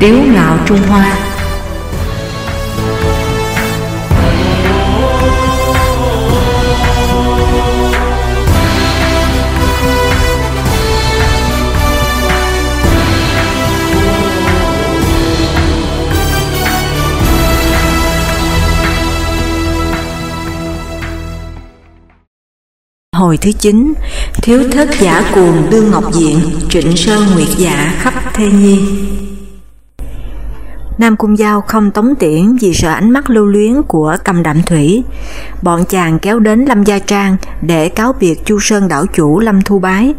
Tiếu ngạo Trung Hoa. Hồi thứ 9 Thiếu thất giả cuồng đương ngọc diện Trịnh sơn nguyệt dạ khắp thê nhi Nam Cung Giao không tống tiễn vì sợ ánh mắt lưu luyến của cầm đạm thủy. Bọn chàng kéo đến Lâm Gia Trang để cáo biệt Chu Sơn đảo chủ Lâm Thu Bái.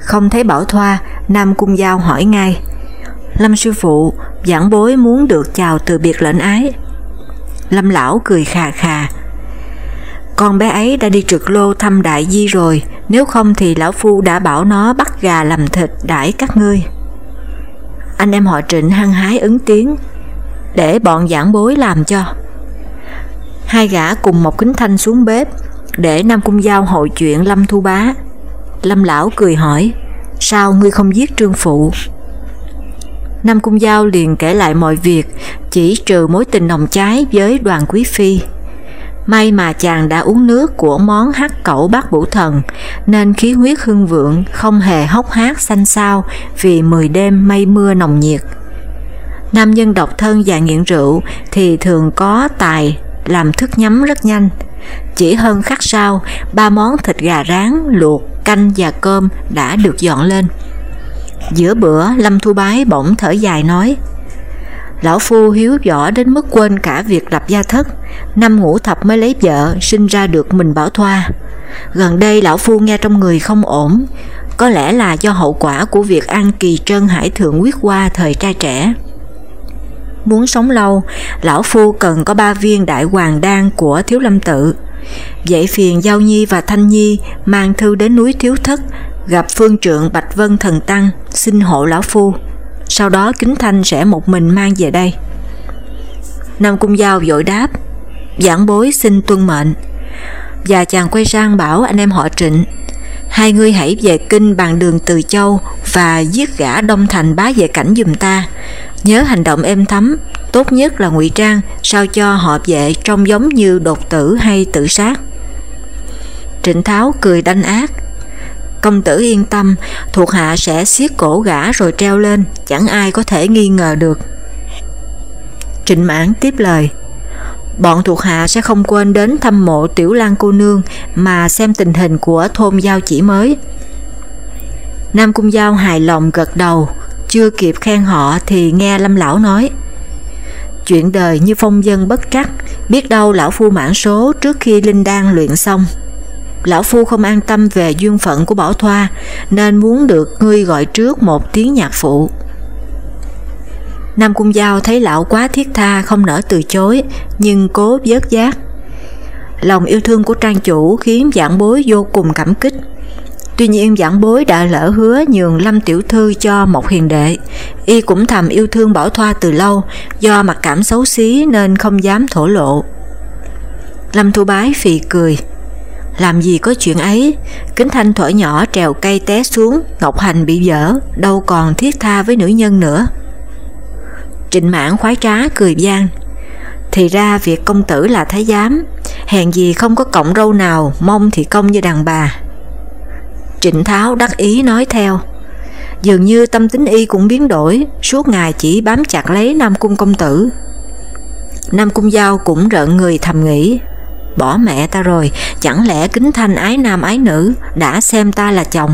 Không thấy Bảo Thoa, Nam Cung Giao hỏi ngay. Lâm sư phụ, giảng bối muốn được chào từ biệt lệnh ái. Lâm lão cười khà khà, con bé ấy đã đi trực lô thăm đại di rồi, nếu không thì lão phu đã bảo nó bắt gà làm thịt đãi các ngươi. Anh em họ trịnh hăng hái ứng tiếng, để bọn giảng bối làm cho. Hai gã cùng một kính thanh xuống bếp, để Nam Cung Giao hội chuyện Lâm Thu Bá. Lâm Lão cười hỏi, sao ngươi không giết trương phụ? Nam Cung Giao liền kể lại mọi việc, chỉ trừ mối tình nồng trái với đoàn quý phi. May mà chàng đã uống nước của món hắc cẩu bát bủ thần, nên khí huyết hưng vượng, không hề hốc hác xanh xao vì 10 đêm mây mưa nồng nhiệt. Nam nhân độc thân và nghiện rượu thì thường có tài làm thức nhắm rất nhanh. Chỉ hơn khắc sau, ba món thịt gà rán, luộc, canh và cơm đã được dọn lên. Giữa bữa, Lâm Thu Bái bỗng thở dài nói – Lão Phu hiếu võ đến mức quên cả việc lập gia thất, năm ngũ thập mới lấy vợ, sinh ra được mình bảo thoa. Gần đây Lão Phu nghe trong người không ổn, có lẽ là do hậu quả của việc ăn kỳ trân hải thượng quyết qua thời trai trẻ. Muốn sống lâu, Lão Phu cần có ba viên đại hoàng đan của Thiếu Lâm Tự. Vậy phiền Giao Nhi và Thanh Nhi mang thư đến núi Thiếu Thất, gặp phương trượng Bạch Vân Thần Tăng, xin hộ Lão Phu sau đó Kính Thanh sẽ một mình mang về đây. Nam Cung Giao vội đáp, giảng bối xin tuân mệnh. Và chàng quay sang bảo anh em họ trịnh, hai ngươi hãy về kinh bằng đường Từ Châu và giết gã Đông Thành bá về cảnh dùm ta. Nhớ hành động êm thấm, tốt nhất là ngụy trang sao cho họ vệ trông giống như đột tử hay tự sát. Trịnh Tháo cười đanh ác, Công tử yên tâm, thuộc hạ sẽ siết cổ gã rồi treo lên, chẳng ai có thể nghi ngờ được. Trịnh mãn tiếp lời, bọn thuộc hạ sẽ không quên đến thăm mộ tiểu lan cô nương mà xem tình hình của thôn giao chỉ mới. Nam Cung Giao hài lòng gật đầu, chưa kịp khen họ thì nghe Lâm Lão nói Chuyện đời như phong dân bất trắc, biết đâu lão phu mãn số trước khi Linh Đan luyện xong lão phu không an tâm về duyên phận của Bảo Thoa, nên muốn được ngươi gọi trước một tiếng nhạc phụ. Nam Cung Giao thấy lão quá thiết tha không nỡ từ chối, nhưng cố vớt giác. Lòng yêu thương của trang chủ khiến giảng bối vô cùng cảm kích. Tuy nhiên giảng bối đã lỡ hứa nhường Lâm Tiểu Thư cho một hiền đệ, y cũng thầm yêu thương Bảo Thoa từ lâu, do mặt cảm xấu xí nên không dám thổ lộ. Lâm Thu Bái phì cười, làm gì có chuyện ấy, kính thanh thổi nhỏ trèo cây té xuống, Ngọc Hành bị dở, đâu còn thiết tha với nữ nhân nữa. Trịnh mãn khoái trá cười gian. Thì ra việc công tử là thái giám, hèn gì không có cọng râu nào, mong thì công như đàn bà. Trịnh Tháo đắc ý nói theo, dường như tâm tính y cũng biến đổi, suốt ngày chỉ bám chặt lấy Nam Cung công tử. Nam Cung Giao cũng rợn người thầm nghĩ, bỏ mẹ ta rồi, chẳng lẽ kính thanh ái nam ái nữ đã xem ta là chồng.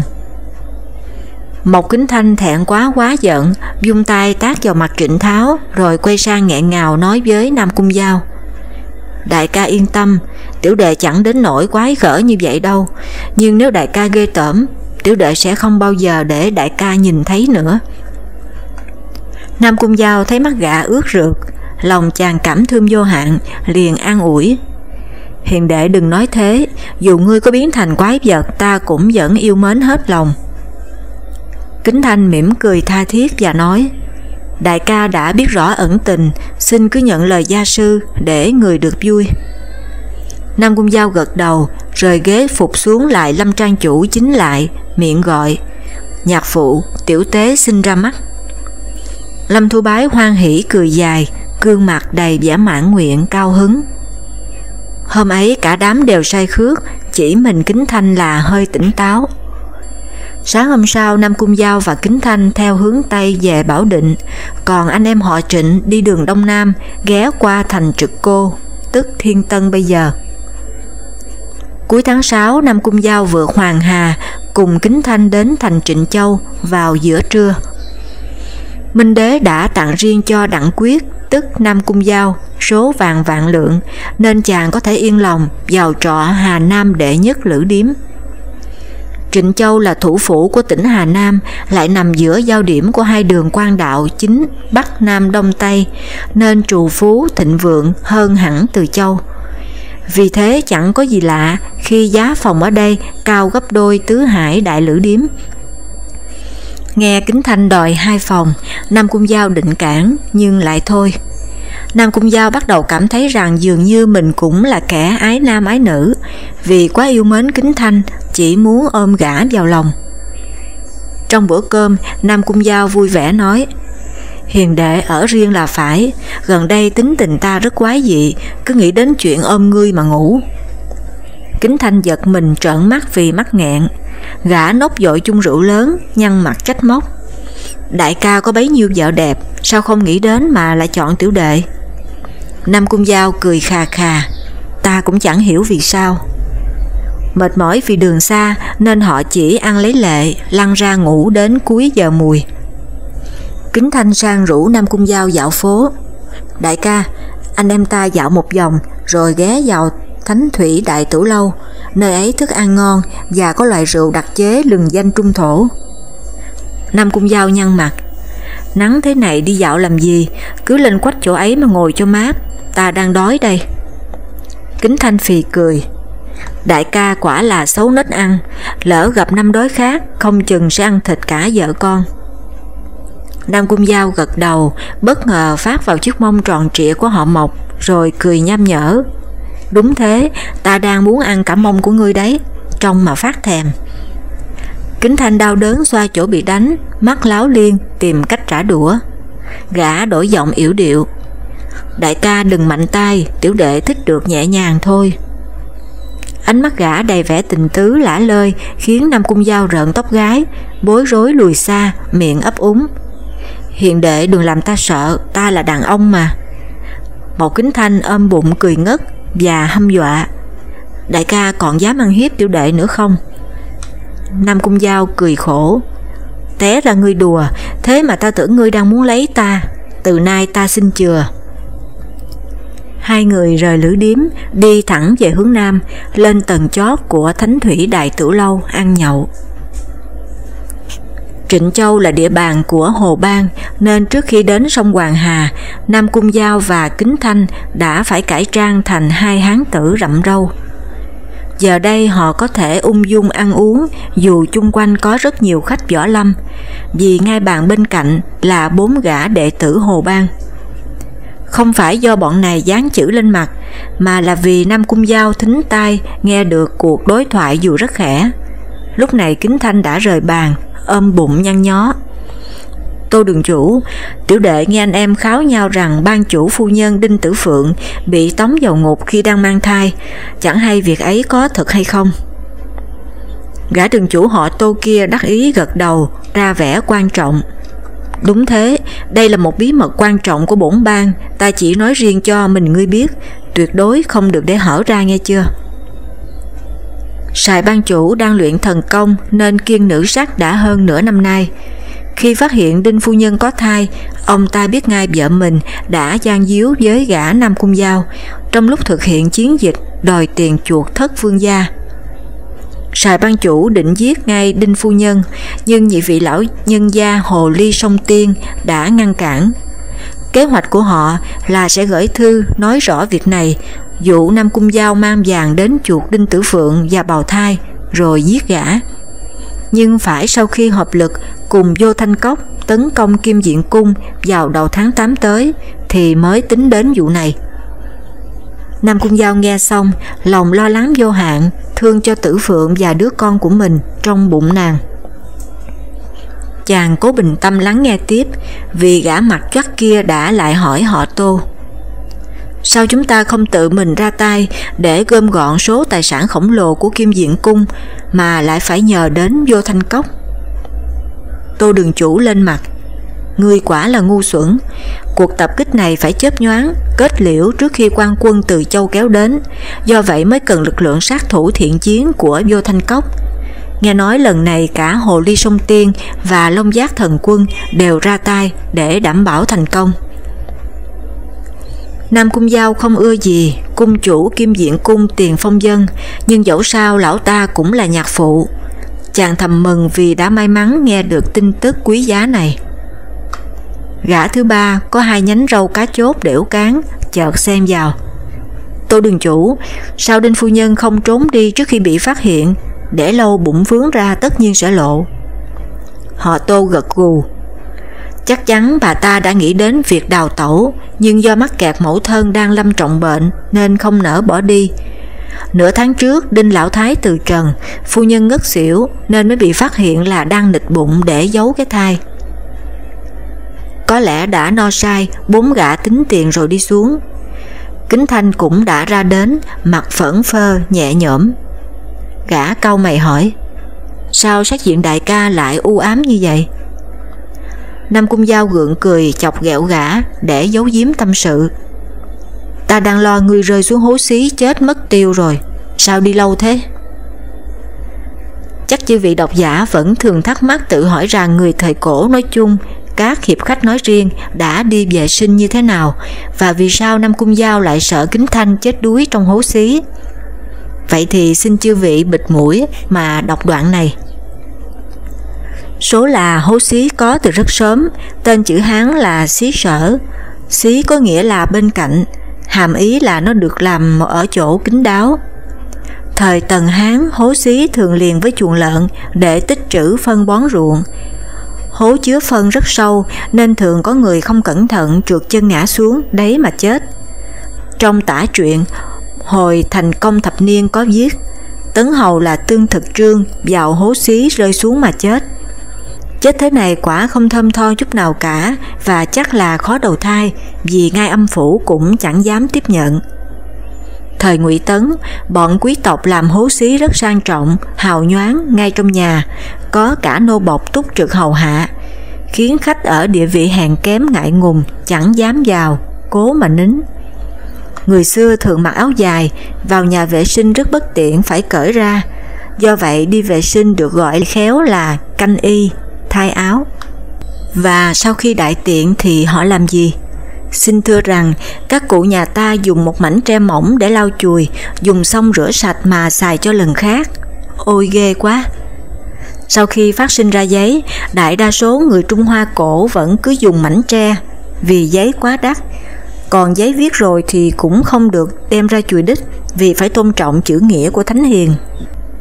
Một kính thanh thẹn quá quá giận, dung tay tác vào mặt trịnh tháo, rồi quay sang nghẹn ngào nói với Nam Cung Giao. Đại ca yên tâm, tiểu đệ chẳng đến nỗi quái khở như vậy đâu, nhưng nếu đại ca ghê tởm, tiểu đệ sẽ không bao giờ để đại ca nhìn thấy nữa. Nam Cung Giao thấy mắt gã ướt rượt, lòng chàng cảm thương vô hạn, liền an ủi, Hiền đệ đừng nói thế, dù ngươi có biến thành quái vật ta cũng vẫn yêu mến hết lòng. Kính Thanh mỉm cười tha thiết và nói, Đại ca đã biết rõ ẩn tình, xin cứ nhận lời gia sư để người được vui. Nam Cung Giao gật đầu, rời ghế phục xuống lại lâm trang chủ chính lại, miệng gọi, nhạc phụ, tiểu tế xin ra mắt. Lâm Thu Bái hoan hỉ cười dài, gương mặt đầy vẻ mãn nguyện cao hứng. Hôm ấy cả đám đều say khước, chỉ mình Kính Thanh là hơi tỉnh táo. Sáng hôm sau, Nam Cung Giao và Kính Thanh theo hướng Tây về Bảo Định, còn anh em họ Trịnh đi đường Đông Nam ghé qua thành Trực Cô, tức Thiên Tân bây giờ. Cuối tháng 6, Nam Cung Giao vượt Hoàng Hà cùng Kính Thanh đến thành Trịnh Châu vào giữa trưa. Minh Đế đã tặng riêng cho Đặng Quyết, tức Nam Cung Giao, số vàng vạn lượng, nên chàng có thể yên lòng vào trọ Hà Nam đệ nhất lữ điếm. Trịnh Châu là thủ phủ của tỉnh Hà Nam, lại nằm giữa giao điểm của hai đường quan đạo chính Bắc Nam Đông Tây, nên trù phú thịnh vượng hơn hẳn từ Châu. Vì thế chẳng có gì lạ khi giá phòng ở đây cao gấp đôi tứ hải đại lữ điếm. Nghe Kính Thanh đòi hai phòng, Nam Cung Giao định cản nhưng lại thôi. Nam Cung Giao bắt đầu cảm thấy rằng dường như mình cũng là kẻ ái nam ái nữ, vì quá yêu mến Kính Thanh, chỉ muốn ôm gã vào lòng. Trong bữa cơm, Nam Cung Giao vui vẻ nói, Hiền đệ ở riêng là phải, gần đây tính tình ta rất quái dị, cứ nghĩ đến chuyện ôm ngươi mà ngủ. Kính Thanh giật mình trợn mắt vì mắt nghẹn, gã nốc dội chung rượu lớn, nhăn mặt trách móc. Đại ca có bấy nhiêu vợ đẹp, sao không nghĩ đến mà lại chọn tiểu đệ? Nam Cung Giao cười khà khà, ta cũng chẳng hiểu vì sao. Mệt mỏi vì đường xa nên họ chỉ ăn lấy lệ, lăn ra ngủ đến cuối giờ mùi. Kính Thanh sang rủ Nam Cung Giao dạo phố. Đại ca, anh em ta dạo một vòng rồi ghé vào Thánh Thủy Đại Tử Lâu, nơi ấy thức ăn ngon và có loại rượu đặc chế lừng danh trung thổ. Nam Cung Giao nhăn mặt, nắng thế này đi dạo làm gì, cứ lên quách chỗ ấy mà ngồi cho mát, ta đang đói đây. Kính Thanh phì cười, đại ca quả là xấu nết ăn, lỡ gặp năm đói khác không chừng sẽ ăn thịt cả vợ con. Nam Cung Giao gật đầu, bất ngờ phát vào chiếc mông tròn trịa của họ Mộc, rồi cười nham nhở. Đúng thế, ta đang muốn ăn cả mông của ngươi đấy, trông mà phát thèm. Kính Thanh đau đớn xoa chỗ bị đánh, mắt láo liên tìm cách trả đũa. Gã đổi giọng yểu điệu. Đại ca đừng mạnh tay, tiểu đệ thích được nhẹ nhàng thôi. Ánh mắt gã đầy vẻ tình tứ lả lơi khiến Nam Cung Giao rợn tóc gái, bối rối lùi xa, miệng ấp úng. Hiện đệ đừng làm ta sợ, ta là đàn ông mà. Một kính thanh ôm bụng cười ngất và hâm dọa. Đại ca còn dám ăn hiếp tiểu đệ nữa không? Nam Cung Giao cười khổ. Té ra ngươi đùa, thế mà ta tưởng ngươi đang muốn lấy ta. Từ nay ta xin chừa. Hai người rời lữ điếm, đi thẳng về hướng Nam, lên tầng chót của Thánh Thủy Đại Tử Lâu ăn nhậu. Trịnh Châu là địa bàn của Hồ Bang nên trước khi đến sông Hoàng Hà, Nam Cung Giao và Kính Thanh đã phải cải trang thành hai hán tử rậm râu. Giờ đây họ có thể ung dung ăn uống dù chung quanh có rất nhiều khách võ lâm, vì ngay bàn bên cạnh là bốn gã đệ tử Hồ Bang. Không phải do bọn này dán chữ lên mặt, mà là vì Nam Cung Giao thính tai nghe được cuộc đối thoại dù rất khẽ. Lúc này Kính Thanh đã rời bàn, ôm bụng nhăn nhó. Tô đường chủ, tiểu đệ nghe anh em kháo nhau rằng ban chủ phu nhân Đinh Tử Phượng bị tống vào ngục khi đang mang thai, chẳng hay việc ấy có thật hay không. Gã đường chủ họ Tô kia đắc ý gật đầu, ra vẻ quan trọng. Đúng thế, đây là một bí mật quan trọng của bổn bang, ta chỉ nói riêng cho mình ngươi biết, tuyệt đối không được để hở ra nghe chưa. Sài ban chủ đang luyện thần công nên kiên nữ sắc đã hơn nửa năm nay. Khi phát hiện Đinh Phu Nhân có thai, ông ta biết ngay vợ mình đã gian díu với gã Nam Cung Giao trong lúc thực hiện chiến dịch đòi tiền chuột thất vương gia. Sài ban chủ định giết ngay Đinh Phu Nhân, nhưng nhị vị lão nhân gia Hồ Ly Sông Tiên đã ngăn cản. Kế hoạch của họ là sẽ gửi thư nói rõ việc này dụ Nam Cung Giao mang vàng đến chuột Đinh Tử Phượng và bào thai, rồi giết gã. Nhưng phải sau khi hợp lực cùng vô thanh cốc tấn công Kim Diện Cung vào đầu tháng 8 tới, thì mới tính đến vụ này. Nam Cung Giao nghe xong, lòng lo lắng vô hạn, thương cho Tử Phượng và đứa con của mình trong bụng nàng. chàng cố bình tâm lắng nghe tiếp vì gã mặt chắc kia đã lại hỏi họ tô. Sao chúng ta không tự mình ra tay để gom gọn số tài sản khổng lồ của Kim Diện Cung mà lại phải nhờ đến vô thanh cốc? Tô đường chủ lên mặt. Ngươi quả là ngu xuẩn. Cuộc tập kích này phải chớp nhoáng, kết liễu trước khi quan quân từ châu kéo đến, do vậy mới cần lực lượng sát thủ thiện chiến của vô thanh cốc. Nghe nói lần này cả Hồ Ly Sông Tiên và Long Giác Thần Quân đều ra tay để đảm bảo thành công. Nam Cung Giao không ưa gì cung chủ kim diện cung tiền phong dân, nhưng dẫu sao lão ta cũng là nhạc phụ. Chàng thầm mừng vì đã may mắn nghe được tin tức quý giá này. Gã thứ ba có hai nhánh râu cá chốt đểu cán, chợt xem vào. Tô đường chủ, sao Đinh Phu Nhân không trốn đi trước khi bị phát hiện, để lâu bụng vướng ra tất nhiên sẽ lộ. Họ Tô gật gù. Chắc chắn bà ta đã nghĩ đến việc đào tẩu, nhưng do mắc kẹt mẫu thân đang lâm trọng bệnh nên không nỡ bỏ đi. Nửa tháng trước, Đinh Lão Thái từ trần, phu nhân ngất xỉu nên mới bị phát hiện là đang nịch bụng để giấu cái thai. Có lẽ đã no sai, bốn gã tính tiền rồi đi xuống. Kính Thanh cũng đã ra đến, mặt phẫn phơ, nhẹ nhõm. Gã cau mày hỏi, sao sắc diện đại ca lại u ám như vậy? Nam Cung Giao gượng cười chọc ghẹo gã để giấu giếm tâm sự. Ta đang lo ngươi rơi xuống hố xí chết mất tiêu rồi, sao đi lâu thế? Chắc chư vị độc giả vẫn thường thắc mắc tự hỏi rằng người thời cổ nói chung các hiệp khách nói riêng đã đi vệ sinh như thế nào và vì sao Nam Cung Giao lại sợ Kính Thanh chết đuối trong hố xí. Vậy thì xin chư vị bịt mũi mà đọc đoạn này. Số là hố xí có từ rất sớm, tên chữ Hán là xí sở. Xí có nghĩa là bên cạnh, hàm ý là nó được làm ở chỗ kín đáo. Thời Tần Hán, hố xí thường liền với chuồng lợn để tích trữ phân bón ruộng. Hố chứa phân rất sâu nên thường có người không cẩn thận trượt chân ngã xuống đấy mà chết. Trong tả truyện, hồi thành công thập niên có viết Tấn Hầu là tương thực trương vào hố xí rơi xuống mà chết. Chết thế này quả không thơm tho chút nào cả và chắc là khó đầu thai vì ngay âm phủ cũng chẳng dám tiếp nhận. Thời Ngụy Tấn, bọn quý tộc làm hố xí rất sang trọng, hào nhoáng ngay trong nhà, có cả nô bộc túc trực hầu hạ, khiến khách ở địa vị hèn kém ngại ngùng, chẳng dám vào, cố mà nín. Người xưa thường mặc áo dài, vào nhà vệ sinh rất bất tiện phải cởi ra, do vậy đi vệ sinh được gọi khéo là canh y, thay áo. Và sau khi đại tiện thì họ làm gì? Xin thưa rằng, các cụ nhà ta dùng một mảnh tre mỏng để lau chùi, dùng xong rửa sạch mà xài cho lần khác. Ôi ghê quá! Sau khi phát sinh ra giấy, đại đa số người Trung Hoa cổ vẫn cứ dùng mảnh tre, vì giấy quá đắt. Còn giấy viết rồi thì cũng không được đem ra chùi đích, vì phải tôn trọng chữ nghĩa của Thánh Hiền.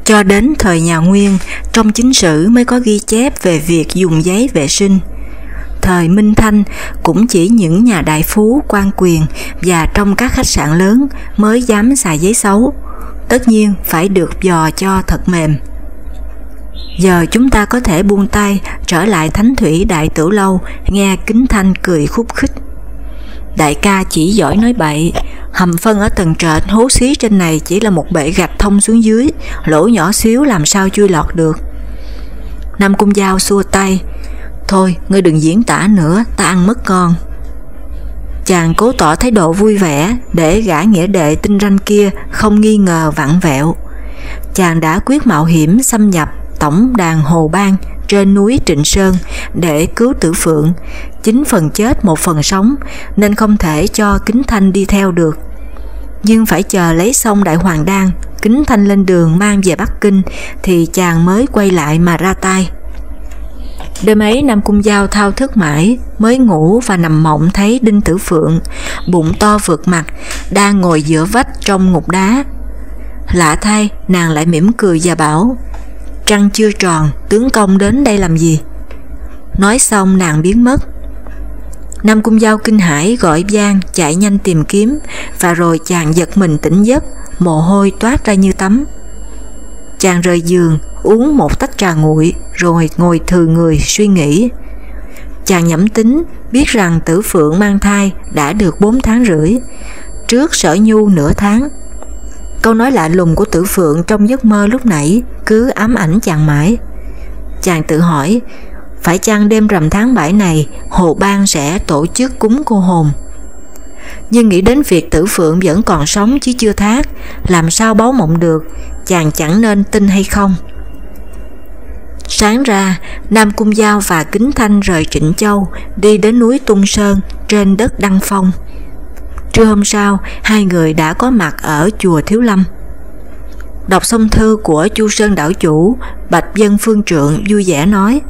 Cho đến thời nhà Nguyên, trong chính sử mới có ghi chép về việc dùng giấy vệ sinh. Thời Minh Thanh cũng chỉ những nhà đại phú, quan quyền và trong các khách sạn lớn mới dám xài giấy xấu. Tất nhiên phải được dò cho thật mềm. Giờ chúng ta có thể buông tay trở lại thánh thủy đại tử lâu nghe kính thanh cười khúc khích. Đại ca chỉ giỏi nói bậy, hầm phân ở tầng trệt hố xí trên này chỉ là một bể gạch thông xuống dưới, lỗ nhỏ xíu làm sao chui lọt được. Nam Cung Giao xua tay, thôi ngươi đừng diễn tả nữa, ta ăn mất con. Chàng cố tỏ thái độ vui vẻ để gã nghĩa đệ tinh ranh kia không nghi ngờ vặn vẹo. Chàng đã quyết mạo hiểm xâm nhập tổng đàn Hồ Bang trên núi Trịnh Sơn để cứu tử phượng, chính phần chết một phần sống nên không thể cho Kính Thanh đi theo được. Nhưng phải chờ lấy xong Đại Hoàng Đan, Kính Thanh lên đường mang về Bắc Kinh thì chàng mới quay lại mà ra tay. Đêm ấy Nam Cung Giao thao thức mãi, mới ngủ và nằm mộng thấy Đinh Tử Phượng, bụng to vượt mặt, đang ngồi giữa vách trong ngục đá. Lạ thay, nàng lại mỉm cười và bảo, Trăng chưa tròn, tướng công đến đây làm gì? Nói xong nàng biến mất. Nam Cung Giao kinh hãi gọi Giang chạy nhanh tìm kiếm và rồi chàng giật mình tỉnh giấc, mồ hôi toát ra như tắm. Chàng rời giường, uống một tách trà nguội rồi ngồi thừa người suy nghĩ. Chàng nhẩm tính biết rằng tử phượng mang thai đã được 4 tháng rưỡi, trước sở nhu nửa tháng. Câu nói lạ lùng của tử phượng trong giấc mơ lúc nãy cứ ám ảnh chàng mãi. Chàng tự hỏi, phải chăng đêm rằm tháng 7 này Hồ Bang sẽ tổ chức cúng cô hồn? Nhưng nghĩ đến việc tử phượng vẫn còn sống chứ chưa thác, làm sao báo mộng được, chàng chẳng nên tin hay không? Sáng ra, Nam Cung Giao và Kính Thanh rời Trịnh Châu đi đến núi Tung Sơn trên đất Đăng Phong. Trưa hôm sau, hai người đã có mặt ở chùa Thiếu Lâm. Đọc xong thư của Chu Sơn đảo chủ, Bạch Dân Phương Trượng vui vẻ nói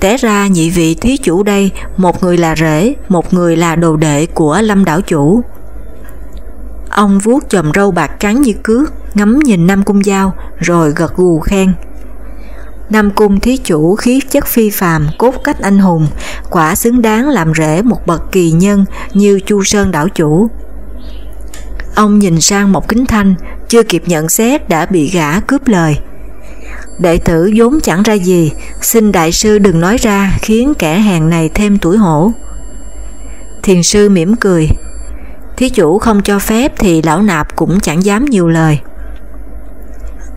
Té ra nhị vị thí chủ đây, một người là rể, một người là đồ đệ của Lâm đảo chủ. Ông vuốt chòm râu bạc trắng như cước, ngắm nhìn Nam Cung Giao, rồi gật gù khen. Nam Cung thí chủ khí chất phi phàm, cốt cách anh hùng, quả xứng đáng làm rễ một bậc kỳ nhân như Chu Sơn đảo chủ. Ông nhìn sang một kính thanh, chưa kịp nhận xét đã bị gã cướp lời. Đệ tử vốn chẳng ra gì, xin đại sư đừng nói ra khiến kẻ hàng này thêm tuổi hổ. Thiền sư mỉm cười, thí chủ không cho phép thì lão nạp cũng chẳng dám nhiều lời.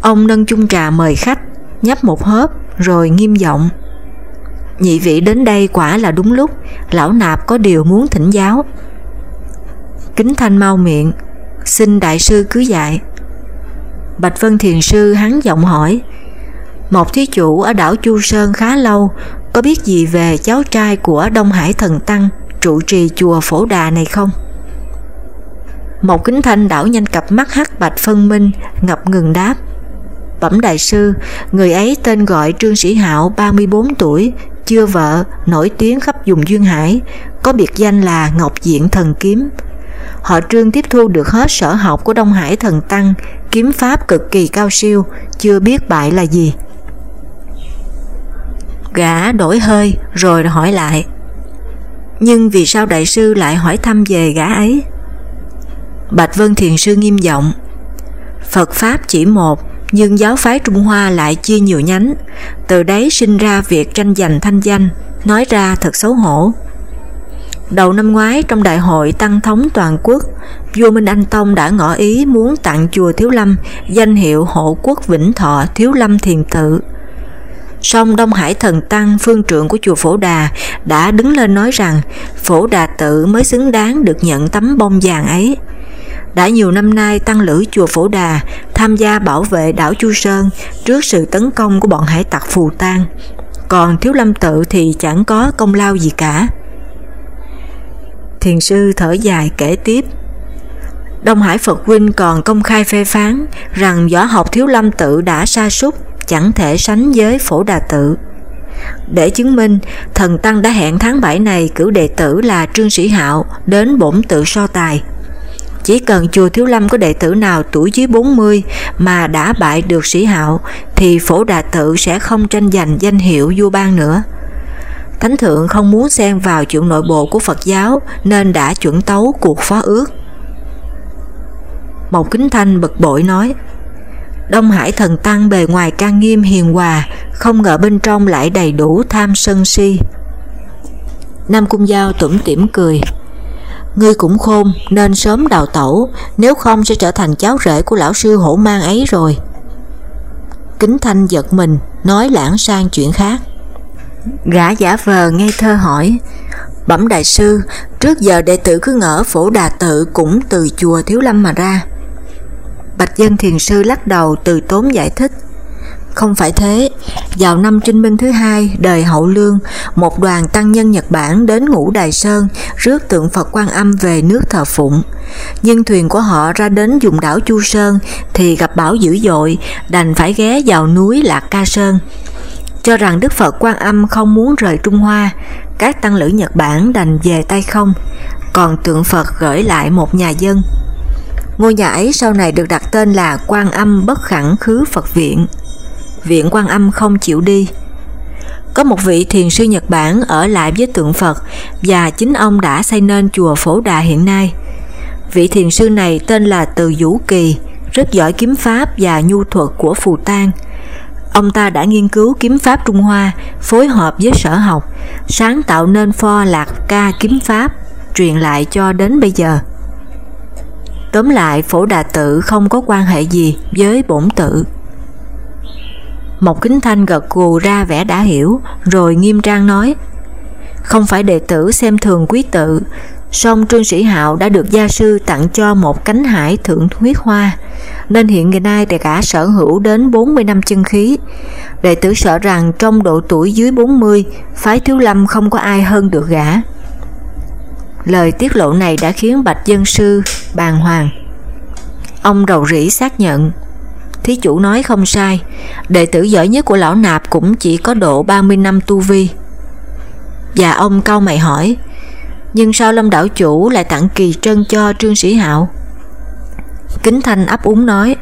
Ông nâng chung trà mời khách, nhấp một hớp rồi nghiêm giọng. Nhị vị đến đây quả là đúng lúc, lão nạp có điều muốn thỉnh giáo. Kính thanh mau miệng, xin đại sư cứ dạy. Bạch Vân Thiền Sư hắn giọng hỏi, một thí chủ ở đảo Chu Sơn khá lâu, có biết gì về cháu trai của Đông Hải Thần Tăng trụ trì chùa Phổ Đà này không? Một kính thanh đảo nhanh cặp mắt hắc bạch phân minh, ngập ngừng đáp. Bẩm đại sư, người ấy tên gọi Trương Sĩ Hạo 34 tuổi, chưa vợ, nổi tiếng khắp vùng Duyên Hải, có biệt danh là Ngọc Diện Thần Kiếm. Họ Trương tiếp thu được hết sở học của Đông Hải Thần Tăng, kiếm pháp cực kỳ cao siêu, chưa biết bại là gì. Gã đổi hơi rồi hỏi lại Nhưng vì sao đại sư lại hỏi thăm về gã ấy? Bạch Vân Thiền Sư nghiêm giọng Phật Pháp chỉ một nhưng giáo phái Trung Hoa lại chia nhiều nhánh, từ đấy sinh ra việc tranh giành thanh danh, nói ra thật xấu hổ. Đầu năm ngoái trong đại hội tăng thống toàn quốc, vua Minh Anh Tông đã ngỏ ý muốn tặng chùa Thiếu Lâm danh hiệu hộ quốc Vĩnh Thọ Thiếu Lâm Thiền Tự song Đông Hải Thần Tăng phương trượng của chùa Phổ Đà đã đứng lên nói rằng Phổ Đà tự mới xứng đáng được nhận tấm bông vàng ấy. Đã nhiều năm nay tăng lữ chùa Phổ Đà tham gia bảo vệ đảo Chu Sơn trước sự tấn công của bọn hải tặc phù tang, còn Thiếu Lâm tự thì chẳng có công lao gì cả. Thiền sư thở dài kể tiếp Đông Hải Phật Huynh còn công khai phê phán rằng võ học Thiếu Lâm tự đã sa sút chẳng thể sánh với phổ đà tự. Để chứng minh, thần Tăng đã hẹn tháng 7 này cử đệ tử là Trương Sĩ Hạo đến bổn tự so tài. Chỉ cần chùa Thiếu Lâm có đệ tử nào tuổi dưới 40 mà đã bại được Sĩ Hạo thì phổ đà tự sẽ không tranh giành danh hiệu vua ban nữa. Thánh thượng không muốn xen vào chuyện nội bộ của Phật giáo nên đã chuẩn tấu cuộc phó ước. Mộc Kính Thanh bực bội nói Đông Hải thần tăng bề ngoài can nghiêm hiền hòa, không ngờ bên trong lại đầy đủ tham sân si. Nam Cung Giao tủm tỉm cười. Ngươi cũng khôn nên sớm đào tẩu, nếu không sẽ trở thành cháu rể của lão sư hổ mang ấy rồi. Kính Thanh giật mình, nói lãng sang chuyện khác. Gã giả vờ ngây thơ hỏi, Bẩm đại sư, trước giờ đệ tử cứ ngỡ phổ đà tự cũng từ chùa Thiếu Lâm mà ra. Bạch Dân Thiền Sư lắc đầu từ tốn giải thích. Không phải thế, vào năm trinh minh thứ hai đời Hậu Lương, một đoàn tăng nhân Nhật Bản đến ngũ Đài Sơn rước tượng Phật Quan Âm về nước thờ phụng. Nhưng thuyền của họ ra đến vùng đảo Chu Sơn thì gặp bão dữ dội, đành phải ghé vào núi Lạc Ca Sơn. Cho rằng Đức Phật Quan Âm không muốn rời Trung Hoa, các tăng lữ Nhật Bản đành về tay không, còn tượng Phật gửi lại một nhà dân. Ngôi nhà ấy sau này được đặt tên là Quan Âm Bất Khẳng Khứ Phật Viện. Viện Quan Âm không chịu đi. Có một vị thiền sư Nhật Bản ở lại với tượng Phật và chính ông đã xây nên chùa Phổ Đà hiện nay. Vị thiền sư này tên là Từ Vũ Kỳ, rất giỏi kiếm pháp và nhu thuật của phù tang. Ông ta đã nghiên cứu kiếm pháp Trung Hoa, phối hợp với sở học, sáng tạo nên pho lạc ca kiếm pháp, truyền lại cho đến bây giờ. Tóm lại, phổ đà tự không có quan hệ gì với bổn tự. Mộc Kính Thanh gật gù ra vẻ đã hiểu, rồi nghiêm trang nói, không phải đệ tử xem thường quý tự, song Trương Sĩ Hạo đã được gia sư tặng cho một cánh hải thượng huyết hoa, nên hiện ngày nay đệ cả sở hữu đến 40 năm chân khí. Đệ tử sợ rằng trong độ tuổi dưới 40, phái thiếu lâm không có ai hơn được gã. Lời tiết lộ này đã khiến Bạch Dân Sư bàng hoàng. Ông rầu rĩ xác nhận, thí chủ nói không sai, đệ tử giỏi nhất của lão nạp cũng chỉ có độ 30 năm tu vi. Và ông cau mày hỏi, nhưng sao Lâm đảo chủ lại tặng kỳ trân cho Trương Sĩ Hạo? Kính Thanh ấp úng nói,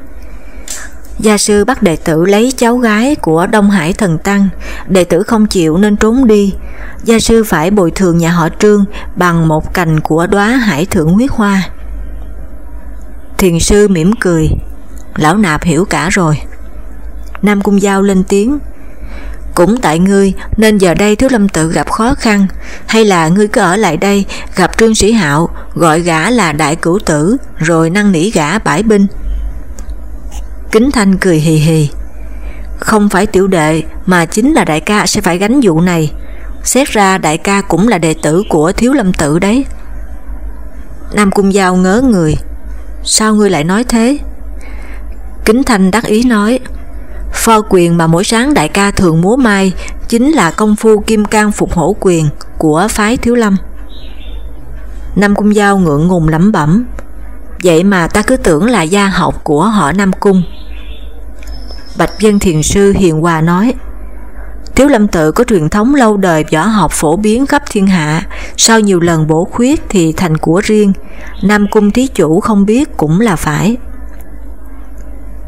Gia sư bắt đệ tử lấy cháu gái của Đông Hải Thần Tăng, đệ tử không chịu nên trốn đi. Gia sư phải bồi thường nhà họ Trương bằng một cành của đóa hải thượng huyết hoa. Thiền sư mỉm cười, lão nạp hiểu cả rồi. Nam Cung Giao lên tiếng, cũng tại ngươi nên giờ đây Thiếu Lâm tự gặp khó khăn, hay là ngươi cứ ở lại đây gặp Trương Sĩ Hạo, gọi gã là đại cửu tử, rồi năn nỉ gã bãi binh. Kính Thanh cười hì hì. Không phải tiểu đệ mà chính là đại ca sẽ phải gánh vụ này. Xét ra đại ca cũng là đệ tử của Thiếu Lâm tự đấy. Nam Cung Giao ngớ người. Sao ngươi lại nói thế? Kính Thanh đắc ý nói Pho quyền mà mỗi sáng đại ca thường múa mai chính là công phu kim cang phục hổ quyền của phái Thiếu Lâm. Nam Cung Giao ngượng ngùng lẩm bẩm Vậy mà ta cứ tưởng là gia học của họ Nam Cung. Bạch Dân Thiền Sư Hiền Hòa nói Thiếu Lâm Tự có truyền thống lâu đời võ học phổ biến khắp thiên hạ, sau nhiều lần bổ khuyết thì thành của riêng, Nam Cung Thí Chủ không biết cũng là phải.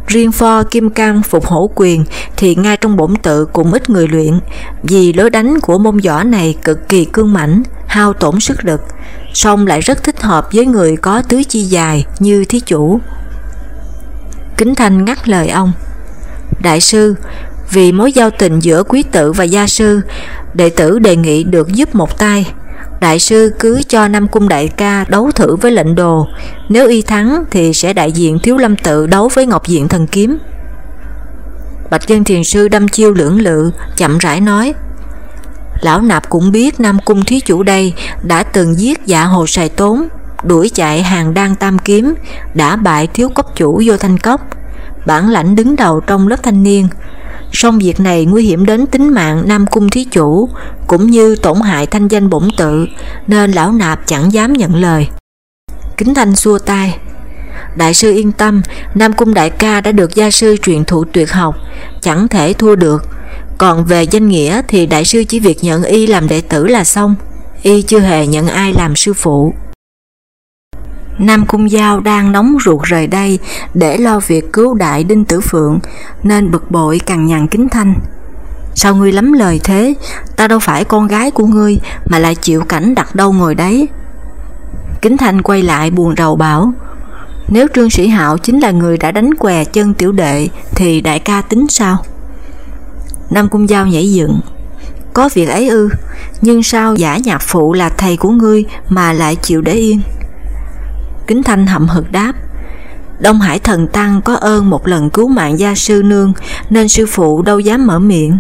Riêng pho kim cang phục hổ quyền thì ngay trong bổn tự cũng ít người luyện, vì lối đánh của môn võ này cực kỳ cương mãnh, hao tổn sức lực, song lại rất thích hợp với người có tứ chi dài như thí chủ. Kính Thanh ngắt lời ông. Đại sư, vì mối giao tình giữa quý tử và gia sư, đệ tử đề nghị được giúp một tay. Đại sư cứ cho Nam Cung Đại ca đấu thử với lệnh đồ, nếu y thắng thì sẽ đại diện Thiếu Lâm Tự đấu với Ngọc Diện Thần Kiếm. Bạch Dân Thiền Sư đâm chiêu lưỡng lự, chậm rãi nói, Lão Nạp cũng biết Nam Cung Thí Chủ đây đã từng giết dạ hồ sài tốn, đuổi chạy hàng đan tam kiếm, đã bại thiếu cốc chủ vô thanh cốc, bản lãnh đứng đầu trong lớp thanh niên, song việc này nguy hiểm đến tính mạng Nam Cung Thí Chủ, cũng như tổn hại thanh danh bổn tự, nên lão nạp chẳng dám nhận lời. Kính Thanh xua tay. Đại sư yên tâm, Nam Cung Đại ca đã được gia sư truyền thụ tuyệt học, chẳng thể thua được. Còn về danh nghĩa thì đại sư chỉ việc nhận y làm đệ tử là xong, y chưa hề nhận ai làm sư phụ. Nam Cung Giao đang nóng ruột rời đây để lo việc cứu đại Đinh Tử Phượng nên bực bội cằn nhằn kính thanh. Sao ngươi lắm lời thế, ta đâu phải con gái của ngươi mà lại chịu cảnh đặt đâu ngồi đấy. Kính thanh quay lại buồn rầu bảo, nếu Trương Sĩ Hạo chính là người đã đánh què chân tiểu đệ thì đại ca tính sao? Nam Cung Giao nhảy dựng, có việc ấy ư, nhưng sao giả nhạc phụ là thầy của ngươi mà lại chịu để yên? Kính Thanh hậm hực đáp Đông Hải Thần Tăng có ơn một lần cứu mạng gia sư nương nên sư phụ đâu dám mở miệng.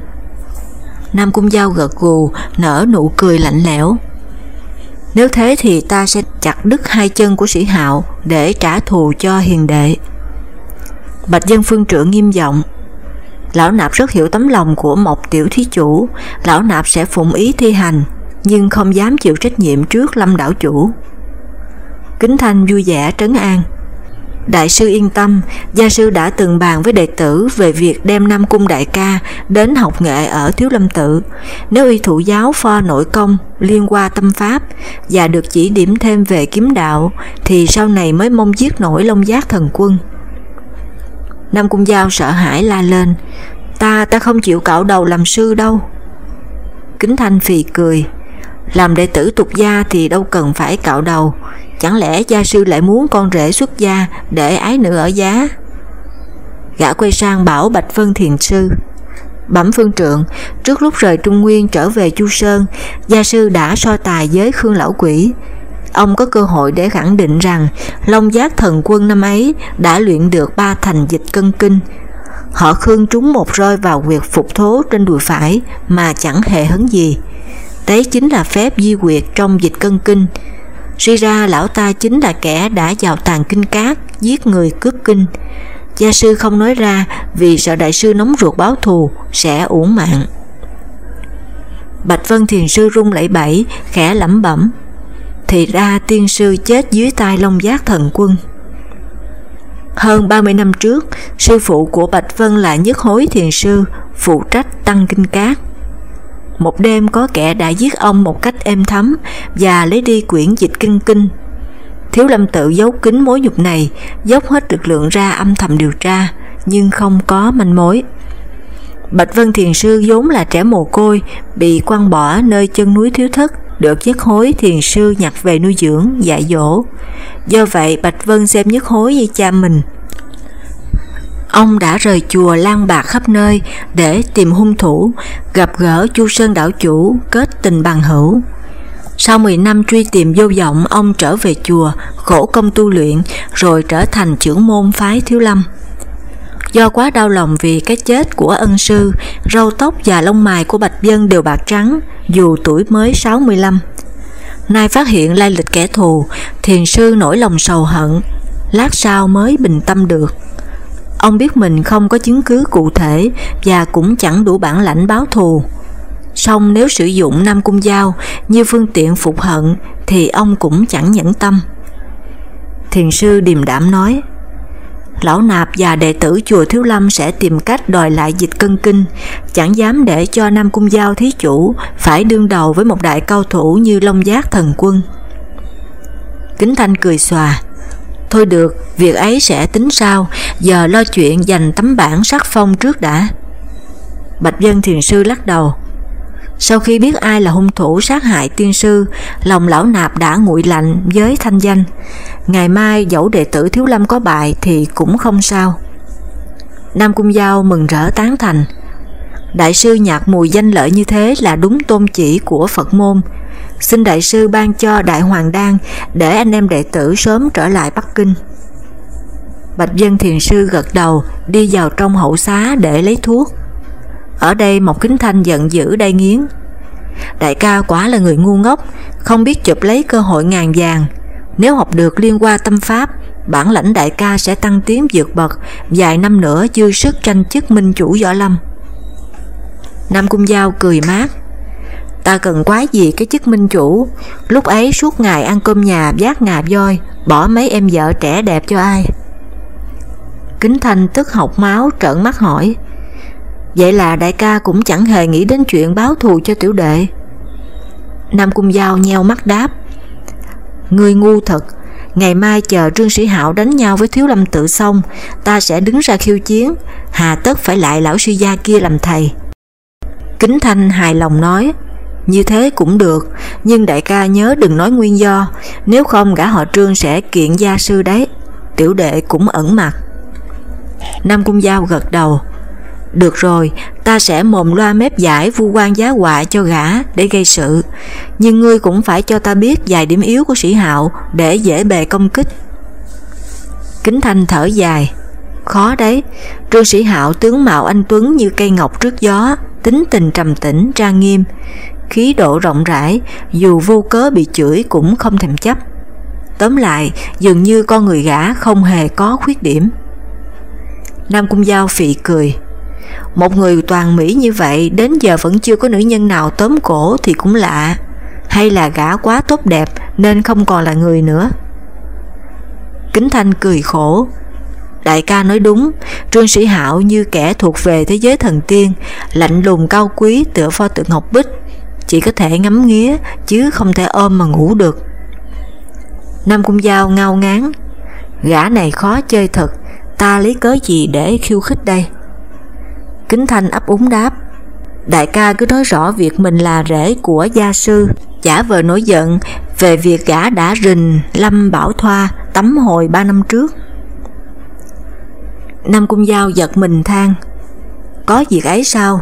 Nam Cung Giao gật gù, nở nụ cười lạnh lẽo. Nếu thế thì ta sẽ chặt đứt hai chân của sĩ hạo để trả thù cho hiền đệ. Bạch dân phương trưởng nghiêm giọng Lão nạp rất hiểu tấm lòng của một tiểu thí chủ, lão nạp sẽ phụng ý thi hành, nhưng không dám chịu trách nhiệm trước lâm đảo chủ. Kính Thanh vui vẻ trấn an. Đại sư yên tâm, gia sư đã từng bàn với đệ tử về việc đem Nam Cung Đại ca đến học nghệ ở Thiếu Lâm Tự. Nếu y thủ giáo pho nội công liên qua tâm pháp và được chỉ điểm thêm về kiếm đạo thì sau này mới mong giết nổi Long Giác Thần Quân. Nam Cung Giao sợ hãi la lên, ta ta không chịu cạo đầu làm sư đâu. Kính Thanh phì cười, làm đệ tử tục gia thì đâu cần phải cạo đầu, Chẳng lẽ gia sư lại muốn con rể xuất gia để ái nữ ở giá? Gã quay sang bảo Bạch Vân Thiền Sư Bẩm phương trượng, trước lúc rời Trung Nguyên trở về Chu Sơn, gia sư đã so tài với Khương Lão Quỷ. Ông có cơ hội để khẳng định rằng Long Giác Thần Quân năm ấy đã luyện được ba thành dịch cân kinh. Họ Khương trúng một roi vào quyệt phục thố trên đùi phải mà chẳng hề hấn gì. Đấy chính là phép di quyệt trong dịch cân kinh. Suy ra lão ta chính là kẻ đã vào tàn kinh cát, giết người cướp kinh. Gia sư không nói ra vì sợ đại sư nóng ruột báo thù sẽ uổng mạng. Bạch Vân Thiền Sư rung lẫy bẩy, khẽ lẩm bẩm. Thì ra tiên sư chết dưới tay Long Giác Thần Quân. Hơn 30 năm trước, sư phụ của Bạch Vân là Nhất Hối Thiền Sư, phụ trách Tăng Kinh Cát. Một đêm có kẻ đã giết ông một cách êm thấm và lấy đi quyển dịch kinh kinh. Thiếu lâm tự giấu kín mối nhục này, dốc hết lực lượng ra âm thầm điều tra, nhưng không có manh mối. Bạch Vân Thiền Sư vốn là trẻ mồ côi, bị quăng bỏ nơi chân núi thiếu thất, được nhất hối thiền sư nhặt về nuôi dưỡng, dạy dỗ. Do vậy Bạch Vân xem nhất hối như cha mình. Ông đã rời chùa lang bạc khắp nơi để tìm hung thủ, gặp gỡ Chu Sơn đảo chủ, kết tình bằng hữu. Sau 10 năm truy tìm vô vọng, ông trở về chùa, khổ công tu luyện, rồi trở thành trưởng môn phái Thiếu Lâm. Do quá đau lòng vì cái chết của ân sư, râu tóc và lông mày của Bạch Dân đều bạc trắng, dù tuổi mới 65. Nay phát hiện lai lịch kẻ thù, thiền sư nổi lòng sầu hận, lát sau mới bình tâm được. Ông biết mình không có chứng cứ cụ thể và cũng chẳng đủ bản lãnh báo thù. Song nếu sử dụng Nam Cung Giao như phương tiện phục hận thì ông cũng chẳng nhẫn tâm. Thiền sư điềm đạm nói, Lão Nạp và đệ tử chùa Thiếu Lâm sẽ tìm cách đòi lại dịch cân kinh, chẳng dám để cho Nam Cung Giao thí chủ phải đương đầu với một đại cao thủ như Long Giác Thần Quân. Kính Thanh cười xòa, Thôi được, việc ấy sẽ tính sau, giờ lo chuyện dành tấm bản sắc phong trước đã. Bạch Dân Thiền Sư lắc đầu, sau khi biết ai là hung thủ sát hại tiên sư, lòng lão nạp đã nguội lạnh với thanh danh. Ngày mai dẫu đệ tử Thiếu Lâm có bại thì cũng không sao. Nam Cung Giao mừng rỡ tán thành. Đại sư nhạc mùi danh lợi như thế là đúng tôn chỉ của Phật môn. Xin đại sư ban cho Đại Hoàng Đan để anh em đệ tử sớm trở lại Bắc Kinh. Bạch Dân Thiền Sư gật đầu đi vào trong hậu xá để lấy thuốc. Ở đây Mộc Kính Thanh giận dữ đay nghiến. Đại ca quả là người ngu ngốc, không biết chụp lấy cơ hội ngàn vàng. Nếu học được liên qua tâm pháp, bản lãnh đại ca sẽ tăng tiến vượt bậc, vài năm nữa dư sức tranh chức minh chủ võ lâm. Nam Cung Giao cười mát. Ta cần quá gì cái chức minh chủ, lúc ấy suốt ngày ăn cơm nhà vác ngà voi, bỏ mấy em vợ trẻ đẹp cho ai. Kính Thanh tức học máu trợn mắt hỏi, Vậy là đại ca cũng chẳng hề nghĩ đến chuyện báo thù cho tiểu đệ. Nam Cung Giao nheo mắt đáp. Người ngu thật, ngày mai chờ Trương Sĩ Hạo đánh nhau với Thiếu Lâm tự xong, ta sẽ đứng ra khiêu chiến, hà tất phải lại lão sư gia kia làm thầy. Kính Thanh hài lòng nói, như thế cũng được, nhưng đại ca nhớ đừng nói nguyên do, nếu không gã họ Trương sẽ kiện gia sư đấy. Tiểu đệ cũng ẩn mặt. Nam Cung Giao gật đầu, được rồi, ta sẽ mồm loa mép giải vu quan giá họa cho gã để gây sự, nhưng ngươi cũng phải cho ta biết vài điểm yếu của sĩ hạo để dễ bề công kích. Kính Thanh thở dài, khó đấy, trương sĩ hạo tướng mạo anh Tuấn như cây ngọc trước gió, tính tình trầm tĩnh, trang nghiêm, khí độ rộng rãi, dù vô cớ bị chửi cũng không thèm chấp. Tóm lại, dường như con người gã không hề có khuyết điểm. Nam Cung Giao phị cười, một người toàn Mỹ như vậy đến giờ vẫn chưa có nữ nhân nào tóm cổ thì cũng lạ. Hay là gã quá tốt đẹp nên không còn là người nữa? Kính Thanh cười khổ. Đại ca nói đúng, Trương Sĩ Hạo như kẻ thuộc về thế giới thần tiên, lạnh lùng cao quý tựa pho tượng Ngọc Bích, chỉ có thể ngắm nghía chứ không thể ôm mà ngủ được. Nam Cung Giao ngao ngán, gã này khó chơi thật, ta lấy cớ gì để khiêu khích đây? Kính Thanh ấp úng đáp, đại ca cứ nói rõ việc mình là rể của gia sư, giả vờ nổi giận về việc gã đã rình Lâm Bảo Thoa tắm hồi ba năm trước. Nam Cung Giao giật mình than, có việc ấy sao,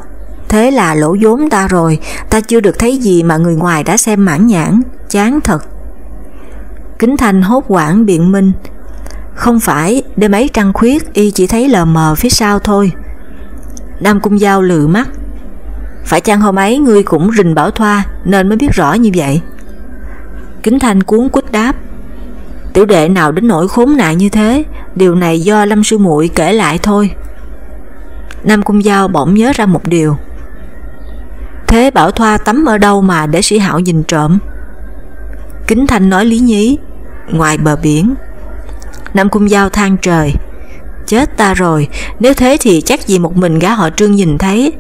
Thế là lỗ vốn ta rồi, ta chưa được thấy gì mà người ngoài đã xem mãn nhãn, chán thật. Kính Thanh hốt quảng biện minh, không phải, đêm ấy trăng khuyết y chỉ thấy lờ mờ phía sau thôi. Nam Cung Giao lừ mắt. Phải chăng hôm ấy ngươi cũng rình bảo thoa nên mới biết rõ như vậy? Kính Thanh cuốn quýt đáp. Tiểu đệ nào đến nỗi khốn nạn như thế, điều này do Lâm Sư muội kể lại thôi. Nam Cung Giao bỗng nhớ ra một điều. Thế Bảo Thoa tắm ở đâu mà để sĩ hạo nhìn trộm? Kính Thanh nói lý nhí, ngoài bờ biển. Nam Cung Giao than trời, chết ta rồi, nếu thế thì chắc gì một mình gã họ trương nhìn thấy.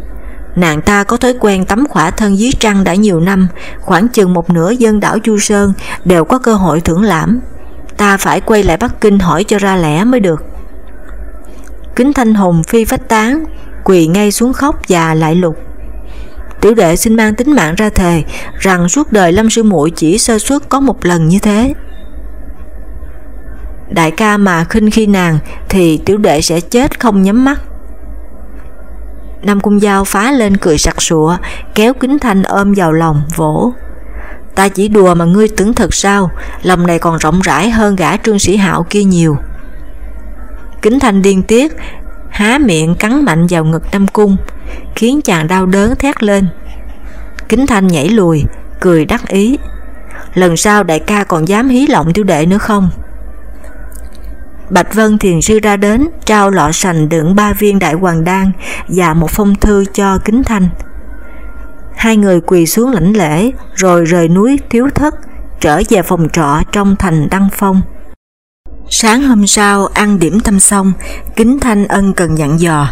Nàng ta có thói quen tắm khỏa thân dưới trăng đã nhiều năm, khoảng chừng một nửa dân đảo Chu Sơn đều có cơ hội thưởng lãm. Ta phải quay lại Bắc Kinh hỏi cho ra lẽ mới được. Kính Thanh Hùng phi phách tán, quỳ ngay xuống khóc và lại lục. Tiểu đệ xin mang tính mạng ra thề rằng suốt đời Lâm Sư muội chỉ sơ suất có một lần như thế. Đại ca mà khinh khi nàng thì tiểu đệ sẽ chết không nhắm mắt. Nam Cung Giao phá lên cười sặc sụa, kéo Kính Thanh ôm vào lòng, vỗ. Ta chỉ đùa mà ngươi tưởng thật sao, lòng này còn rộng rãi hơn gã trương sĩ hạo kia nhiều. Kính Thanh điên tiết, há miệng cắn mạnh vào ngực Nam Cung, khiến chàng đau đớn thét lên. Kính Thanh nhảy lùi, cười đắc ý. Lần sau đại ca còn dám hí lộng tiểu đệ nữa không? Bạch Vân Thiền Sư ra đến, trao lọ sành đựng ba viên đại hoàng đan và một phong thư cho Kính Thanh. Hai người quỳ xuống lãnh lễ, rồi rời núi thiếu thất, trở về phòng trọ trong thành Đăng Phong. Sáng hôm sau ăn điểm tâm xong, Kính Thanh ân cần dặn dò.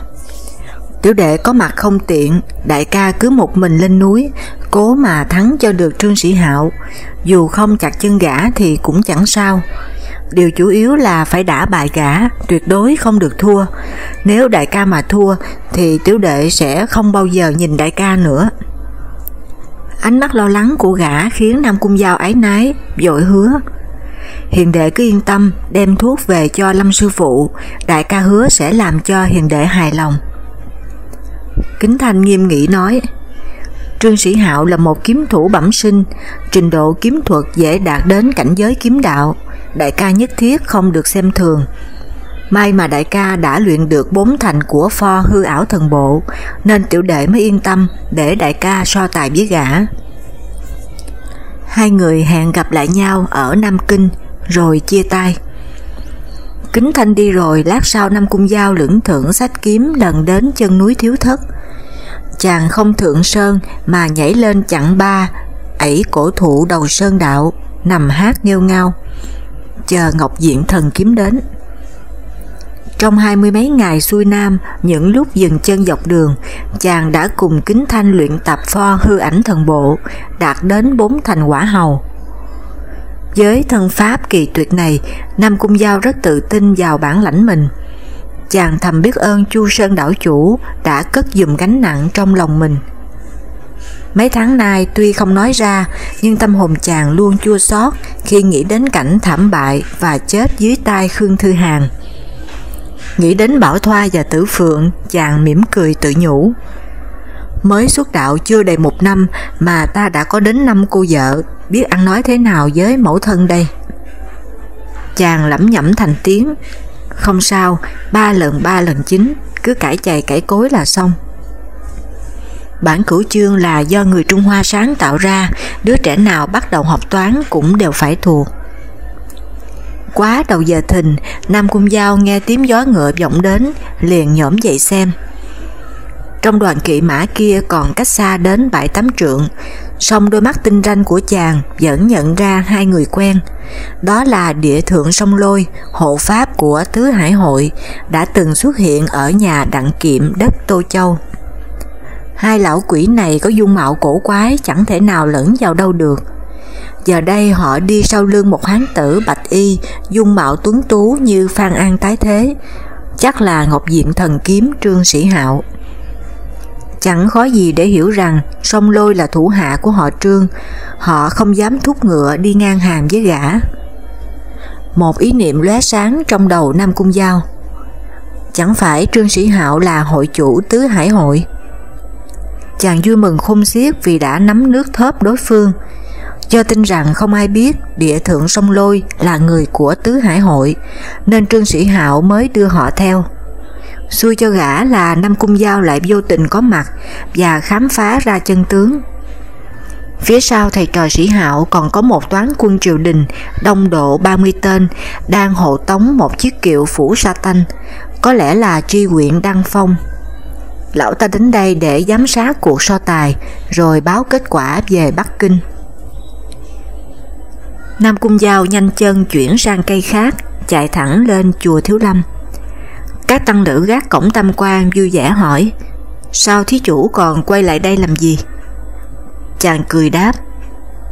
Tiểu đệ có mặt không tiện, đại ca cứ một mình lên núi, cố mà thắng cho được Trương Sĩ Hạo, dù không chặt chân gã thì cũng chẳng sao. Điều chủ yếu là phải đả bại gã, tuyệt đối không được thua. Nếu đại ca mà thua thì tiểu đệ sẽ không bao giờ nhìn đại ca nữa. Ánh mắt lo lắng của gã khiến Nam Cung Giao ái nái, dội hứa. Hiền đệ cứ yên tâm đem thuốc về cho Lâm Sư Phụ, đại ca hứa sẽ làm cho hiền đệ hài lòng. Kính Thanh nghiêm nghị nói, Trương Sĩ Hạo là một kiếm thủ bẩm sinh, trình độ kiếm thuật dễ đạt đến cảnh giới kiếm đạo, đại ca nhất thiết không được xem thường. May mà đại ca đã luyện được bốn thành của pho hư ảo thần bộ, nên tiểu đệ mới yên tâm để đại ca so tài với gã. Hai người hẹn gặp lại nhau ở Nam Kinh, rồi chia tay. Kính Thanh đi rồi, lát sau Nam Cung Giao lưỡng thưởng sách kiếm lần đến chân núi Thiếu Thất. Chàng không thượng sơn mà nhảy lên chặng ba, ẩy cổ thụ đầu sơn đạo, nằm hát nghêu ngao chờ Ngọc Diện Thần kiếm đến. Trong hai mươi mấy ngày xuôi nam, những lúc dừng chân dọc đường, chàng đã cùng Kính Thanh luyện tập pho hư ảnh thần bộ, đạt đến bốn thành quả hầu. Với thân pháp kỳ tuyệt này, Nam Cung Giao rất tự tin vào bản lãnh mình. Chàng thầm biết ơn Chu Sơn đảo chủ đã cất dùm gánh nặng trong lòng mình. Mấy tháng nay tuy không nói ra, nhưng tâm hồn chàng luôn chua xót khi nghĩ đến cảnh thảm bại và chết dưới tay Khương Thư Hàn. Nghĩ đến Bảo Thoa và Tử Phượng, chàng mỉm cười tự nhủ. Mới xuất đạo chưa đầy một năm mà ta đã có đến năm cô vợ, biết ăn nói thế nào với mẫu thân đây. Chàng lẩm nhẩm thành tiếng, không sao, ba lần ba lần chính, cứ cãi chày cãi cối là xong. Bản cửu chương là do người Trung Hoa sáng tạo ra, đứa trẻ nào bắt đầu học toán cũng đều phải thuộc. Quá đầu giờ thình, Nam Cung Giao nghe tiếng gió ngựa vọng đến, liền nhổm dậy xem. Trong đoàn kỵ mã kia còn cách xa đến bảy tắm trượng, song đôi mắt tinh ranh của chàng vẫn nhận ra hai người quen. Đó là địa thượng sông lôi, hộ pháp của Tứ Hải Hội, đã từng xuất hiện ở nhà đặng kiệm đất Tô Châu. Hai lão quỷ này có dung mạo cổ quái chẳng thể nào lẫn vào đâu được. Giờ đây họ đi sau lưng một hán tử bạch y, dung mạo tuấn tú như Phan An tái thế, chắc là Ngọc Diện thần kiếm Trương Sĩ Hạo. Chẳng khó gì để hiểu rằng sông lôi là thủ hạ của họ Trương, họ không dám thúc ngựa đi ngang hàng với gã. Một ý niệm lóe sáng trong đầu Nam Cung Giao. Chẳng phải Trương Sĩ Hạo là hội chủ tứ hải hội? chàng vui mừng khôn xiết vì đã nắm nước thớp đối phương. Do tin rằng không ai biết địa thượng sông lôi là người của tứ hải hội, nên Trương Sĩ Hạo mới đưa họ theo. Xui cho gã là Nam Cung Giao lại vô tình có mặt và khám phá ra chân tướng. Phía sau thầy trò sĩ hạo còn có một toán quân triều đình đông độ 30 tên đang hộ tống một chiếc kiệu phủ sa tanh, có lẽ là tri huyện Đăng Phong. Lão ta đến đây để giám sát cuộc so tài rồi báo kết quả về Bắc Kinh. Nam Cung Giao nhanh chân chuyển sang cây khác, chạy thẳng lên chùa Thiếu Lâm. Các tăng nữ gác cổng tam quan vui vẻ hỏi, sao thí chủ còn quay lại đây làm gì? Chàng cười đáp,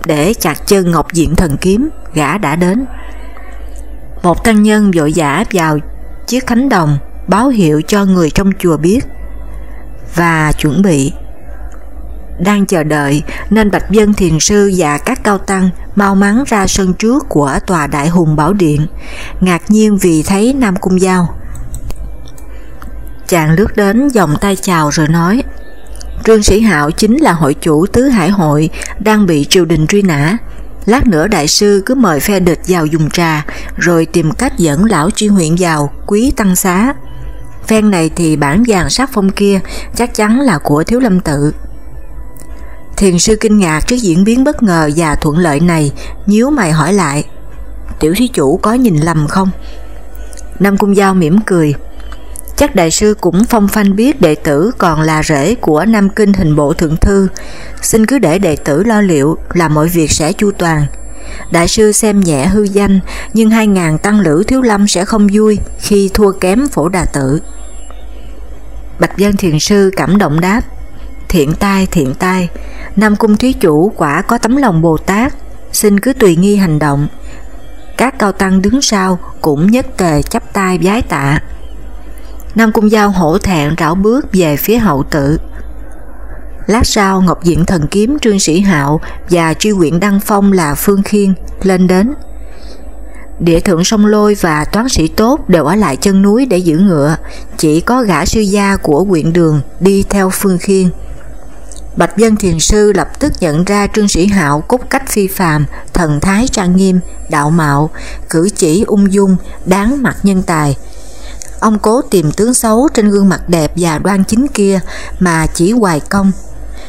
để chặt chân ngọc diện thần kiếm, gã đã đến. Một tăng nhân vội giả vào chiếc khánh đồng, báo hiệu cho người trong chùa biết, và chuẩn bị. Đang chờ đợi nên Bạch Dân Thiền Sư và các cao tăng mau mắn ra sân trước của tòa Đại Hùng Bảo Điện, ngạc nhiên vì thấy Nam Cung Giao. Chàng lướt đến vòng tay chào rồi nói Trương Sĩ Hạo chính là hội chủ Tứ Hải Hội đang bị triều đình truy nã. Lát nữa đại sư cứ mời phe địch vào dùng trà rồi tìm cách dẫn lão tri huyện vào quý tăng xá. Phen này thì bản vàng sát phong kia chắc chắn là của Thiếu Lâm Tự. Thiền sư kinh ngạc trước diễn biến bất ngờ và thuận lợi này, nhíu mày hỏi lại, tiểu thí chủ có nhìn lầm không? Nam Cung Giao mỉm cười, Chắc đại sư cũng phong phanh biết đệ tử còn là rễ của Nam Kinh hình bộ thượng thư, xin cứ để đệ tử lo liệu là mọi việc sẽ chu toàn. Đại sư xem nhẹ hư danh, nhưng hai ngàn tăng lữ thiếu lâm sẽ không vui khi thua kém phổ đà tử. Bạch Dân Thiền Sư cảm động đáp, thiện tai thiện tai, Nam Cung Thúy Chủ quả có tấm lòng Bồ Tát, xin cứ tùy nghi hành động. Các cao tăng đứng sau cũng nhất tề chấp tay vái tạ. Nam Cung Giao hổ thẹn rảo bước về phía hậu tự. Lát sau Ngọc Diện Thần Kiếm Trương Sĩ Hạo và truy quyện Đăng Phong là Phương Khiên lên đến. Địa thượng sông lôi và toán sĩ tốt đều ở lại chân núi để giữ ngựa, chỉ có gã sư gia của quyện đường đi theo Phương Khiên. Bạch Dân Thiền Sư lập tức nhận ra Trương Sĩ Hạo cốt cách phi phàm, thần thái trang nghiêm, đạo mạo, cử chỉ ung dung, đáng mặt nhân tài, Ông cố tìm tướng xấu trên gương mặt đẹp và đoan chính kia mà chỉ hoài công.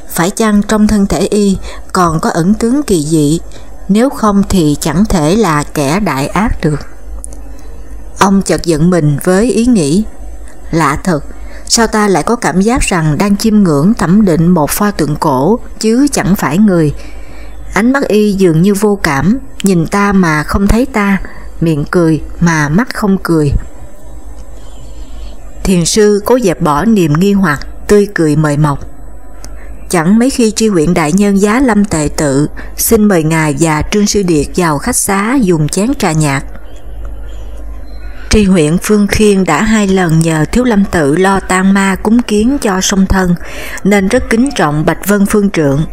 Phải chăng trong thân thể y còn có ẩn tướng kỳ dị, nếu không thì chẳng thể là kẻ đại ác được. Ông chợt giận mình với ý nghĩ, lạ thật, sao ta lại có cảm giác rằng đang chiêm ngưỡng thẩm định một pho tượng cổ chứ chẳng phải người. Ánh mắt y dường như vô cảm, nhìn ta mà không thấy ta, miệng cười mà mắt không cười. Thiền sư cố dẹp bỏ niềm nghi hoặc, tươi cười mời mọc. Chẳng mấy khi tri huyện đại nhân giá lâm tệ tự xin mời ngài và Trương Sư Điệt vào khách xá dùng chén trà nhạt. Tri huyện Phương Khiên đã hai lần nhờ Thiếu Lâm Tự lo tan ma cúng kiến cho sông thân, nên rất kính trọng Bạch Vân Phương Trượng.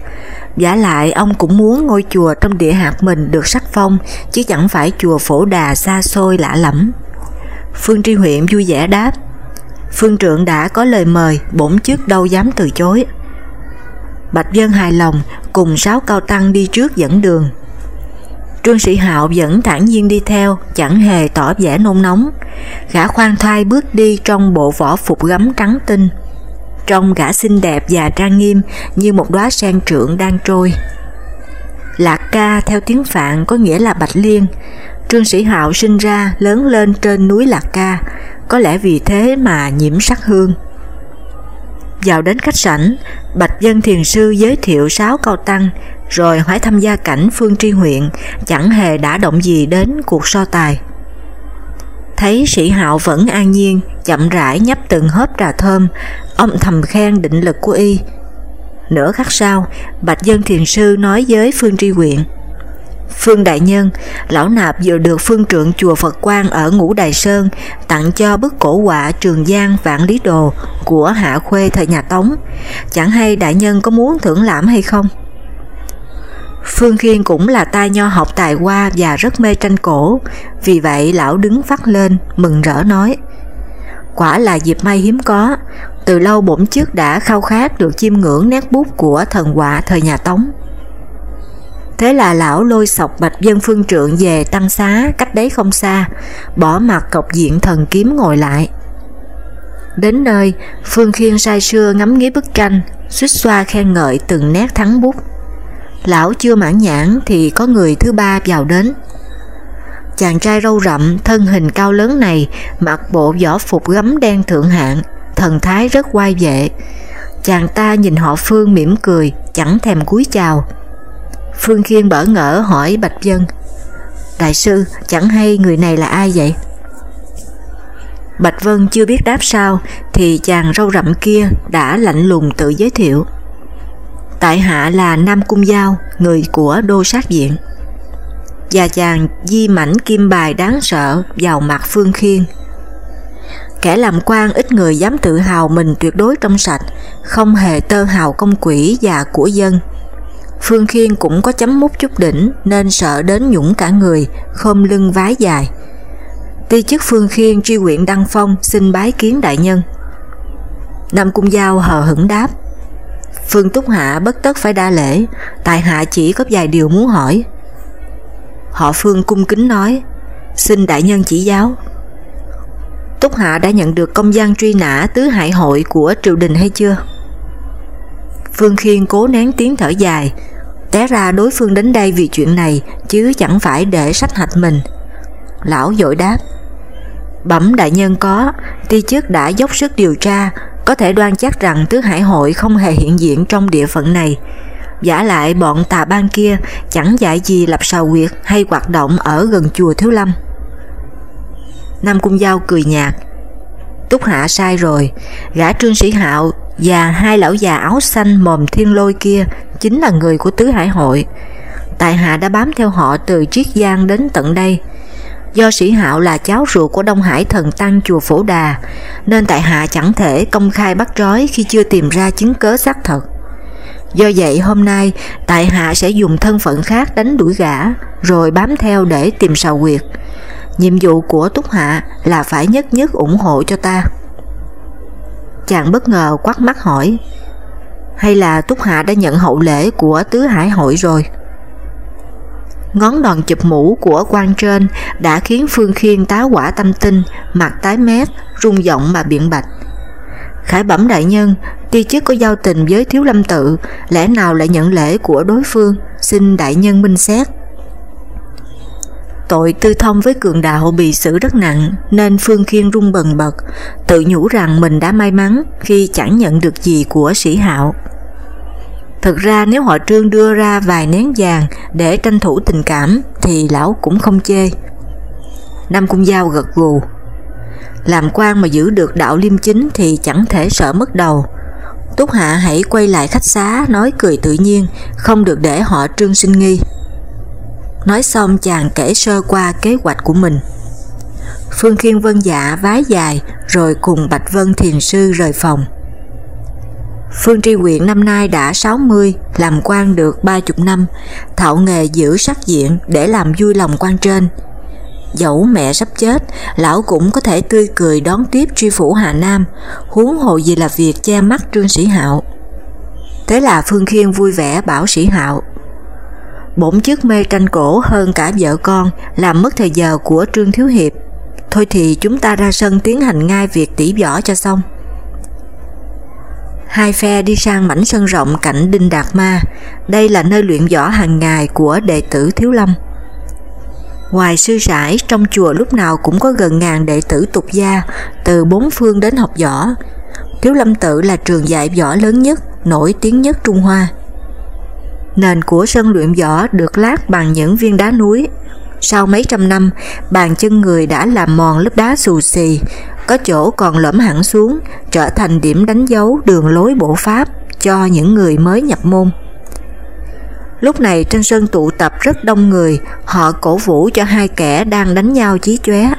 Giả lại ông cũng muốn ngôi chùa trong địa hạt mình được sắc phong, chứ chẳng phải chùa phổ đà xa xôi lạ lẫm. Phương Tri huyện vui vẻ đáp, Phương trượng đã có lời mời, bổn chức đâu dám từ chối. Bạch Vân hài lòng, cùng sáu cao tăng đi trước dẫn đường. Trương Sĩ Hạo vẫn thản nhiên đi theo, chẳng hề tỏ vẻ nôn nóng. Gã khoan thai bước đi trong bộ vỏ phục gấm trắng tinh. Trông gã xinh đẹp và trang nghiêm như một đóa sen trượng đang trôi. Lạc ca theo tiếng Phạn có nghĩa là Bạch Liên. Trương Sĩ Hạo sinh ra lớn lên trên núi Lạc Ca, có lẽ vì thế mà nhiễm sắc hương. Vào đến khách sảnh, Bạch Dân Thiền Sư giới thiệu sáu cao tăng, rồi hỏi thăm gia cảnh Phương Tri huyện, chẳng hề đã động gì đến cuộc so tài. Thấy sĩ hạo vẫn an nhiên, chậm rãi nhấp từng hớp trà thơm, ông thầm khen định lực của y. Nửa khắc sau, Bạch Dân Thiền Sư nói với Phương Tri huyện, Phương Đại Nhân, Lão Nạp vừa được phương trượng chùa Phật Quang ở Ngũ Đài Sơn tặng cho bức cổ họa Trường Giang Vạn Lý Đồ của Hạ Khuê thời nhà Tống. Chẳng hay Đại Nhân có muốn thưởng lãm hay không? Phương Khiên cũng là tai nho học tài hoa và rất mê tranh cổ, vì vậy lão đứng phát lên, mừng rỡ nói Quả là dịp may hiếm có, từ lâu bổn chức đã khao khát được chiêm ngưỡng nét bút của thần họa thời nhà Tống. Thế là lão lôi sọc bạch dân phương trượng về tăng xá cách đấy không xa, bỏ mặt cọc diện thần kiếm ngồi lại. Đến nơi, Phương Khiên say sưa ngắm nghía bức tranh, suýt xoa khen ngợi từng nét thắng bút. Lão chưa mãn nhãn thì có người thứ ba vào đến. Chàng trai râu rậm, thân hình cao lớn này mặc bộ võ phục gấm đen thượng hạng, thần thái rất oai vệ. Chàng ta nhìn họ Phương mỉm cười, chẳng thèm cúi chào. Phương Khiên bỡ ngỡ hỏi Bạch Dân, Đại sư, chẳng hay người này là ai vậy? Bạch Vân chưa biết đáp sao thì chàng râu rậm kia đã lạnh lùng tự giới thiệu. Tại hạ là Nam Cung Giao, người của đô sát viện. Và chàng di mảnh kim bài đáng sợ vào mặt Phương Khiên. Kẻ làm quan ít người dám tự hào mình tuyệt đối trong sạch, không hề tơ hào công quỷ và của dân. Phương Khiên cũng có chấm mút chút đỉnh nên sợ đến nhũng cả người, khom lưng vái dài. Ti chức Phương Khiên tri huyện Đăng Phong xin bái kiến đại nhân. Nam Cung Giao hờ hững đáp Phương Túc Hạ bất tất phải đa lễ, tại hạ chỉ có vài điều muốn hỏi. Họ Phương cung kính nói, xin đại nhân chỉ giáo. Túc Hạ đã nhận được công văn truy nã tứ hại hội của triều đình hay chưa? Phương Khiên cố nén tiếng thở dài, té ra đối phương đến đây vì chuyện này chứ chẳng phải để sách hạch mình. Lão dội đáp, bẩm đại nhân có, ti chức đã dốc sức điều tra, có thể đoan chắc rằng Tứ Hải Hội không hề hiện diện trong địa phận này. Giả lại bọn tà ban kia chẳng giải gì lập sào quyệt hay hoạt động ở gần chùa Thiếu Lâm. Nam Cung Giao cười nhạt. Túc Hạ sai rồi, gã Trương Sĩ Hạo và hai lão già áo xanh mồm thiên lôi kia chính là người của Tứ Hải Hội. Tại Hạ đã bám theo họ từ Triết Giang đến tận đây. Do sĩ hạo là cháu ruột của Đông Hải thần tăng chùa Phổ Đà, nên tại hạ chẳng thể công khai bắt trói khi chưa tìm ra chứng cớ xác thật. Do vậy hôm nay tại hạ sẽ dùng thân phận khác đánh đuổi gã, rồi bám theo để tìm sầu quyệt. Nhiệm vụ của Túc Hạ là phải nhất nhất ủng hộ cho ta. Chàng bất ngờ quắt mắt hỏi, hay là Túc Hạ đã nhận hậu lễ của Tứ Hải Hội rồi? Ngón đòn chụp mũ của quan trên đã khiến Phương Khiên táo quả tâm tinh, mặt tái mét, rung giọng mà biện bạch. Khải bẩm đại nhân, ti chức có giao tình với thiếu lâm tự, lẽ nào lại nhận lễ của đối phương, xin đại nhân minh xét. Tội tư thông với cường đạo bị xử rất nặng nên Phương Khiên rung bần bật, tự nhủ rằng mình đã may mắn khi chẳng nhận được gì của sĩ hạo. Thực ra nếu họ trương đưa ra vài nén vàng để tranh thủ tình cảm thì lão cũng không chê. Nam Cung Giao gật gù. Làm quan mà giữ được đạo liêm chính thì chẳng thể sợ mất đầu. Túc Hạ hãy quay lại khách xá nói cười tự nhiên, không được để họ trương sinh nghi. Nói xong chàng kể sơ qua kế hoạch của mình. Phương Khiên Vân dạ vái dài rồi cùng Bạch Vân Thiền Sư rời phòng. Phương Tri Quyện năm nay đã 60, làm quan được 30 năm, thạo nghề giữ sắc diện để làm vui lòng quan trên. Dẫu mẹ sắp chết, lão cũng có thể tươi cười đón tiếp truy phủ Hà Nam, huống hồ gì là việc che mắt Trương Sĩ Hạo. Thế là Phương Khiên vui vẻ bảo Sĩ Hạo. Bổn chức mê tranh cổ hơn cả vợ con, làm mất thời giờ của Trương Thiếu Hiệp. Thôi thì chúng ta ra sân tiến hành ngay việc tỉ võ cho xong. Hai phe đi sang mảnh sân rộng cạnh Đinh Đạt Ma, đây là nơi luyện võ hàng ngày của đệ tử Thiếu Lâm. Ngoài sư sãi, trong chùa lúc nào cũng có gần ngàn đệ tử tục gia, từ bốn phương đến học võ. Thiếu Lâm Tự là trường dạy võ lớn nhất, nổi tiếng nhất Trung Hoa. Nền của sân luyện võ được lát bằng những viên đá núi. Sau mấy trăm năm, bàn chân người đã làm mòn lớp đá xù xì, có chỗ còn lõm hẳn xuống, trở thành điểm đánh dấu đường lối bộ pháp cho những người mới nhập môn. Lúc này trên sân tụ tập rất đông người, họ cổ vũ cho hai kẻ đang đánh nhau chí chóe.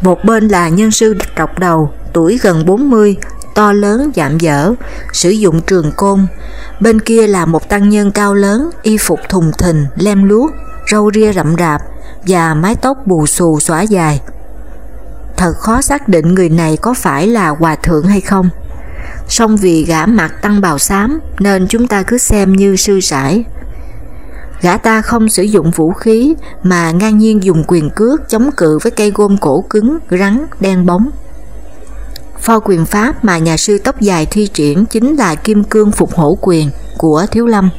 Một bên là nhân sư trọc đầu, tuổi gần 40, to lớn dạm dở, sử dụng trường côn. Bên kia là một tăng nhân cao lớn, y phục thùng thình, lem luốc, râu ria rậm rạp và mái tóc bù xù xõa dài thật khó xác định người này có phải là hòa thượng hay không. song vì gã mặt tăng bào xám nên chúng ta cứ xem như sư sải. Gã ta không sử dụng vũ khí mà ngang nhiên dùng quyền cước chống cự với cây gôm cổ cứng, rắn, đen bóng. Pho quyền pháp mà nhà sư tóc dài thi triển chính là kim cương phục hổ quyền của Thiếu Lâm.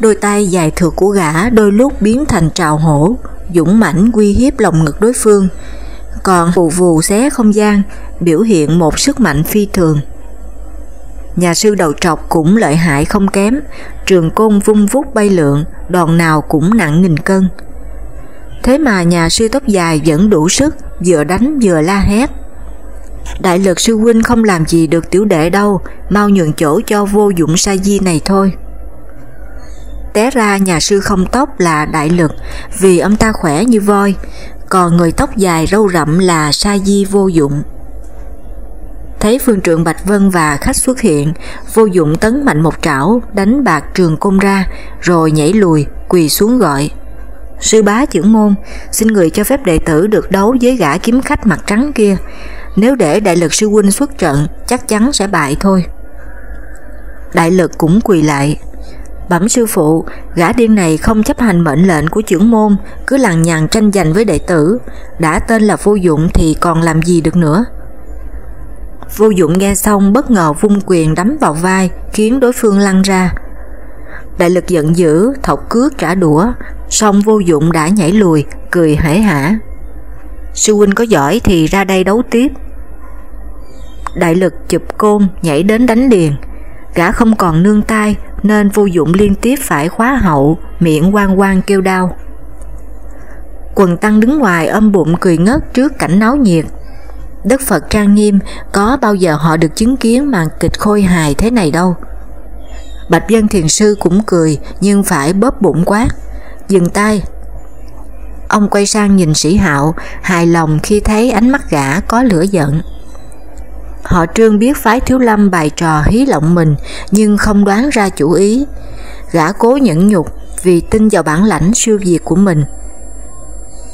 Đôi tay dài thượt của gã đôi lúc biến thành trào hổ, dũng mãnh uy hiếp lòng ngực đối phương, còn vù vù xé không gian, biểu hiện một sức mạnh phi thường. Nhà sư đầu trọc cũng lợi hại không kém, trường côn vung vút bay lượn, đòn nào cũng nặng nghìn cân. Thế mà nhà sư tóc dài vẫn đủ sức, vừa đánh vừa la hét. Đại lực sư huynh không làm gì được tiểu đệ đâu, mau nhường chỗ cho vô dụng sa di này thôi. Té ra nhà sư không tóc là đại lực vì ông ta khỏe như voi, còn người tóc dài râu rậm là sa di vô dụng. Thấy phương trượng Bạch Vân và khách xuất hiện, vô dụng tấn mạnh một trảo, đánh bạc trường côn ra, rồi nhảy lùi, quỳ xuống gọi. Sư bá trưởng môn, xin người cho phép đệ tử được đấu với gã kiếm khách mặt trắng kia. Nếu để đại lực sư huynh xuất trận, chắc chắn sẽ bại thôi. Đại lực cũng quỳ lại. Bẩm sư phụ, gã điên này không chấp hành mệnh lệnh của trưởng môn, cứ lằng nhằng tranh giành với đệ tử. Đã tên là vô dụng thì còn làm gì được nữa. Vô dụng nghe xong bất ngờ vung quyền đấm vào vai khiến đối phương lăn ra. Đại lực giận dữ, thọc cước trả đũa, song vô dụng đã nhảy lùi, cười hể hả. Sư huynh có giỏi thì ra đây đấu tiếp. Đại lực chụp côn nhảy đến đánh liền, gã không còn nương tay nên vô dụng liên tiếp phải khóa hậu, miệng quang quang kêu đau. Quần tăng đứng ngoài âm bụng cười ngất trước cảnh náo nhiệt, Đất Phật trang nghiêm có bao giờ họ được chứng kiến màn kịch khôi hài thế này đâu. Bạch Dân Thiền Sư cũng cười nhưng phải bóp bụng quát. Dừng tay. Ông quay sang nhìn sĩ hạo, hài lòng khi thấy ánh mắt gã có lửa giận. Họ trương biết phái thiếu lâm bài trò hí lộng mình nhưng không đoán ra chủ ý. Gã cố nhẫn nhục vì tin vào bản lãnh siêu việt của mình.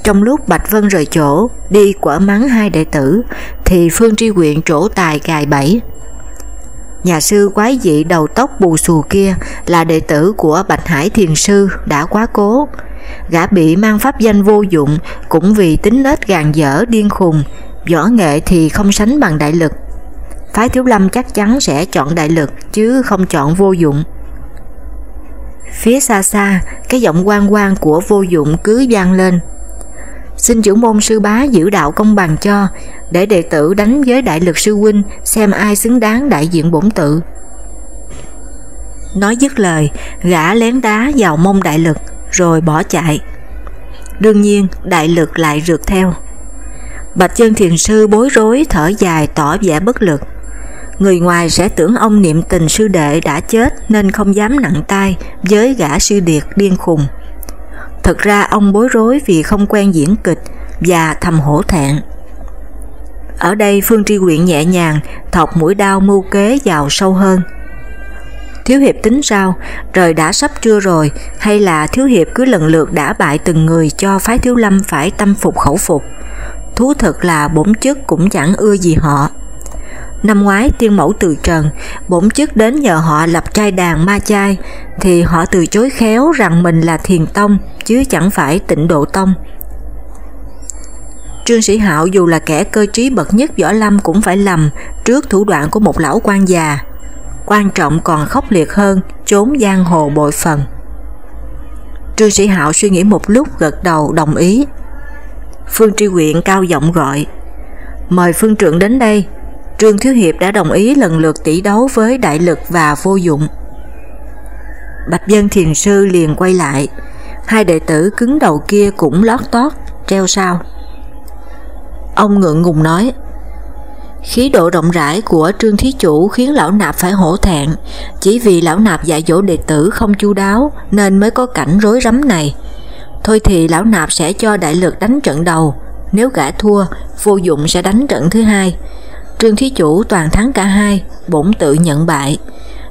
Trong lúc Bạch Vân rời chỗ, đi quở mắng hai đệ tử, thì Phương Tri Quyện trổ tài gài bẫy. Nhà sư quái dị đầu tóc bù xù kia là đệ tử của Bạch Hải Thiền Sư đã quá cố. Gã bị mang pháp danh vô dụng cũng vì tính nết gàn dở điên khùng, võ nghệ thì không sánh bằng đại lực. Phái Thiếu Lâm chắc chắn sẽ chọn đại lực chứ không chọn vô dụng. Phía xa xa, cái giọng quan quan của vô dụng cứ vang lên xin trưởng môn sư bá giữ đạo công bằng cho, để đệ tử đánh với đại lực sư huynh xem ai xứng đáng đại diện bổn tự. Nói dứt lời, gã lén đá vào mông đại lực, rồi bỏ chạy. Đương nhiên, đại lực lại rượt theo. Bạch chân thiền sư bối rối thở dài tỏ vẻ bất lực. Người ngoài sẽ tưởng ông niệm tình sư đệ đã chết nên không dám nặng tay với gã sư điệt điên khùng. Thật ra ông bối rối vì không quen diễn kịch và thầm hổ thẹn. Ở đây Phương Tri Quyện nhẹ nhàng thọc mũi đao mưu kế vào sâu hơn. Thiếu Hiệp tính sao, trời đã sắp trưa rồi, hay là Thiếu Hiệp cứ lần lượt đã bại từng người cho phái Thiếu Lâm phải tâm phục khẩu phục. Thú thật là bổn chức cũng chẳng ưa gì họ. Năm ngoái tiên mẫu từ trần, bổn chức đến nhờ họ lập trai đàn ma chai, thì họ từ chối khéo rằng mình là thiền tông, chứ chẳng phải tịnh độ tông. Trương Sĩ Hạo dù là kẻ cơ trí bậc nhất võ lâm cũng phải lầm trước thủ đoạn của một lão quan già. Quan trọng còn khốc liệt hơn, trốn giang hồ bội phần. Trương Sĩ Hạo suy nghĩ một lúc gật đầu đồng ý. Phương Tri Quyện cao giọng gọi, mời Phương Trượng đến đây, Trương Thiếu Hiệp đã đồng ý lần lượt tỷ đấu với đại lực và vô dụng. Bạch Dân Thiền Sư liền quay lại, hai đệ tử cứng đầu kia cũng lót tót, treo sao. Ông ngượng ngùng nói, Khí độ rộng rãi của Trương Thí Chủ khiến lão nạp phải hổ thẹn, chỉ vì lão nạp dạy dỗ đệ tử không chu đáo nên mới có cảnh rối rắm này. Thôi thì lão nạp sẽ cho đại lực đánh trận đầu, nếu gã thua, vô dụng sẽ đánh trận thứ hai. Trương Thí Chủ toàn thắng cả hai, bổn tự nhận bại.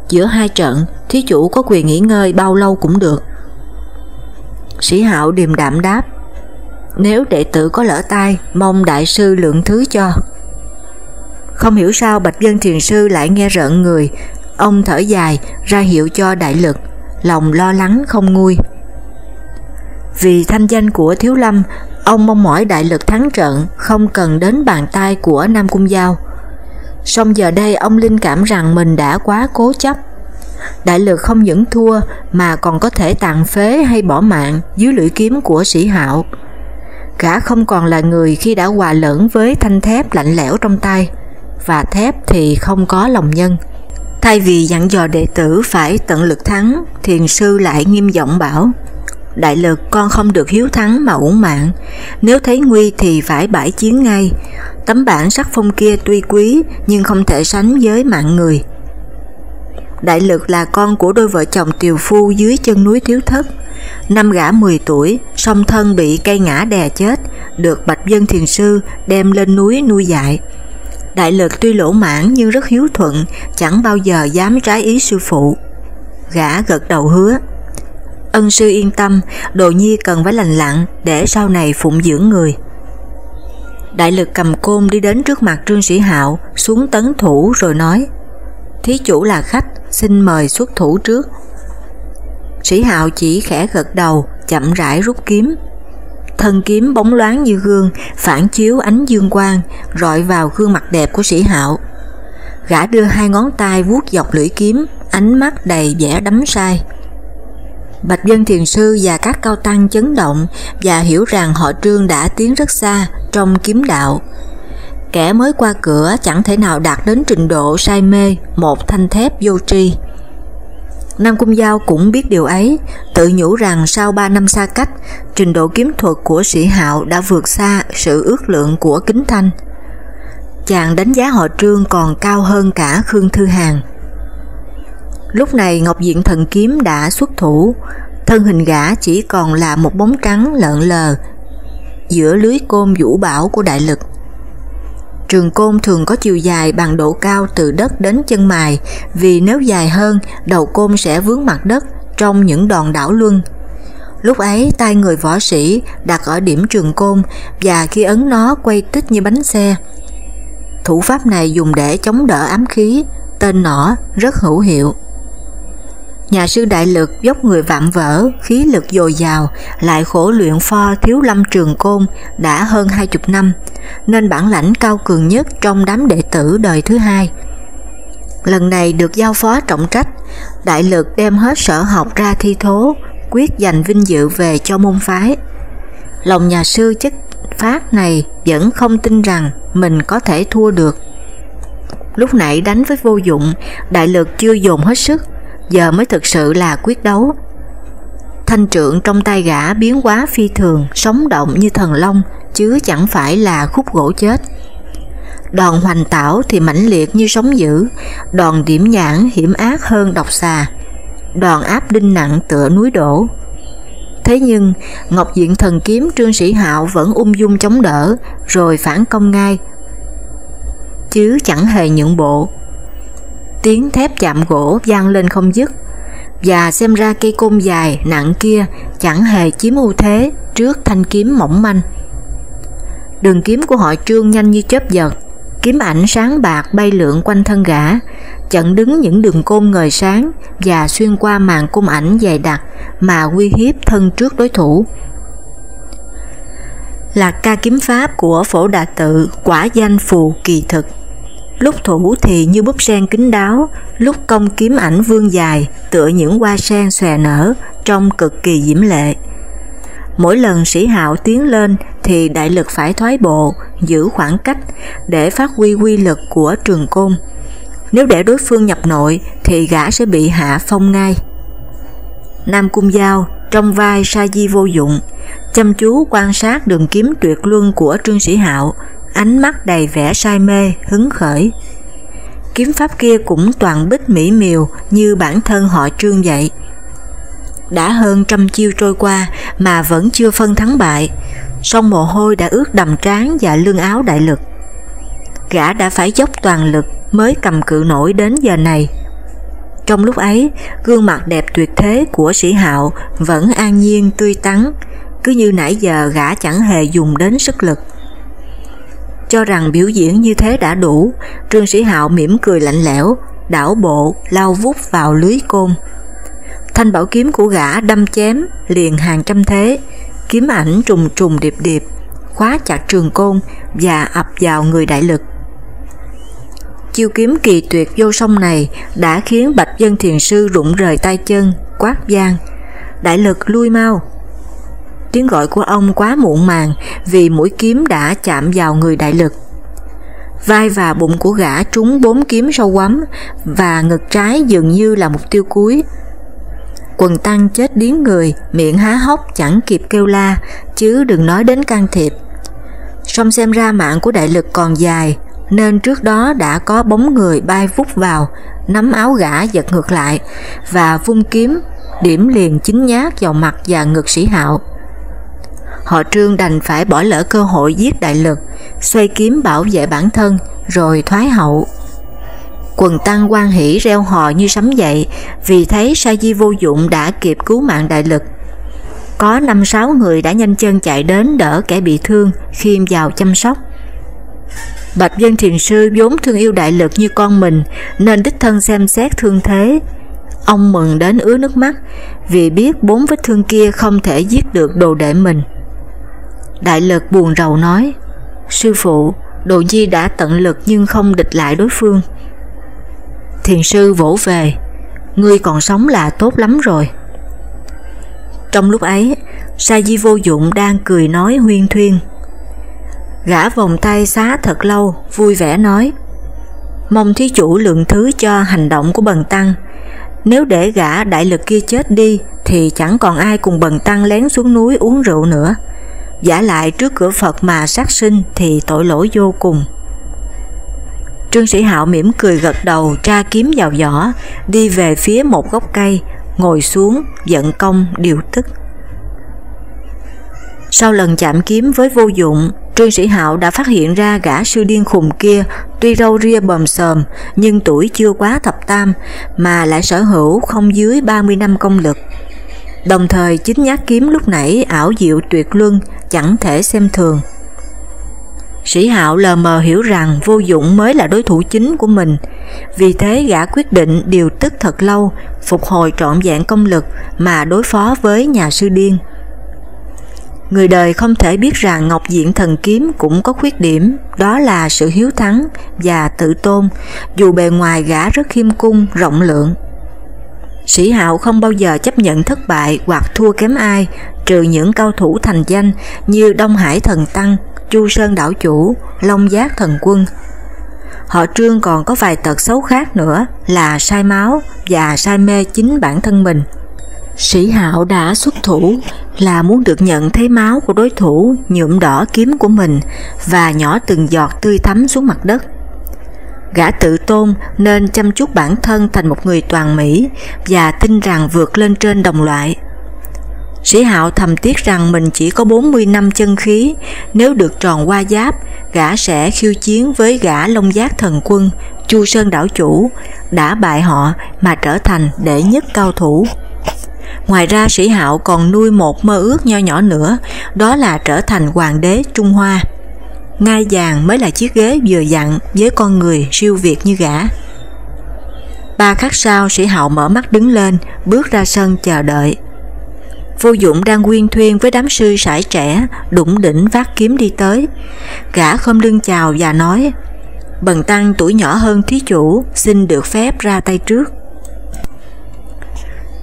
Giữa hai trận, Thí Chủ có quyền nghỉ ngơi bao lâu cũng được. Sĩ Hạo điềm đạm đáp, nếu đệ tử có lỡ tay, mong đại sư lượng thứ cho. Không hiểu sao Bạch Dân Thiền Sư lại nghe rợn người, ông thở dài ra hiệu cho đại lực, lòng lo lắng không nguôi. Vì thanh danh của Thiếu Lâm, ông mong mỏi đại lực thắng trận không cần đến bàn tay của Nam Cung Giao. Song giờ đây ông linh cảm rằng mình đã quá cố chấp. Đại lực không những thua mà còn có thể tàn phế hay bỏ mạng dưới lưỡi kiếm của sĩ hạo. Gã không còn là người khi đã hòa lẫn với thanh thép lạnh lẽo trong tay, và thép thì không có lòng nhân. Thay vì dặn dò đệ tử phải tận lực thắng, thiền sư lại nghiêm giọng bảo Đại lực con không được hiếu thắng mà uổng mạng, nếu thấy nguy thì phải bãi chiến ngay. Tấm bản sắc phong kia tuy quý nhưng không thể sánh với mạng người. Đại lực là con của đôi vợ chồng tiều phu dưới chân núi Thiếu Thất. Năm gã 10 tuổi, song thân bị cây ngã đè chết, được Bạch Dân Thiền Sư đem lên núi nuôi dạy. Đại lực tuy lỗ mãn nhưng rất hiếu thuận, chẳng bao giờ dám trái ý sư phụ. Gã gật đầu hứa. Ân sư yên tâm, đồ nhi cần phải lành lặn để sau này phụng dưỡng người. Đại lực cầm côn đi đến trước mặt Trương Sĩ Hạo, xuống tấn thủ rồi nói Thí chủ là khách, xin mời xuất thủ trước. Sĩ Hạo chỉ khẽ gật đầu, chậm rãi rút kiếm. Thân kiếm bóng loáng như gương, phản chiếu ánh dương quang, rọi vào gương mặt đẹp của Sĩ Hạo. Gã đưa hai ngón tay vuốt dọc lưỡi kiếm, ánh mắt đầy vẻ đắm say. Bạch Dân Thiền Sư và các cao tăng chấn động và hiểu rằng họ trương đã tiến rất xa trong kiếm đạo. Kẻ mới qua cửa chẳng thể nào đạt đến trình độ say mê một thanh thép vô tri. Nam Cung Giao cũng biết điều ấy, tự nhủ rằng sau 3 năm xa cách, trình độ kiếm thuật của sĩ hạo đã vượt xa sự ước lượng của Kính Thanh. Chàng đánh giá họ trương còn cao hơn cả Khương Thư Hàng. Lúc này Ngọc Diện Thần Kiếm đã xuất thủ, thân hình gã chỉ còn là một bóng trắng lợn lờ giữa lưới côn vũ bảo của đại lực. Trường côn thường có chiều dài bằng độ cao từ đất đến chân mài vì nếu dài hơn đầu côn sẽ vướng mặt đất trong những đòn đảo luân. Lúc ấy tay người võ sĩ đặt ở điểm trường côn và khi ấn nó quay tích như bánh xe. Thủ pháp này dùng để chống đỡ ám khí, tên nỏ rất hữu hiệu. Nhà sư đại lực dốc người vạm vỡ, khí lực dồi dào, lại khổ luyện pho thiếu lâm trường côn đã hơn hai chục năm, nên bản lãnh cao cường nhất trong đám đệ tử đời thứ hai. Lần này được giao phó trọng trách, đại lực đem hết sở học ra thi thố, quyết giành vinh dự về cho môn phái. Lòng nhà sư chất phát này vẫn không tin rằng mình có thể thua được. Lúc nãy đánh với vô dụng, đại lực chưa dồn hết sức, giờ mới thực sự là quyết đấu. Thanh trượng trong tay gã biến hóa phi thường, sống động như thần long, chứ chẳng phải là khúc gỗ chết. Đòn hoành tảo thì mãnh liệt như sóng dữ, đòn điểm nhãn hiểm ác hơn độc xà, đòn áp đinh nặng tựa núi đổ. Thế nhưng, Ngọc Diện thần kiếm Trương Sĩ Hạo vẫn ung dung chống đỡ, rồi phản công ngay, chứ chẳng hề nhượng bộ tiếng thép chạm gỗ vang lên không dứt, và xem ra cây côn dài nặng kia chẳng hề chiếm ưu thế trước thanh kiếm mỏng manh. Đường kiếm của họ trương nhanh như chớp giật, kiếm ảnh sáng bạc bay lượn quanh thân gã, chặn đứng những đường côn ngời sáng và xuyên qua màn cung ảnh dày đặc mà uy hiếp thân trước đối thủ. Là ca kiếm pháp của phổ đà tự quả danh phù kỳ thực lúc thủ thì như búp sen kín đáo, lúc công kiếm ảnh vương dài tựa những hoa sen xòe nở trông cực kỳ diễm lệ. Mỗi lần sĩ hạo tiến lên thì đại lực phải thoái bộ, giữ khoảng cách để phát huy quy lực của trường côn. Nếu để đối phương nhập nội thì gã sẽ bị hạ phong ngay. Nam Cung Giao trong vai sa di vô dụng, chăm chú quan sát đường kiếm tuyệt luân của Trương Sĩ Hạo, ánh mắt đầy vẻ say mê, hứng khởi. Kiếm pháp kia cũng toàn bích mỹ miều như bản thân họ trương vậy. Đã hơn trăm chiêu trôi qua mà vẫn chưa phân thắng bại, song mồ hôi đã ướt đầm trán và lưng áo đại lực. Gã đã phải dốc toàn lực mới cầm cự nổi đến giờ này. Trong lúc ấy, gương mặt đẹp tuyệt thế của sĩ hạo vẫn an nhiên tươi tắn, cứ như nãy giờ gã chẳng hề dùng đến sức lực cho rằng biểu diễn như thế đã đủ, Trương Sĩ Hạo mỉm cười lạnh lẽo, đảo bộ, lao vút vào lưới côn. Thanh bảo kiếm của gã đâm chém, liền hàng trăm thế, kiếm ảnh trùng trùng điệp điệp, khóa chặt trường côn và ập vào người đại lực. Chiêu kiếm kỳ tuyệt vô song này đã khiến Bạch Dân Thiền Sư rụng rời tay chân, quát gian. Đại lực lui mau. Tiếng gọi của ông quá muộn màng vì mũi kiếm đã chạm vào người đại lực. Vai và bụng của gã trúng bốn kiếm sâu quắm và ngực trái dường như là mục tiêu cuối. Quần tăng chết điếng người, miệng há hốc chẳng kịp kêu la, chứ đừng nói đến can thiệp. Song xem ra mạng của đại lực còn dài, nên trước đó đã có bóng người bay vút vào, nắm áo gã giật ngược lại và vung kiếm, điểm liền chính nhát vào mặt và ngực sĩ hạo. Họ trương đành phải bỏ lỡ cơ hội giết đại lực, xoay kiếm bảo vệ bản thân, rồi thoái hậu. Quần tăng quan hỷ reo hò như sấm dậy vì thấy sa di vô dụng đã kịp cứu mạng đại lực. Có năm sáu người đã nhanh chân chạy đến đỡ kẻ bị thương khiêm vào chăm sóc. Bạch Dân Thiền Sư vốn thương yêu đại lực như con mình nên đích thân xem xét thương thế. Ông mừng đến ứa nước mắt vì biết bốn vết thương kia không thể giết được đồ đệ mình. Đại lực buồn rầu nói Sư phụ, Đồ Nhi đã tận lực nhưng không địch lại đối phương. Thiền sư vỗ về Ngươi còn sống là tốt lắm rồi. Trong lúc ấy, Sa Di vô dụng đang cười nói huyên thuyên. Gã vòng tay xá thật lâu, vui vẻ nói Mong thí chủ lượng thứ cho hành động của bần tăng Nếu để gã đại lực kia chết đi Thì chẳng còn ai cùng bần tăng lén xuống núi uống rượu nữa Giả lại trước cửa Phật mà sát sinh Thì tội lỗi vô cùng Trương Sĩ Hạo mỉm cười gật đầu tra kiếm vào vỏ Đi về phía một gốc cây Ngồi xuống, giận công, điều tức Sau lần chạm kiếm với vô dụng Trương Sĩ Hạo đã phát hiện ra gã sư điên khùng kia tuy râu ria bầm sờm nhưng tuổi chưa quá thập tam mà lại sở hữu không dưới 30 năm công lực. Đồng thời chính nhát kiếm lúc nãy ảo diệu tuyệt luân chẳng thể xem thường. Sĩ Hạo lờ mờ hiểu rằng vô dụng mới là đối thủ chính của mình, vì thế gã quyết định điều tức thật lâu, phục hồi trọn vẹn công lực mà đối phó với nhà sư điên. Người đời không thể biết rằng Ngọc Diện Thần Kiếm cũng có khuyết điểm, đó là sự hiếu thắng và tự tôn, dù bề ngoài gã rất khiêm cung, rộng lượng. Sĩ Hạo không bao giờ chấp nhận thất bại hoặc thua kém ai, trừ những cao thủ thành danh như Đông Hải Thần Tăng, Chu Sơn Đảo Chủ, Long Giác Thần Quân. Họ Trương còn có vài tật xấu khác nữa là sai máu và sai mê chính bản thân mình. Sĩ Hạo đã xuất thủ là muốn được nhận thấy máu của đối thủ nhuộm đỏ kiếm của mình và nhỏ từng giọt tươi thắm xuống mặt đất. Gã tự tôn nên chăm chút bản thân thành một người toàn mỹ và tin rằng vượt lên trên đồng loại. Sĩ Hạo thầm tiếc rằng mình chỉ có 40 năm chân khí, nếu được tròn qua giáp, gã sẽ khiêu chiến với gã Long Giác Thần Quân, Chu Sơn Đảo Chủ, đã bại họ mà trở thành đệ nhất cao thủ. Ngoài ra sĩ hạo còn nuôi một mơ ước nho nhỏ nữa, đó là trở thành hoàng đế Trung Hoa. Ngai vàng mới là chiếc ghế vừa dặn với con người siêu việt như gã. Ba khắc sau sĩ hạo mở mắt đứng lên, bước ra sân chờ đợi. Vô dụng đang quyên thuyên với đám sư sải trẻ, đụng đỉnh vác kiếm đi tới. Gã không lưng chào và nói, Bần tăng tuổi nhỏ hơn thí chủ, xin được phép ra tay trước.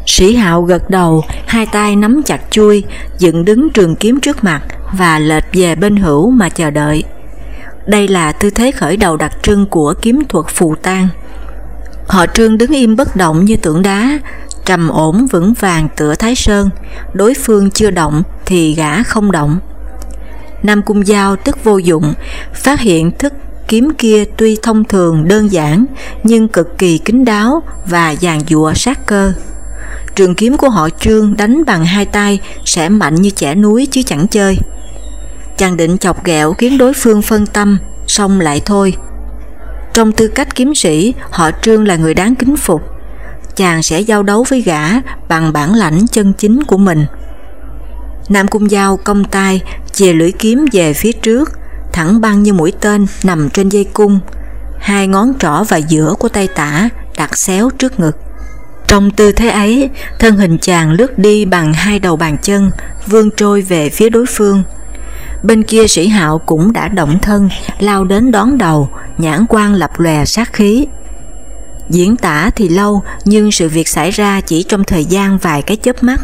Sĩ Hạo gật đầu, hai tay nắm chặt chui, dựng đứng trường kiếm trước mặt và lệch về bên hữu mà chờ đợi. Đây là tư thế khởi đầu đặc trưng của kiếm thuật phù tan. Họ trương đứng im bất động như tượng đá, trầm ổn vững vàng tựa Thái Sơn, đối phương chưa động thì gã không động. Nam Cung Giao tức vô dụng, phát hiện thức kiếm kia tuy thông thường đơn giản nhưng cực kỳ kín đáo và dàn dụa sát cơ. Trường kiếm của họ Trương đánh bằng hai tay sẽ mạnh như chẻ núi chứ chẳng chơi. Chàng định chọc ghẹo khiến đối phương phân tâm, xong lại thôi. Trong tư cách kiếm sĩ, họ Trương là người đáng kính phục. Chàng sẽ giao đấu với gã bằng bản lãnh chân chính của mình. Nam Cung Giao công tay, chìa lưỡi kiếm về phía trước, thẳng băng như mũi tên nằm trên dây cung, hai ngón trỏ và giữa của tay tả đặt xéo trước ngực. Trong tư thế ấy, thân hình chàng lướt đi bằng hai đầu bàn chân, vươn trôi về phía đối phương. Bên kia sĩ hạo cũng đã động thân, lao đến đón đầu, nhãn quan lập lòe sát khí. Diễn tả thì lâu, nhưng sự việc xảy ra chỉ trong thời gian vài cái chớp mắt.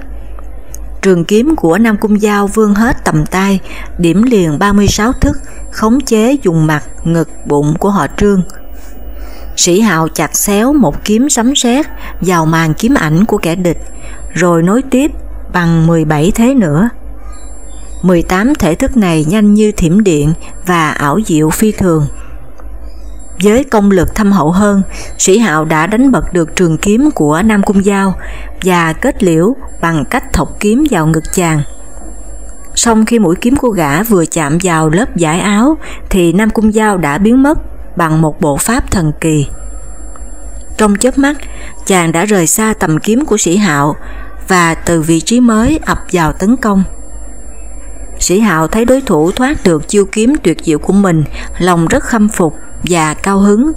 Trường kiếm của Nam Cung Giao vươn hết tầm tay, điểm liền 36 thức, khống chế dùng mặt, ngực, bụng của họ trương. Sĩ hào chặt xéo một kiếm sấm sét vào màn kiếm ảnh của kẻ địch, rồi nối tiếp bằng 17 thế nữa. 18 thể thức này nhanh như thiểm điện và ảo diệu phi thường. Với công lực thâm hậu hơn, Sĩ Hạo đã đánh bật được trường kiếm của Nam Cung Giao và kết liễu bằng cách thọc kiếm vào ngực chàng. Song khi mũi kiếm của gã vừa chạm vào lớp giải áo thì Nam Cung Giao đã biến mất bằng một bộ pháp thần kỳ. Trong chớp mắt, chàng đã rời xa tầm kiếm của sĩ hạo và từ vị trí mới ập vào tấn công. Sĩ hạo thấy đối thủ thoát được chiêu kiếm tuyệt diệu của mình, lòng rất khâm phục và cao hứng.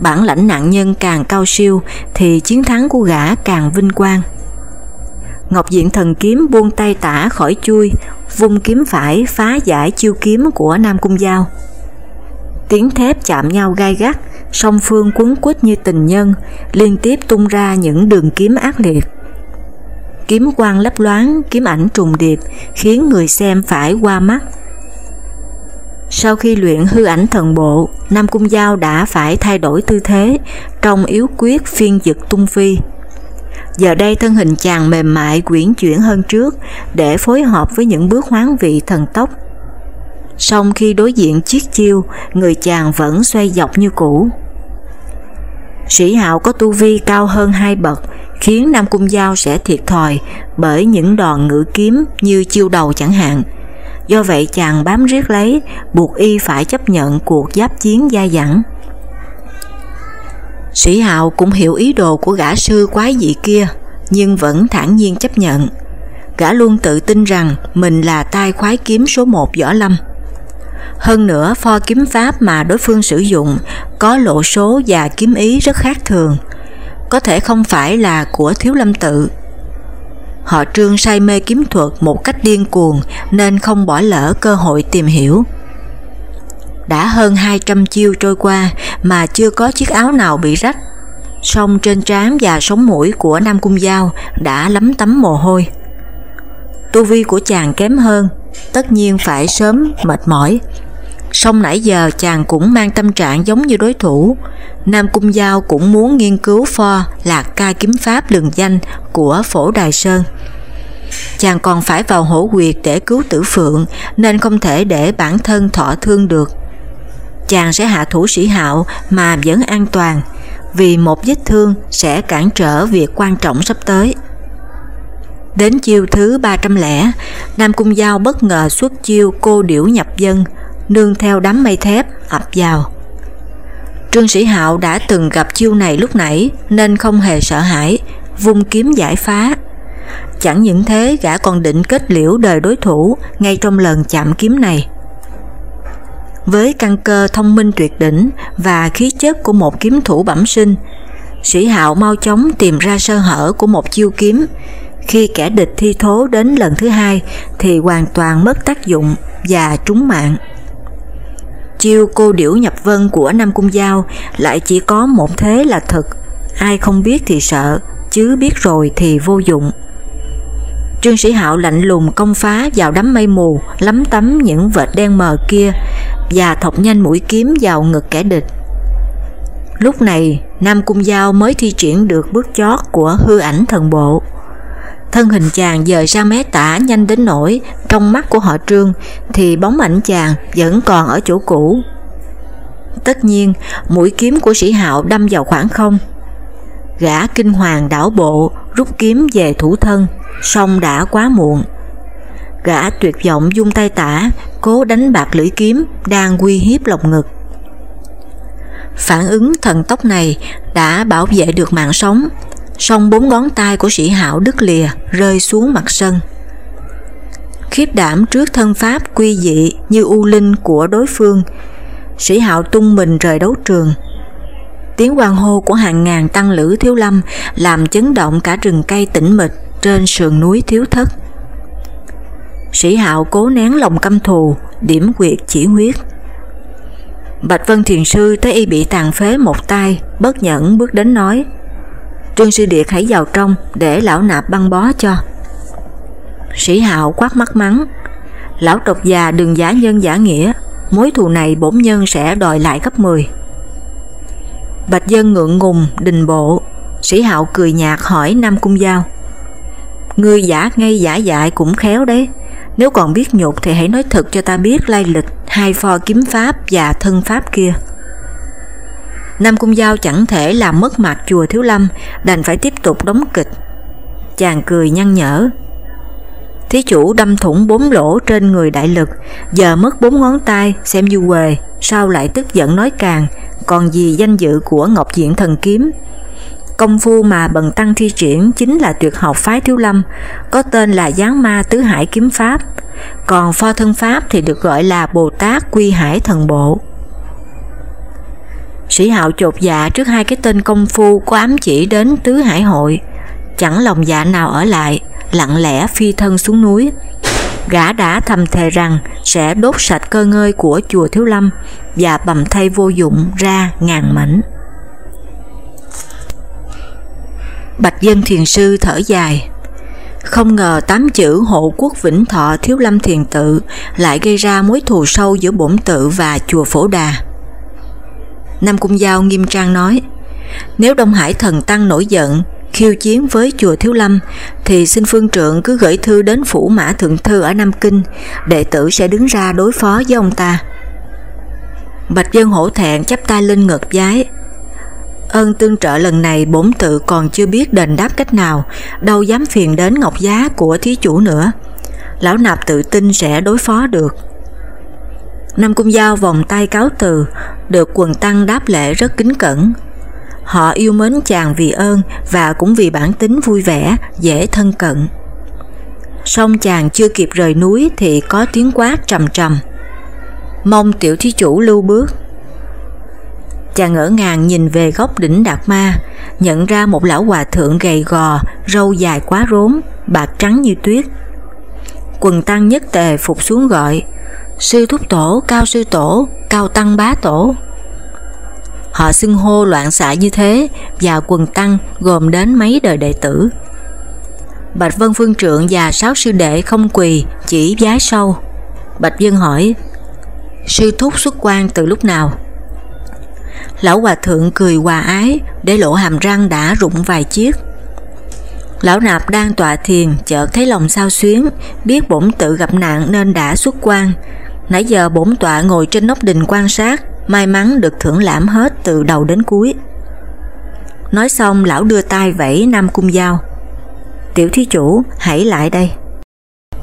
Bản lãnh nạn nhân càng cao siêu thì chiến thắng của gã càng vinh quang. Ngọc Diện Thần Kiếm buông tay tả khỏi chui, vung kiếm phải phá giải chiêu kiếm của Nam Cung Giao. Tiếng thép chạm nhau gai gắt, song phương quấn quýt như tình nhân, liên tiếp tung ra những đường kiếm ác liệt. Kiếm quang lấp loáng, kiếm ảnh trùng điệp, khiến người xem phải qua mắt. Sau khi luyện hư ảnh thần bộ, Nam Cung Giao đã phải thay đổi tư thế, trong yếu quyết phiên dực tung phi. Giờ đây thân hình chàng mềm mại quyển chuyển hơn trước để phối hợp với những bước hoán vị thần tốc. Song khi đối diện chiếc chiêu, người chàng vẫn xoay dọc như cũ. Sĩ hạo có tu vi cao hơn hai bậc, khiến Nam Cung Giao sẽ thiệt thòi bởi những đòn ngữ kiếm như chiêu đầu chẳng hạn. Do vậy chàng bám riết lấy, buộc y phải chấp nhận cuộc giáp chiến dai dẳng. Sĩ Hạo cũng hiểu ý đồ của gã sư quái dị kia, nhưng vẫn thản nhiên chấp nhận. Gã luôn tự tin rằng mình là tai khoái kiếm số một võ lâm. Hơn nữa, pho kiếm pháp mà đối phương sử dụng có lộ số và kiếm ý rất khác thường, có thể không phải là của thiếu lâm tự. Họ trương say mê kiếm thuật một cách điên cuồng nên không bỏ lỡ cơ hội tìm hiểu. Đã hơn 200 chiêu trôi qua mà chưa có chiếc áo nào bị rách, song trên trán và sống mũi của Nam Cung Giao đã lấm tấm mồ hôi. Tu vi của chàng kém hơn, tất nhiên phải sớm mệt mỏi. Song nãy giờ chàng cũng mang tâm trạng giống như đối thủ, Nam Cung Giao cũng muốn nghiên cứu pho lạc ca kiếm pháp lừng danh của phổ Đài Sơn. Chàng còn phải vào hổ quyệt để cứu tử phượng nên không thể để bản thân thọ thương được. Chàng sẽ hạ thủ sĩ hạo mà vẫn an toàn vì một vết thương sẽ cản trở việc quan trọng sắp tới. Đến chiêu thứ 300 Nam Cung Giao bất ngờ xuất chiêu cô điểu nhập dân, nương theo đám mây thép ập vào. Trương Sĩ Hạo đã từng gặp chiêu này lúc nãy nên không hề sợ hãi, vung kiếm giải phá. Chẳng những thế gã còn định kết liễu đời đối thủ ngay trong lần chạm kiếm này. Với căn cơ thông minh tuyệt đỉnh và khí chất của một kiếm thủ bẩm sinh, Sĩ Hạo mau chóng tìm ra sơ hở của một chiêu kiếm. Khi kẻ địch thi thố đến lần thứ hai thì hoàn toàn mất tác dụng và trúng mạng. Chiêu cô điểu nhập vân của Nam Cung Giao lại chỉ có một thế là thật, ai không biết thì sợ, chứ biết rồi thì vô dụng. Trương Sĩ Hạo lạnh lùng công phá vào đám mây mù, lấm tấm những vệt đen mờ kia và thọc nhanh mũi kiếm vào ngực kẻ địch. Lúc này, Nam Cung Giao mới thi triển được bước chót của hư ảnh thần bộ. Thân hình chàng dời ra mé tả nhanh đến nỗi trong mắt của họ trương thì bóng ảnh chàng vẫn còn ở chỗ cũ. Tất nhiên, mũi kiếm của sĩ hạo đâm vào khoảng không. Gã kinh hoàng đảo bộ rút kiếm về thủ thân, song đã quá muộn. Gã tuyệt vọng dung tay tả, cố đánh bạc lưỡi kiếm đang uy hiếp lồng ngực. Phản ứng thần tốc này đã bảo vệ được mạng sống, song bốn ngón tay của sĩ hảo đứt lìa rơi xuống mặt sân. khiếp đảm trước thân pháp quy dị như u linh của đối phương. Sĩ Hạo tung mình rời đấu trường. Tiếng hoàng hô của hàng ngàn tăng lữ thiếu lâm làm chấn động cả rừng cây tĩnh mịch trên sườn núi thiếu thất. Sĩ Hạo cố nén lòng căm thù, điểm quyệt chỉ huyết. Bạch Vân Thiền Sư thấy y bị tàn phế một tay, bất nhẫn bước đến nói Trương Sư Điệt hãy vào trong để lão nạp băng bó cho. Sĩ Hạo quát mắt mắng Lão tộc già đừng giả nhân giả nghĩa, mối thù này bổn nhân sẽ đòi lại gấp 10. Bạch Dân ngượng ngùng, đình bộ, Sĩ Hạo cười nhạt hỏi Nam Cung Giao Ngươi giả ngay giả dại cũng khéo đấy nếu còn biết nhục thì hãy nói thật cho ta biết lai lịch hai pho kiếm pháp và thân pháp kia. Nam Cung Giao chẳng thể làm mất mặt chùa Thiếu Lâm, đành phải tiếp tục đóng kịch. Chàng cười nhăn nhở. Thí chủ đâm thủng bốn lỗ trên người đại lực, giờ mất bốn ngón tay xem như quề, sao lại tức giận nói càng, còn gì danh dự của Ngọc Diện Thần Kiếm. Công phu mà Bần Tăng thi triển chính là tuyệt học phái Thiếu Lâm, có tên là Giáng Ma Tứ Hải Kiếm Pháp, còn pho thân Pháp thì được gọi là Bồ Tát Quy Hải Thần Bộ. Sĩ Hạo chột dạ trước hai cái tên công phu có ám chỉ đến Tứ Hải Hội, chẳng lòng dạ nào ở lại, lặng lẽ phi thân xuống núi. Gã đã thầm thề rằng sẽ đốt sạch cơ ngơi của chùa Thiếu Lâm và bầm thay vô dụng ra ngàn mảnh. Bạch Dân Thiền Sư thở dài. Không ngờ tám chữ hộ quốc vĩnh thọ thiếu lâm thiền tự lại gây ra mối thù sâu giữa bổn tự và chùa Phổ Đà. Nam Cung Giao nghiêm trang nói, nếu Đông Hải Thần Tăng nổi giận, khiêu chiến với chùa Thiếu Lâm, thì xin phương trượng cứ gửi thư đến phủ Mã Thượng Thư ở Nam Kinh, đệ tử sẽ đứng ra đối phó với ông ta. Bạch Dân hổ thẹn chắp tay lên ngực giái, Ơn tương trợ lần này bổn tự còn chưa biết đền đáp cách nào, đâu dám phiền đến ngọc giá của thí chủ nữa. Lão nạp tự tin sẽ đối phó được. Nam Cung Giao vòng tay cáo từ, được quần tăng đáp lễ rất kính cẩn. Họ yêu mến chàng vì ơn và cũng vì bản tính vui vẻ, dễ thân cận. Song chàng chưa kịp rời núi thì có tiếng quát trầm trầm. Mong tiểu thí chủ lưu bước. Chàng ngỡ ngàng nhìn về góc đỉnh Đạt Ma, nhận ra một lão hòa thượng gầy gò, râu dài quá rốn, bạc trắng như tuyết. Quần tăng nhất tề phục xuống gọi, sư thúc tổ, cao sư tổ, cao tăng bá tổ. Họ xưng hô loạn xạ như thế và quần tăng gồm đến mấy đời đệ tử. Bạch Vân Phương Trượng và sáu sư đệ không quỳ, chỉ vái sâu. Bạch Vân hỏi, sư thúc xuất quan từ lúc nào? Lão hòa thượng cười hòa ái để lộ hàm răng đã rụng vài chiếc. Lão nạp đang tọa thiền chợt thấy lòng sao xuyến, biết bổn tự gặp nạn nên đã xuất quan. Nãy giờ bổn tọa ngồi trên nóc đình quan sát, may mắn được thưởng lãm hết từ đầu đến cuối. Nói xong lão đưa tay vẫy Nam Cung Giao. Tiểu thí chủ, hãy lại đây.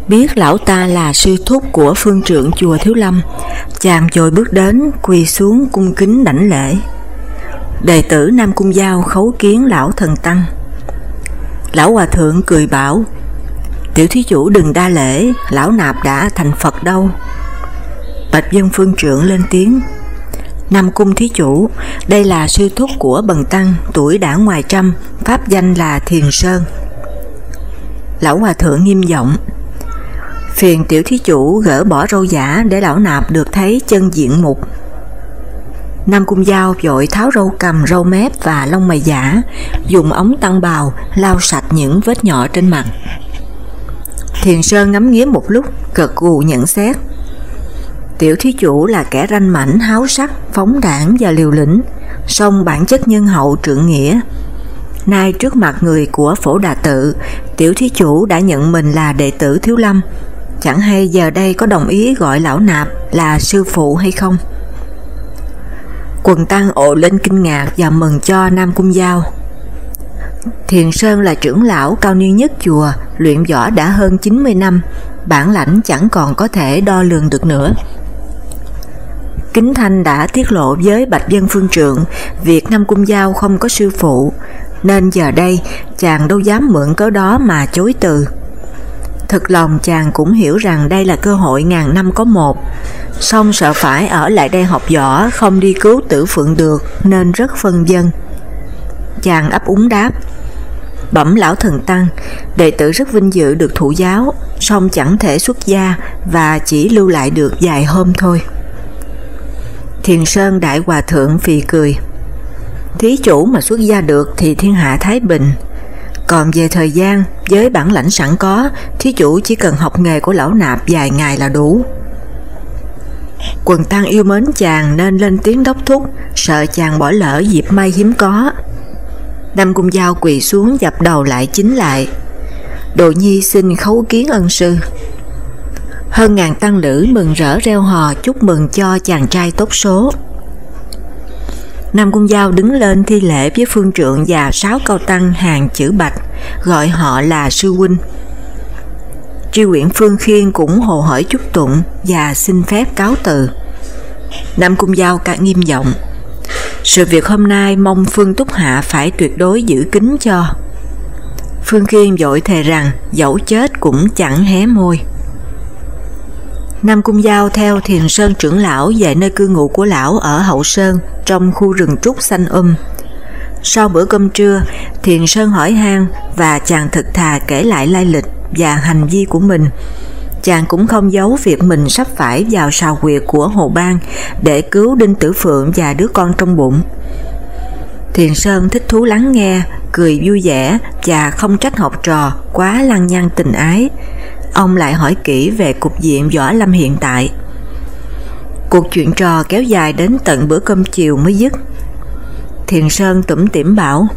Biết lão ta là sư thúc của phương trưởng chùa Thiếu Lâm, chàng dồi bước đến quỳ xuống cung kính đảnh lễ. Đệ tử Nam Cung Giao khấu kiến lão thần tăng. Lão Hòa Thượng cười bảo, tiểu thí chủ đừng đa lễ, lão nạp đã thành Phật đâu. Bạch dân phương trưởng lên tiếng, Nam Cung thí chủ, đây là sư thúc của Bần Tăng, tuổi đã ngoài trăm, pháp danh là Thiền Sơn. Lão Hòa Thượng nghiêm giọng, Phiền tiểu thí chủ gỡ bỏ râu giả để lão nạp được thấy chân diện mục. Nam Cung Giao vội tháo râu cầm, râu mép và lông mày giả, dùng ống tăng bào lau sạch những vết nhỏ trên mặt. Thiền Sơn ngắm nghía một lúc, cật gù nhận xét. Tiểu thí chủ là kẻ ranh mảnh, háo sắc, phóng đảng và liều lĩnh, song bản chất nhân hậu trượng nghĩa. Nay trước mặt người của phổ đà tự, tiểu thí chủ đã nhận mình là đệ tử Thiếu Lâm, chẳng hay giờ đây có đồng ý gọi lão nạp là sư phụ hay không. Quần tăng ộ lên kinh ngạc và mừng cho Nam Cung Giao. Thiền Sơn là trưởng lão cao niên nhất chùa, luyện võ đã hơn 90 năm, bản lãnh chẳng còn có thể đo lường được nữa. Kính Thanh đã tiết lộ với Bạch Dân Phương Trượng việc Nam Cung Giao không có sư phụ, nên giờ đây chàng đâu dám mượn cớ đó mà chối từ. Thực lòng chàng cũng hiểu rằng đây là cơ hội ngàn năm có một, song sợ phải ở lại đây học võ không đi cứu tử phượng được nên rất phân dân. Chàng ấp úng đáp, bẩm lão thần tăng, đệ tử rất vinh dự được thụ giáo, song chẳng thể xuất gia và chỉ lưu lại được vài hôm thôi. Thiền Sơn Đại Hòa Thượng phì cười, thí chủ mà xuất gia được thì thiên hạ thái bình, còn về thời gian, với bản lãnh sẵn có, thí chủ chỉ cần học nghề của lão nạp vài ngày là đủ. Quần tăng yêu mến chàng nên lên tiếng đốc thúc, sợ chàng bỏ lỡ dịp may hiếm có. đâm Cung dao quỳ xuống dập đầu lại chính lại. Đồ Nhi xin khấu kiến ân sư. Hơn ngàn tăng lữ mừng rỡ reo hò chúc mừng cho chàng trai tốt số. Nam Cung Giao đứng lên thi lễ với phương trượng và sáu cao tăng hàng chữ bạch, gọi họ là sư huynh. Tri huyện Phương Khiên cũng hồ hỏi chúc tụng và xin phép cáo từ. Nam Cung Giao càng nghiêm giọng, sự việc hôm nay mong Phương Túc Hạ phải tuyệt đối giữ kín cho. Phương Khiên dội thề rằng dẫu chết cũng chẳng hé môi. Nam Cung Giao theo Thiền Sơn trưởng lão về nơi cư ngụ của lão ở Hậu Sơn trong khu rừng trúc xanh um. Sau bữa cơm trưa, Thiền Sơn hỏi han và chàng thực thà kể lại lai lịch và hành vi của mình. Chàng cũng không giấu việc mình sắp phải vào sào quyệt của Hồ Bang để cứu Đinh Tử Phượng và đứa con trong bụng. Thiền Sơn thích thú lắng nghe, cười vui vẻ và không trách học trò quá lăng nhăng tình ái. Ông lại hỏi kỹ về cục diện Võ Lâm hiện tại. Cuộc chuyện trò kéo dài đến tận bữa cơm chiều mới dứt. Thiền Sơn tủm tỉm bảo,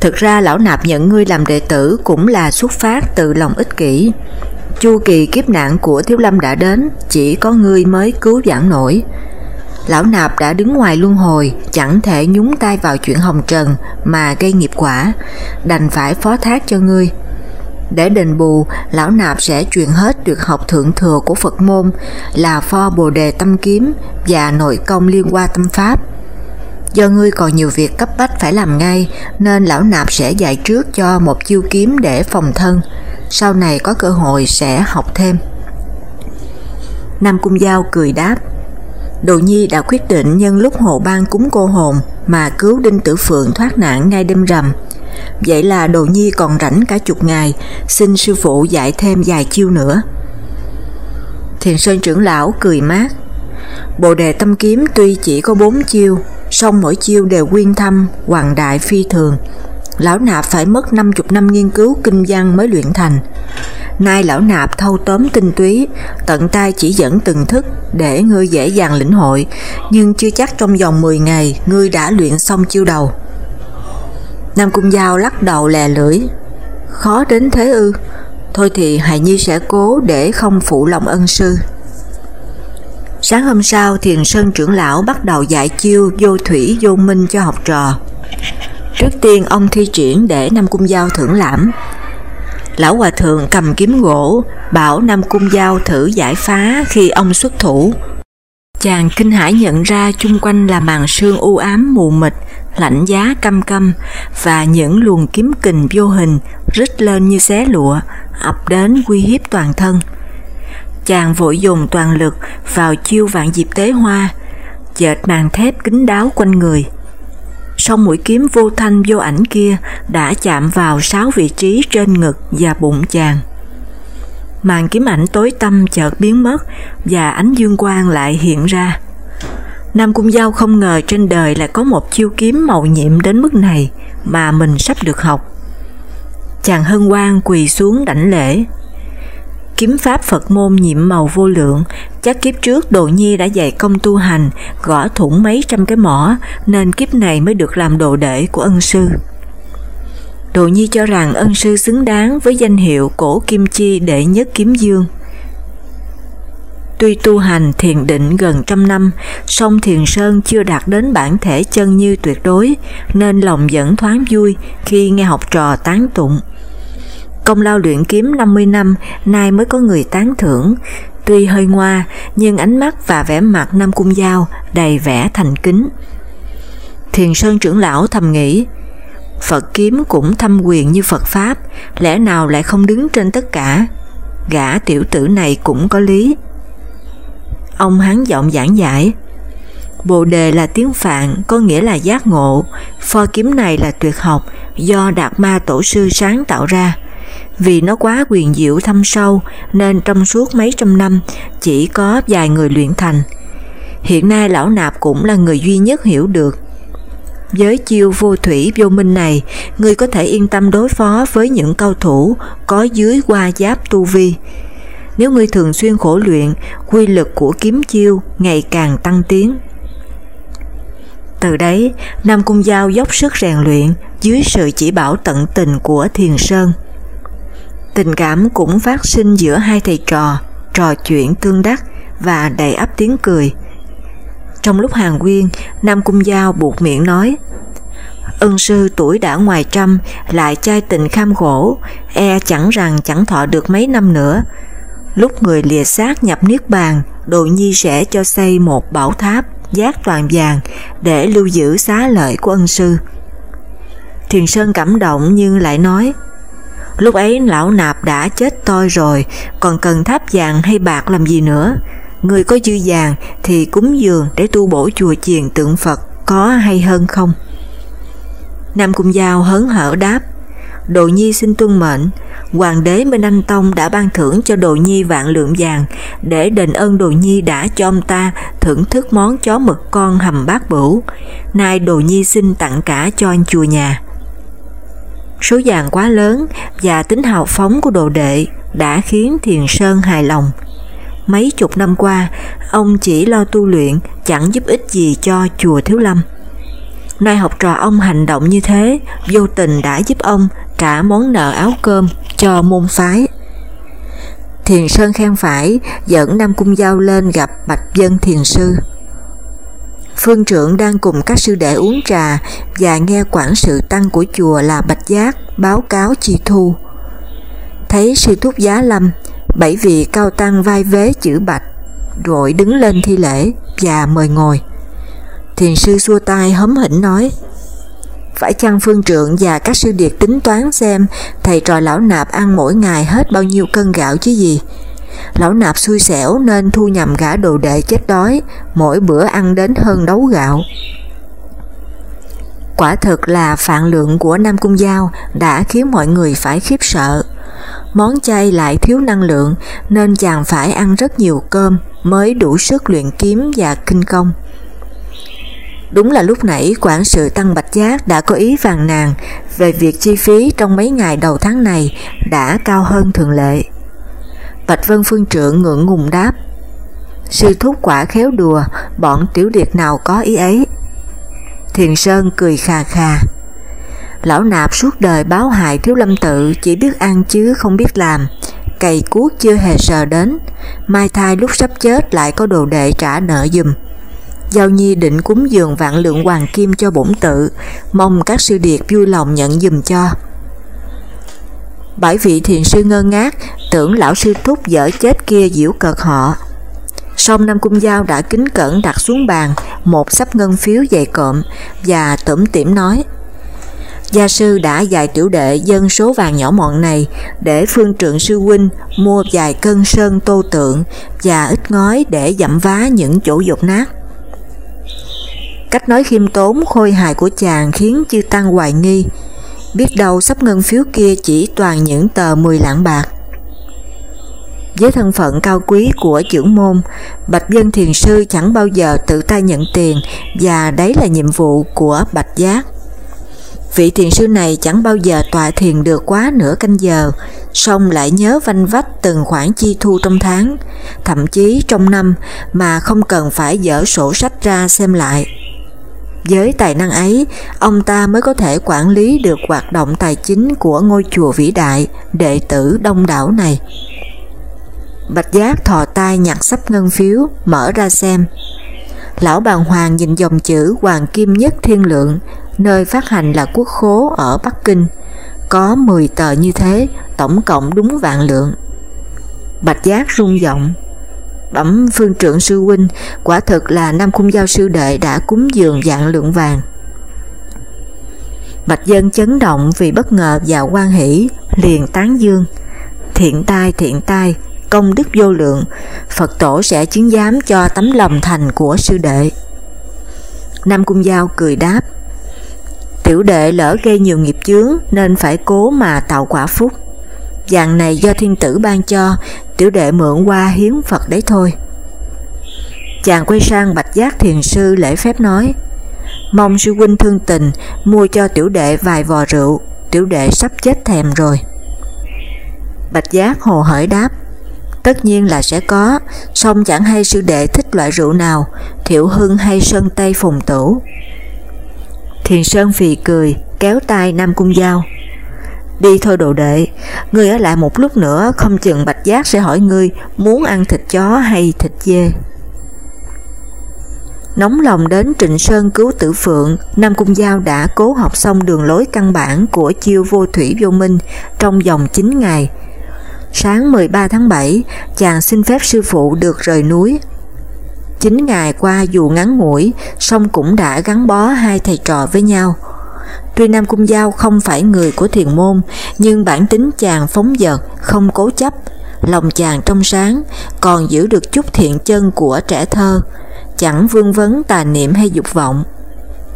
Thực ra lão nạp nhận ngươi làm đệ tử cũng là xuất phát từ lòng ích kỷ. Chu kỳ kiếp nạn của Thiếu Lâm đã đến, chỉ có ngươi mới cứu vãn nổi. Lão nạp đã đứng ngoài luân hồi, chẳng thể nhúng tay vào chuyện hồng trần mà gây nghiệp quả, đành phải phó thác cho ngươi. Để đền bù, lão nạp sẽ truyền hết được học thượng thừa của Phật môn là pho bồ đề tâm kiếm và nội công liên qua tâm pháp. Do ngươi còn nhiều việc cấp bách phải làm ngay nên lão nạp sẽ dạy trước cho một chiêu kiếm để phòng thân, sau này có cơ hội sẽ học thêm. Nam Cung Giao cười đáp, Đồ Nhi đã quyết định nhân lúc hồ ban cúng cô hồn mà cứu Đinh Tử Phượng thoát nạn ngay đêm rằm, Vậy là Đồ Nhi còn rảnh cả chục ngày, xin sư phụ dạy thêm vài chiêu nữa. Thiền Sơn trưởng lão cười mát. Bộ đề tâm kiếm tuy chỉ có bốn chiêu, song mỗi chiêu đều quyên thâm, hoàng đại phi thường. Lão nạp phải mất 50 năm nghiên cứu kinh văn mới luyện thành. Nay lão nạp thâu tóm tinh túy, tận tay chỉ dẫn từng thức để ngươi dễ dàng lĩnh hội, nhưng chưa chắc trong vòng 10 ngày ngươi đã luyện xong chiêu đầu. Nam Cung Giao lắc đầu lè lưỡi. Khó đến thế ư? Thôi thì Hài Nhi sẽ cố để không phụ lòng ân sư. Sáng hôm sau, Thiền Sơn trưởng lão bắt đầu dạy chiêu vô thủy vô minh cho học trò. Trước tiên ông thi triển để Nam Cung Giao thưởng lãm. Lão Hòa Thượng cầm kiếm gỗ, bảo Nam Cung Giao thử giải phá khi ông xuất thủ. Chàng kinh hãi nhận ra chung quanh là màn sương u ám mù mịt, lạnh giá căm căm và những luồng kiếm kình vô hình rít lên như xé lụa, ập đến uy hiếp toàn thân. Chàng vội dùng toàn lực vào chiêu vạn diệp tế hoa, dệt màn thép kính đáo quanh người. Song mũi kiếm vô thanh vô ảnh kia đã chạm vào sáu vị trí trên ngực và bụng chàng. Màn kiếm ảnh tối tâm chợt biến mất và ánh dương quang lại hiện ra. Nam Cung Giao không ngờ trên đời lại có một chiêu kiếm màu nhiệm đến mức này mà mình sắp được học. Chàng hân hoan quỳ xuống đảnh lễ. Kiếm pháp Phật môn nhiệm màu vô lượng, chắc kiếp trước Đồ Nhi đã dạy công tu hành, gõ thủng mấy trăm cái mỏ, nên kiếp này mới được làm đồ đệ của ân sư. Đồ Nhi cho rằng ân sư xứng đáng với danh hiệu cổ kim chi đệ nhất kiếm dương. Tuy tu hành thiền định gần trăm năm, song Thiền Sơn chưa đạt đến bản thể chân như tuyệt đối, nên lòng vẫn thoáng vui khi nghe học trò tán tụng. Công lao luyện kiếm 50 năm, nay mới có người tán thưởng, tuy hơi ngoa, nhưng ánh mắt và vẻ mặt Nam Cung Giao đầy vẻ thành kính. Thiền Sơn trưởng lão thầm nghĩ, Phật kiếm cũng thâm quyền như Phật Pháp, lẽ nào lại không đứng trên tất cả? Gã tiểu tử này cũng có lý. Ông hắn giọng giảng giải, Bồ đề là tiếng Phạn có nghĩa là giác ngộ, pho kiếm này là tuyệt học do Đạt Ma Tổ sư sáng tạo ra. Vì nó quá quyền diệu thâm sâu nên trong suốt mấy trăm năm chỉ có vài người luyện thành. Hiện nay lão nạp cũng là người duy nhất hiểu được. Với chiêu vô thủy vô minh này, người có thể yên tâm đối phó với những cao thủ có dưới qua giáp tu vi. Nếu người thường xuyên khổ luyện, quy lực của kiếm chiêu ngày càng tăng tiến. Từ đấy, Nam Cung Giao dốc sức rèn luyện dưới sự chỉ bảo tận tình của Thiền Sơn. Tình cảm cũng phát sinh giữa hai thầy trò, trò chuyện tương đắc và đầy ắp tiếng cười. Trong lúc hàng quyên, Nam Cung Giao buộc miệng nói Ân sư tuổi đã ngoài trăm, lại chai tình kham gỗ e chẳng rằng chẳng thọ được mấy năm nữa. Lúc người lìa xác nhập Niết Bàn, Đồ Nhi sẽ cho xây một bảo tháp giác toàn vàng để lưu giữ xá lợi của ân sư. Thiền Sơn cảm động nhưng lại nói Lúc ấy lão nạp đã chết tôi rồi, còn cần tháp vàng hay bạc làm gì nữa? Người có dư vàng thì cúng dường để tu bổ chùa chiền tượng Phật có hay hơn không? Nam Cung Giao hớn hở đáp Đồ Nhi xin tuân mệnh, Hoàng đế Minh Anh Tông đã ban thưởng cho Đồ Nhi vạn lượng vàng để đền ơn Đồ Nhi đã cho ông ta thưởng thức món chó mực con hầm bát bửu. Nay Đồ Nhi xin tặng cả cho anh chùa nhà. Số vàng quá lớn và tính hào phóng của đồ đệ đã khiến Thiền Sơn hài lòng. Mấy chục năm qua, ông chỉ lo tu luyện, chẳng giúp ích gì cho chùa Thiếu Lâm. Nay học trò ông hành động như thế, vô tình đã giúp ông trả món nợ áo cơm cho môn phái. Thiền Sơn khen phải dẫn Nam Cung Giao lên gặp Bạch Dân Thiền Sư. Phương trưởng đang cùng các sư đệ uống trà và nghe quản sự tăng của chùa là Bạch Giác báo cáo chi thu. Thấy sư thúc giá lâm, bảy vị cao tăng vai vế chữ Bạch, rồi đứng lên thi lễ và mời ngồi. Thiền sư xua tay hấm hỉnh nói, phải chăng phương trượng và các sư điệt tính toán xem thầy trò lão nạp ăn mỗi ngày hết bao nhiêu cân gạo chứ gì? Lão nạp xui xẻo nên thu nhầm gã đồ đệ chết đói, mỗi bữa ăn đến hơn đấu gạo. Quả thực là phạn lượng của Nam Cung Giao đã khiến mọi người phải khiếp sợ. Món chay lại thiếu năng lượng nên chàng phải ăn rất nhiều cơm mới đủ sức luyện kiếm và kinh công. Đúng là lúc nãy quản sự Tăng Bạch Giác đã có ý vàng nàng về việc chi phí trong mấy ngày đầu tháng này đã cao hơn thường lệ. Bạch Vân Phương Trượng ngượng ngùng đáp Sư thúc quả khéo đùa, bọn tiểu điệt nào có ý ấy. Thiền Sơn cười khà khà. Lão nạp suốt đời báo hại thiếu lâm tự chỉ biết ăn chứ không biết làm, cày cuốc chưa hề sờ đến, mai thai lúc sắp chết lại có đồ đệ trả nợ dùm. Giao Nhi định cúng dường vạn lượng hoàng kim cho bổn tự, mong các sư điệt vui lòng nhận dùm cho. Bảy vị thiền sư ngơ ngác, tưởng lão sư thúc dở chết kia diễu cợt họ. Song Nam Cung Giao đã kính cẩn đặt xuống bàn một sắp ngân phiếu dày cộm và tủm tỉm nói Gia sư đã dạy tiểu đệ dân số vàng nhỏ mọn này để phương trượng sư huynh mua vài cân sơn tô tượng và ít ngói để dặm vá những chỗ dột nát. Cách nói khiêm tốn khôi hài của chàng khiến chư tăng hoài nghi, biết đâu sắp ngân phiếu kia chỉ toàn những tờ 10 lạng bạc. Với thân phận cao quý của trưởng môn, Bạch Dân Thiền Sư chẳng bao giờ tự tay nhận tiền và đấy là nhiệm vụ của Bạch Giác. Vị thiền sư này chẳng bao giờ tọa thiền được quá nửa canh giờ, song lại nhớ vanh vách từng khoản chi thu trong tháng, thậm chí trong năm mà không cần phải dở sổ sách ra xem lại. Với tài năng ấy, ông ta mới có thể quản lý được hoạt động tài chính của ngôi chùa vĩ đại, đệ tử đông đảo này. Bạch Giác thò tay nhặt sắp ngân phiếu, mở ra xem. Lão bàng hoàng nhìn dòng chữ Hoàng Kim Nhất Thiên Lượng, nơi phát hành là quốc khố ở Bắc Kinh. Có 10 tờ như thế, tổng cộng đúng vạn lượng. Bạch Giác rung giọng, bẩm phương trưởng sư huynh, quả thực là Nam Cung Giao sư đệ đã cúng dường dạng lượng vàng. Bạch Dân chấn động vì bất ngờ và quan hỷ, liền tán dương. Thiện tai, thiện tai, công đức vô lượng, Phật tổ sẽ chứng giám cho tấm lòng thành của sư đệ. Nam Cung Giao cười đáp, tiểu đệ lỡ gây nhiều nghiệp chướng nên phải cố mà tạo quả phúc. Dạng này do thiên tử ban cho, tiểu đệ mượn qua hiến Phật đấy thôi. Chàng quay sang bạch giác thiền sư lễ phép nói, mong sư huynh thương tình mua cho tiểu đệ vài vò rượu, tiểu đệ sắp chết thèm rồi. Bạch giác hồ hởi đáp, tất nhiên là sẽ có, song chẳng hay sư đệ thích loại rượu nào, thiệu hưng hay sơn tây phùng tửu. Thiền Sơn phì cười, kéo tay Nam Cung Giao. Đi thôi đồ đệ, ngươi ở lại một lúc nữa không chừng Bạch Giác sẽ hỏi ngươi muốn ăn thịt chó hay thịt dê. Nóng lòng đến Trịnh Sơn cứu tử Phượng, Nam Cung Giao đã cố học xong đường lối căn bản của chiêu vô thủy vô minh trong vòng 9 ngày. Sáng 13 tháng 7, chàng xin phép sư phụ được rời núi. Chín ngày qua dù ngắn ngủi, song cũng đã gắn bó hai thầy trò với nhau. Tuy Nam Cung Giao không phải người của thiền môn, nhưng bản tính chàng phóng dật, không cố chấp, lòng chàng trong sáng, còn giữ được chút thiện chân của trẻ thơ, chẳng vương vấn tà niệm hay dục vọng.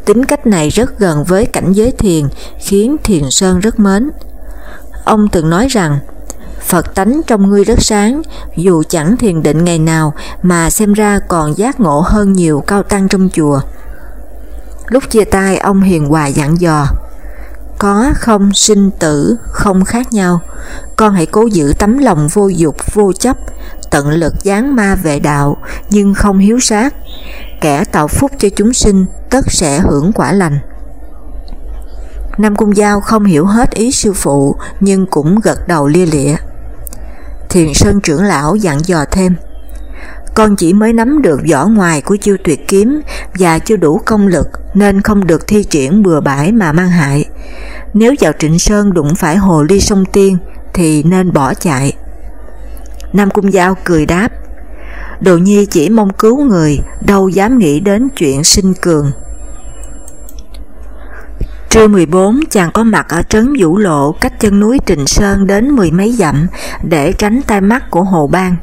Tính cách này rất gần với cảnh giới thiền, khiến Thiền Sơn rất mến. Ông từng nói rằng, Phật tánh trong ngươi rất sáng, dù chẳng thiền định ngày nào mà xem ra còn giác ngộ hơn nhiều cao tăng trong chùa. Lúc chia tay ông hiền hòa dặn dò, có không sinh tử không khác nhau, con hãy cố giữ tấm lòng vô dục vô chấp, tận lực gián ma vệ đạo nhưng không hiếu sát, kẻ tạo phúc cho chúng sinh tất sẽ hưởng quả lành. Nam Cung Giao không hiểu hết ý sư phụ nhưng cũng gật đầu lia lịa. Thiền Sơn trưởng lão dặn dò thêm, con chỉ mới nắm được vỏ ngoài của chiêu tuyệt kiếm và chưa đủ công lực nên không được thi triển bừa bãi mà mang hại. Nếu vào Trịnh Sơn đụng phải hồ ly sông tiên thì nên bỏ chạy. Nam Cung Giao cười đáp, Đồ Nhi chỉ mong cứu người, đâu dám nghĩ đến chuyện sinh cường. Trưa 14 chàng có mặt ở trấn Vũ Lộ cách chân núi Trình Sơn đến mười mấy dặm để tránh tai mắt của Hồ Bang.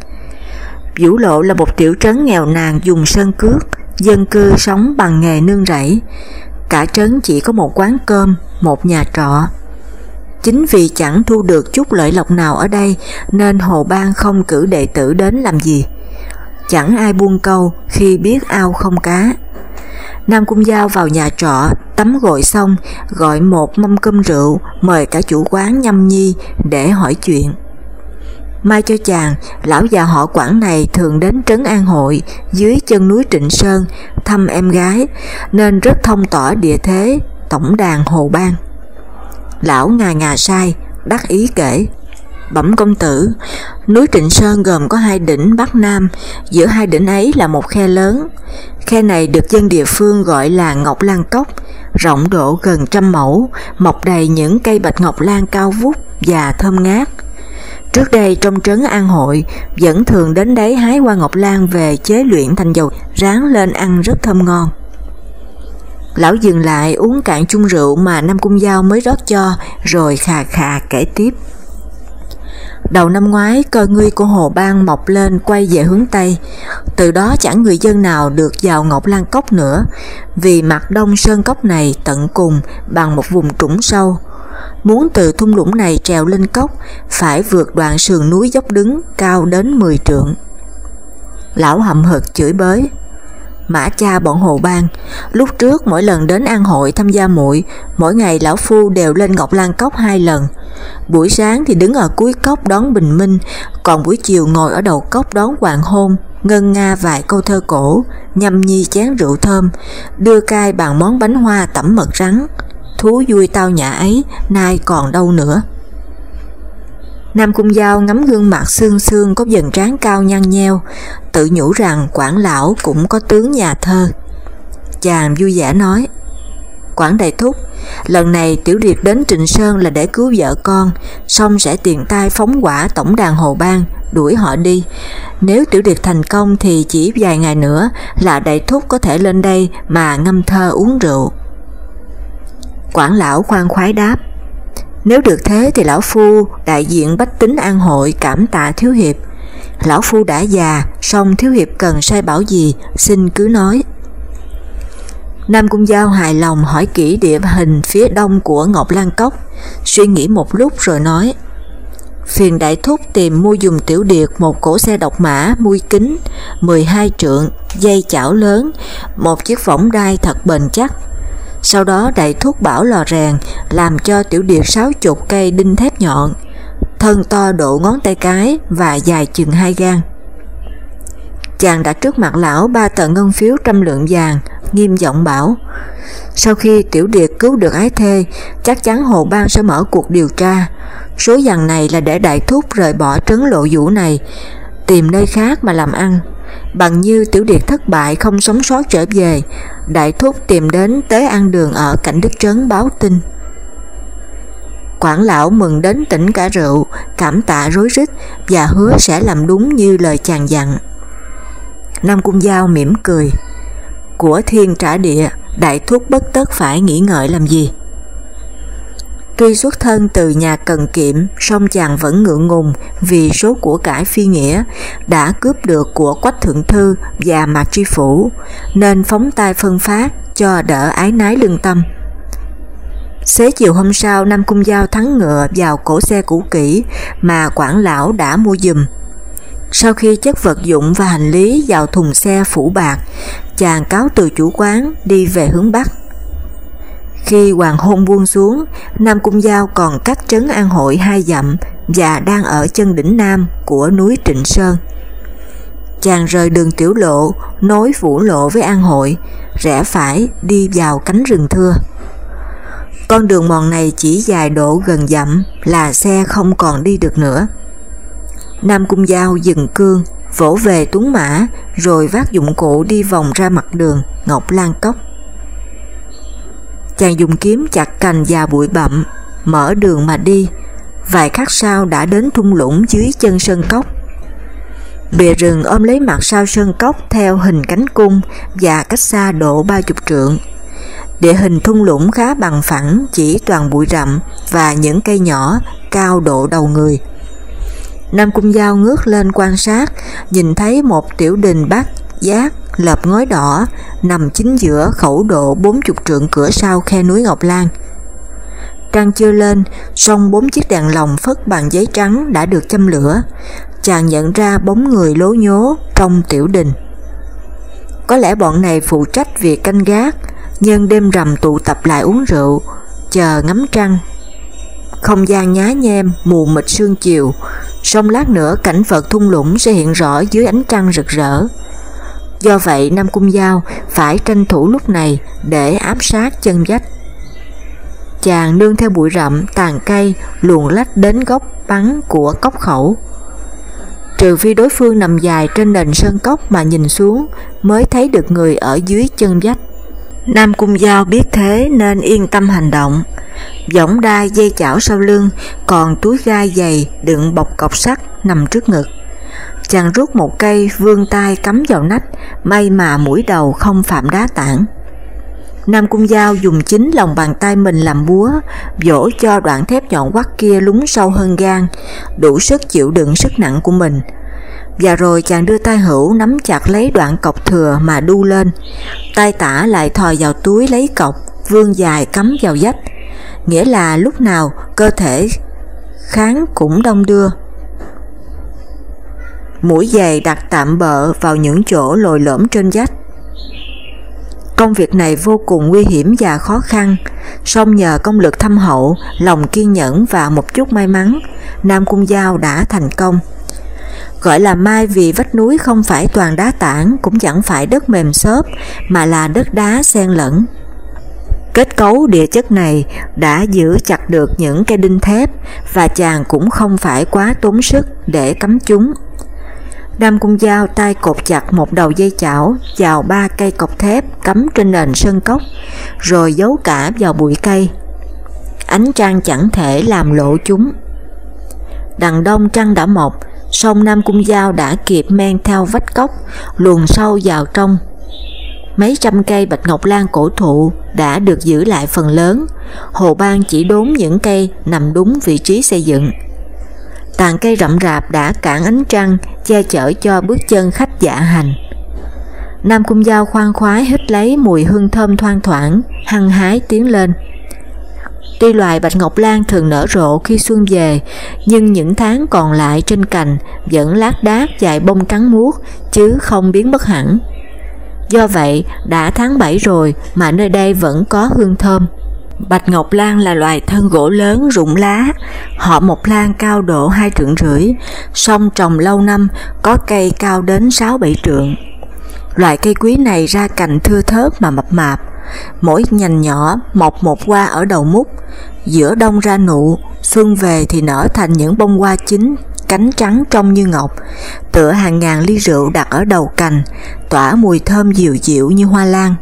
Vũ Lộ là một tiểu trấn nghèo nàn dùng sơn cước, dân cư sống bằng nghề nương rẫy. Cả trấn chỉ có một quán cơm, một nhà trọ. Chính vì chẳng thu được chút lợi lộc nào ở đây nên Hồ Bang không cử đệ tử đến làm gì. Chẳng ai buông câu khi biết ao không cá. Nam Cung Giao vào nhà trọ, tắm gội xong, gọi một mâm cơm rượu, mời cả chủ quán nhâm nhi để hỏi chuyện. Mai cho chàng, lão già họ quản này thường đến Trấn An Hội dưới chân núi Trịnh Sơn thăm em gái, nên rất thông tỏ địa thế, tổng đàn Hồ Bang. Lão ngà ngà sai, đắc ý kể. Bẩm công tử, núi Trịnh Sơn gồm có hai đỉnh Bắc Nam, giữa hai đỉnh ấy là một khe lớn. Khe này được dân địa phương gọi là Ngọc Lan Cốc, rộng độ gần trăm mẫu, mọc đầy những cây bạch ngọc lan cao vút và thơm ngát. Trước đây trong trấn An Hội vẫn thường đến đấy hái hoa ngọc lan về chế luyện thành dầu ráng lên ăn rất thơm ngon. Lão dừng lại uống cạn chung rượu mà Nam Cung Giao mới rót cho rồi khà khà kể tiếp. Đầu năm ngoái cơ nguy của Hồ Bang mọc lên quay về hướng Tây, từ đó chẳng người dân nào được vào Ngọc Lan Cốc nữa, vì mặt đông sơn cốc này tận cùng bằng một vùng trũng sâu, Muốn từ thung lũng này trèo lên cốc, phải vượt đoạn sườn núi dốc đứng cao đến 10 trượng. Lão hậm hực chửi bới. Mã cha bọn hồ bang lúc trước mỗi lần đến an hội tham gia muội, mỗi ngày lão phu đều lên Ngọc Lan Cốc hai lần. Buổi sáng thì đứng ở cuối cốc đón bình minh, còn buổi chiều ngồi ở đầu cốc đón hoàng hôn, ngân nga vài câu thơ cổ, nhâm nhi chén rượu thơm, đưa cai bằng món bánh hoa tẩm mật rắn, thú vui tao nhã ấy nay còn đâu nữa. Nam Cung Giao ngắm gương mặt xương xương có dần trán cao nhăn nheo, tự nhủ rằng quản lão cũng có tướng nhà thơ. Chàng vui vẻ nói, Quản đại thúc, lần này Tiểu điệp đến Trịnh Sơn là để cứu vợ con, xong sẽ tiền tay phóng quả tổng đàn Hồ Bang, đuổi họ đi. Nếu Tiểu điệp thành công thì chỉ vài ngày nữa là đại thúc có thể lên đây mà ngâm thơ uống rượu. Quản lão khoan khoái đáp, nếu được thế thì lão phu đại diện bách tính an hội cảm tạ thiếu hiệp. Lão phu đã già, song thiếu hiệp cần sai bảo gì, xin cứ nói. Nam Cung Giao hài lòng hỏi kỹ địa hình phía đông của Ngọc Lan Cốc, suy nghĩ một lúc rồi nói Phiền đại thúc tìm mua dùng tiểu điệt một cỗ xe độc mã mui kính 12 trượng, dây chảo lớn, một chiếc võng đai thật bền chắc. Sau đó đại thúc bảo lò rèn làm cho tiểu điệt 60 cây đinh thép nhọn, thân to độ ngón tay cái và dài chừng hai gan. Chàng đã trước mặt lão ba tờ ngân phiếu trăm lượng vàng, nghiêm giọng bảo Sau khi tiểu điệp cứu được ái thê, chắc chắn Hồ Bang sẽ mở cuộc điều tra. Số vàng này là để đại thúc rời bỏ trấn lộ vũ này, tìm nơi khác mà làm ăn. Bằng như tiểu điệt thất bại không sống sót trở về, đại thúc tìm đến tới ăn đường ở cảnh đức trấn báo tin. quảng lão mừng đến tỉnh cả rượu, cảm tạ rối rít và hứa sẽ làm đúng như lời chàng dặn. Nam Cung Giao mỉm cười. Của thiên trả địa, đại thúc bất tất phải nghĩ ngợi làm gì. Tuy xuất thân từ nhà cần kiệm, song chàng vẫn ngượng ngùng vì số của cải phi nghĩa đã cướp được của Quách Thượng Thư và Mạc Tri Phủ, nên phóng tay phân phát cho đỡ ái nái lương tâm. Xế chiều hôm sau, Nam Cung Giao thắng ngựa vào cổ xe cũ kỹ mà quản lão đã mua dùm. Sau khi chất vật dụng và hành lý vào thùng xe phủ bạc, chàng cáo từ chủ quán đi về hướng Bắc. Khi hoàng hôn buông xuống, Nam Cung Giao còn cách trấn An Hội hai dặm và đang ở chân đỉnh Nam của núi Trịnh Sơn. Chàng rời đường tiểu lộ, nối phủ lộ với An Hội, rẽ phải đi vào cánh rừng thưa. Con đường mòn này chỉ dài độ gần dặm là xe không còn đi được nữa. Nam Cung Giao dừng cương, vỗ về tuấn mã rồi vác dụng cụ đi vòng ra mặt đường Ngọc Lan Cốc. Chàng dùng kiếm chặt cành và bụi bậm, mở đường mà đi, vài khắc sau đã đến thung lũng dưới chân sơn cốc. Bìa rừng ôm lấy mặt sau sơn cốc theo hình cánh cung và cách xa độ ba chục trượng. Địa hình thung lũng khá bằng phẳng, chỉ toàn bụi rậm và những cây nhỏ cao độ đầu người. Nam Cung Giao ngước lên quan sát, nhìn thấy một tiểu đình bát giác lợp ngói đỏ nằm chính giữa khẩu độ 40 trượng cửa sau khe núi Ngọc Lan. Trăng chưa lên, song bốn chiếc đèn lồng phất bằng giấy trắng đã được châm lửa, chàng nhận ra bóng người lố nhố trong tiểu đình. Có lẽ bọn này phụ trách việc canh gác, nhưng đêm rằm tụ tập lại uống rượu, chờ ngắm trăng. Không gian nhá nhem, mù mịt sương chiều, song lát nữa cảnh vật thung lũng sẽ hiện rõ dưới ánh trăng rực rỡ. Do vậy Nam Cung Giao phải tranh thủ lúc này để ám sát chân dách. Chàng nương theo bụi rậm, tàn cây, luồn lách đến góc bắn của cốc khẩu. Trừ phi đối phương nằm dài trên nền sơn cốc mà nhìn xuống mới thấy được người ở dưới chân dách. Nam Cung Giao biết thế nên yên tâm hành động. Võng đai dây chảo sau lưng, còn túi gai dày đựng bọc cọc sắt nằm trước ngực. Chàng rút một cây vương tay cắm vào nách, may mà mũi đầu không phạm đá tảng. Nam Cung Giao dùng chính lòng bàn tay mình làm búa, vỗ cho đoạn thép nhọn quắc kia lúng sâu hơn gan, đủ sức chịu đựng sức nặng của mình. Và rồi chàng đưa tay hữu nắm chặt lấy đoạn cọc thừa mà đu lên, tay tả lại thò vào túi lấy cọc, vương dài cắm vào dách, nghĩa là lúc nào cơ thể kháng cũng đông đưa mũi giày đặt tạm bợ vào những chỗ lồi lõm trên vách. Công việc này vô cùng nguy hiểm và khó khăn, song nhờ công lực thâm hậu, lòng kiên nhẫn và một chút may mắn, Nam Cung Giao đã thành công. Gọi là mai vì vách núi không phải toàn đá tảng cũng chẳng phải đất mềm xốp mà là đất đá xen lẫn. Kết cấu địa chất này đã giữ chặt được những cây đinh thép và chàng cũng không phải quá tốn sức để cắm chúng. Nam Cung Giao tay cột chặt một đầu dây chảo vào ba cây cọc thép cắm trên nền sân cốc, rồi giấu cả vào bụi cây. Ánh trăng chẳng thể làm lộ chúng. Đằng đông trăng đã mọc, sông Nam Cung Giao đã kịp men theo vách cốc, luồn sâu vào trong. mấy trăm cây bạch ngọc lan cổ thụ đã được giữ lại phần lớn, hồ ban chỉ đốn những cây nằm đúng vị trí xây dựng. Tàn cây rậm rạp đã cản ánh trăng, che chở cho bước chân khách dạ hành. Nam Cung Giao khoan khoái hít lấy mùi hương thơm thoang thoảng, hăng hái tiến lên. Tuy loài bạch ngọc lan thường nở rộ khi xuân về, nhưng những tháng còn lại trên cành vẫn lác đác dài bông trắng muốt chứ không biến mất hẳn. Do vậy, đã tháng 7 rồi mà nơi đây vẫn có hương thơm. Bạch Ngọc Lan là loài thân gỗ lớn rụng lá, họ một lan cao độ hai trượng rưỡi, song trồng lâu năm có cây cao đến 6-7 trượng. Loại cây quý này ra cành thưa thớt mà mập mạp, mỗi nhành nhỏ mọc một hoa ở đầu mút, giữa đông ra nụ, xuân về thì nở thành những bông hoa chín, cánh trắng trong như ngọc, tựa hàng ngàn ly rượu đặt ở đầu cành, tỏa mùi thơm dịu dịu như hoa lan.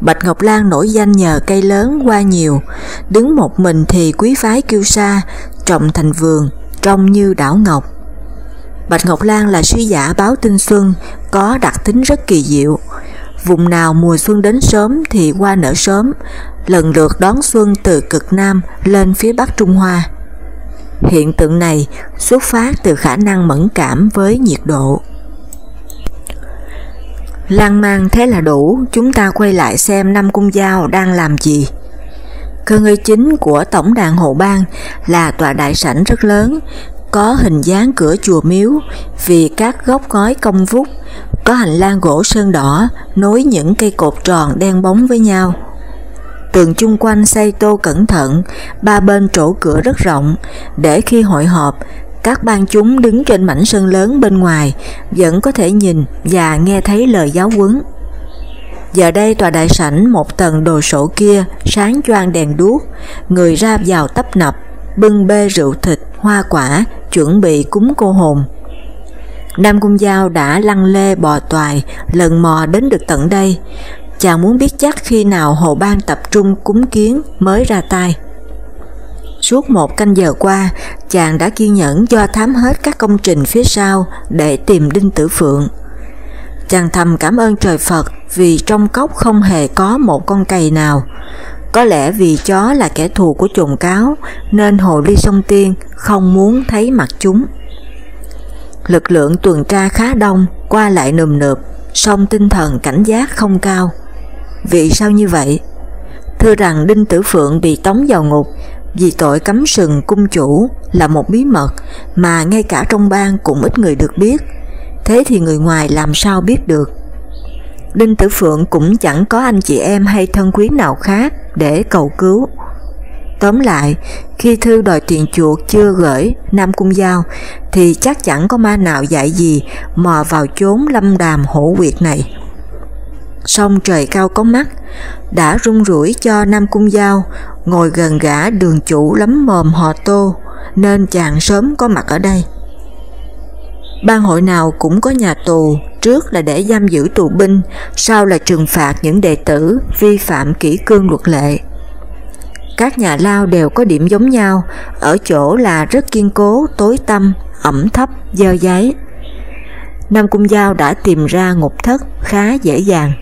Bạch Ngọc Lan nổi danh nhờ cây lớn qua nhiều, đứng một mình thì quý phái kiêu sa, trồng thành vườn, trông như đảo ngọc. Bạch Ngọc Lan là suy giả báo tin xuân, có đặc tính rất kỳ diệu. Vùng nào mùa xuân đến sớm thì qua nở sớm, lần lượt đón xuân từ cực Nam lên phía Bắc Trung Hoa. Hiện tượng này xuất phát từ khả năng mẫn cảm với nhiệt độ. Lan man thế là đủ, chúng ta quay lại xem năm cung giao đang làm gì. Cơ ngơi chính của tổng đàn hộ bang là tòa đại sảnh rất lớn, có hình dáng cửa chùa miếu vì các góc ngói cong vút, có hành lang gỗ sơn đỏ nối những cây cột tròn đen bóng với nhau. Tường chung quanh xây tô cẩn thận, ba bên chỗ cửa rất rộng, để khi hội họp, các ban chúng đứng trên mảnh sân lớn bên ngoài vẫn có thể nhìn và nghe thấy lời giáo huấn. Giờ đây tòa đại sảnh một tầng đồ sổ kia sáng choang đèn đuốc, người ra vào tấp nập, bưng bê rượu thịt, hoa quả, chuẩn bị cúng cô hồn. Nam Cung Giao đã lăn lê bò toài, lần mò đến được tận đây. Chàng muốn biết chắc khi nào Hồ Ban tập trung cúng kiến mới ra tay. Suốt một canh giờ qua, chàng đã kiên nhẫn do thám hết các công trình phía sau để tìm Đinh Tử Phượng. Chàng thầm cảm ơn trời Phật vì trong cốc không hề có một con cầy nào. Có lẽ vì chó là kẻ thù của trùng cáo nên hồ ly sông tiên không muốn thấy mặt chúng. Lực lượng tuần tra khá đông, qua lại nườm nượp, song tinh thần cảnh giác không cao. Vì sao như vậy? Thưa rằng Đinh Tử Phượng bị tống vào ngục vì tội cấm sừng cung chủ là một bí mật mà ngay cả trong bang cũng ít người được biết, thế thì người ngoài làm sao biết được. Đinh Tử Phượng cũng chẳng có anh chị em hay thân quý nào khác để cầu cứu. Tóm lại, khi thư đòi tiền chuột chưa gửi Nam Cung Giao thì chắc chẳng có ma nào dạy gì mò vào chốn lâm đàm hổ quyệt này. Song trời cao có mắt, đã rung rủi cho Nam Cung Giao ngồi gần gã đường chủ lắm mồm họ tô, nên chàng sớm có mặt ở đây. Ban hội nào cũng có nhà tù, trước là để giam giữ tù binh, sau là trừng phạt những đệ tử vi phạm kỷ cương luật lệ. Các nhà lao đều có điểm giống nhau, ở chỗ là rất kiên cố, tối tâm, ẩm thấp, dơ giấy. Nam Cung Giao đã tìm ra ngục thất khá dễ dàng.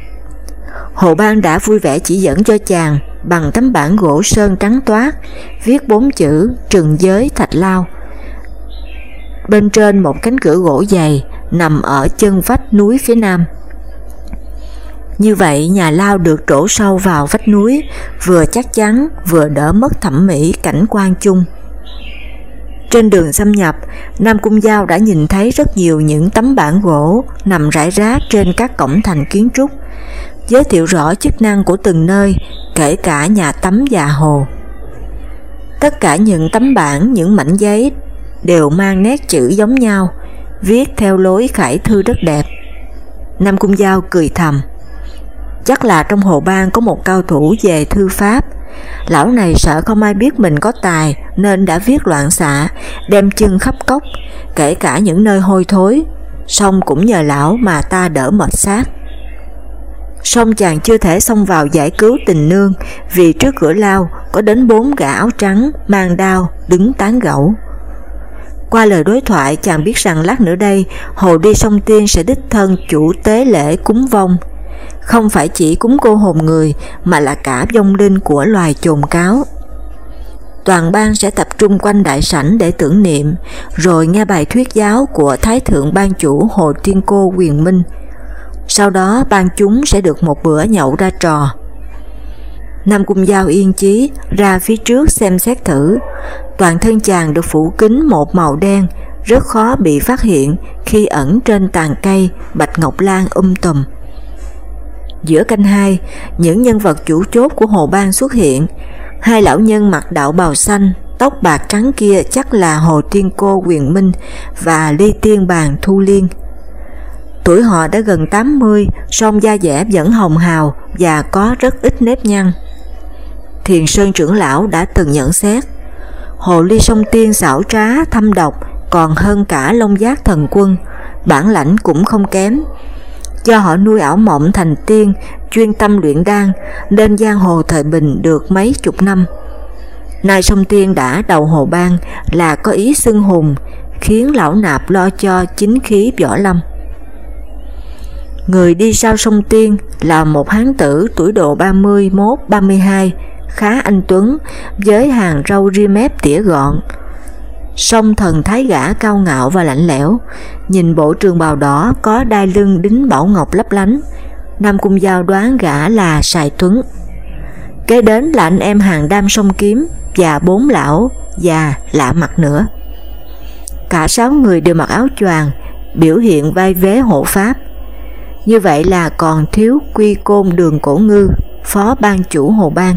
Hồ Ban đã vui vẻ chỉ dẫn cho chàng bằng tấm bản gỗ sơn trắng toát, viết bốn chữ trừng giới thạch lao. Bên trên một cánh cửa gỗ dày nằm ở chân vách núi phía nam. Như vậy nhà lao được trổ sâu vào vách núi, vừa chắc chắn vừa đỡ mất thẩm mỹ cảnh quan chung. Trên đường xâm nhập, Nam Cung Giao đã nhìn thấy rất nhiều những tấm bản gỗ nằm rải rác trên các cổng thành kiến trúc, giới thiệu rõ chức năng của từng nơi, kể cả nhà tắm và hồ. Tất cả những tấm bản, những mảnh giấy đều mang nét chữ giống nhau, viết theo lối khải thư rất đẹp. Nam Cung Giao cười thầm. Chắc là trong hồ ban có một cao thủ về thư pháp, lão này sợ không ai biết mình có tài nên đã viết loạn xạ, đem chân khắp cốc, kể cả những nơi hôi thối, xong cũng nhờ lão mà ta đỡ mệt xác song chàng chưa thể xông vào giải cứu tình nương vì trước cửa lao có đến bốn gã áo trắng mang đao đứng tán gẫu. Qua lời đối thoại chàng biết rằng lát nữa đây Hồ Đi Sông Tiên sẽ đích thân chủ tế lễ cúng vong. không phải chỉ cúng cô hồn người mà là cả vong linh của loài chồn cáo. Toàn bang sẽ tập trung quanh đại sảnh để tưởng niệm, rồi nghe bài thuyết giáo của Thái Thượng Ban Chủ Hồ Tiên Cô Quyền Minh. Sau đó ban chúng sẽ được một bữa nhậu ra trò. Nam Cung Giao yên chí ra phía trước xem xét thử, toàn thân chàng được phủ kính một màu đen, rất khó bị phát hiện khi ẩn trên tàn cây bạch ngọc lan um tùm. Giữa canh hai, những nhân vật chủ chốt của Hồ Bang xuất hiện, hai lão nhân mặc đạo bào xanh, tóc bạc trắng kia chắc là Hồ Tiên Cô Quyền Minh và Ly Tiên Bàn Thu Liên. Tuổi họ đã gần 80, song da dẻ vẫn hồng hào và có rất ít nếp nhăn. Thiền Sơn trưởng lão đã từng nhận xét, Hồ Ly Sông Tiên xảo trá, thâm độc còn hơn cả Long Giác Thần Quân, bản lãnh cũng không kém. Do họ nuôi ảo mộng thành tiên, chuyên tâm luyện đan, nên giang hồ thời bình được mấy chục năm. Nay sông tiên đã đầu hồ ban là có ý xưng hùng, khiến lão nạp lo cho chính khí võ lâm. Người đi sau sông Tiên là một hán tử tuổi độ 31-32, khá anh tuấn, với hàng râu ria mép tỉa gọn. Song thần thái gã cao ngạo và lạnh lẽo, nhìn bộ trường bào đỏ có đai lưng đính bảo ngọc lấp lánh, Nam Cung Giao đoán gã là Sài Tuấn. Kế đến là anh em hàng đam sông kiếm và bốn lão già lạ mặt nữa. Cả sáu người đều mặc áo choàng, biểu hiện vai vế hộ pháp. Như vậy là còn thiếu quy côn đường cổ ngư, phó ban chủ hồ ban.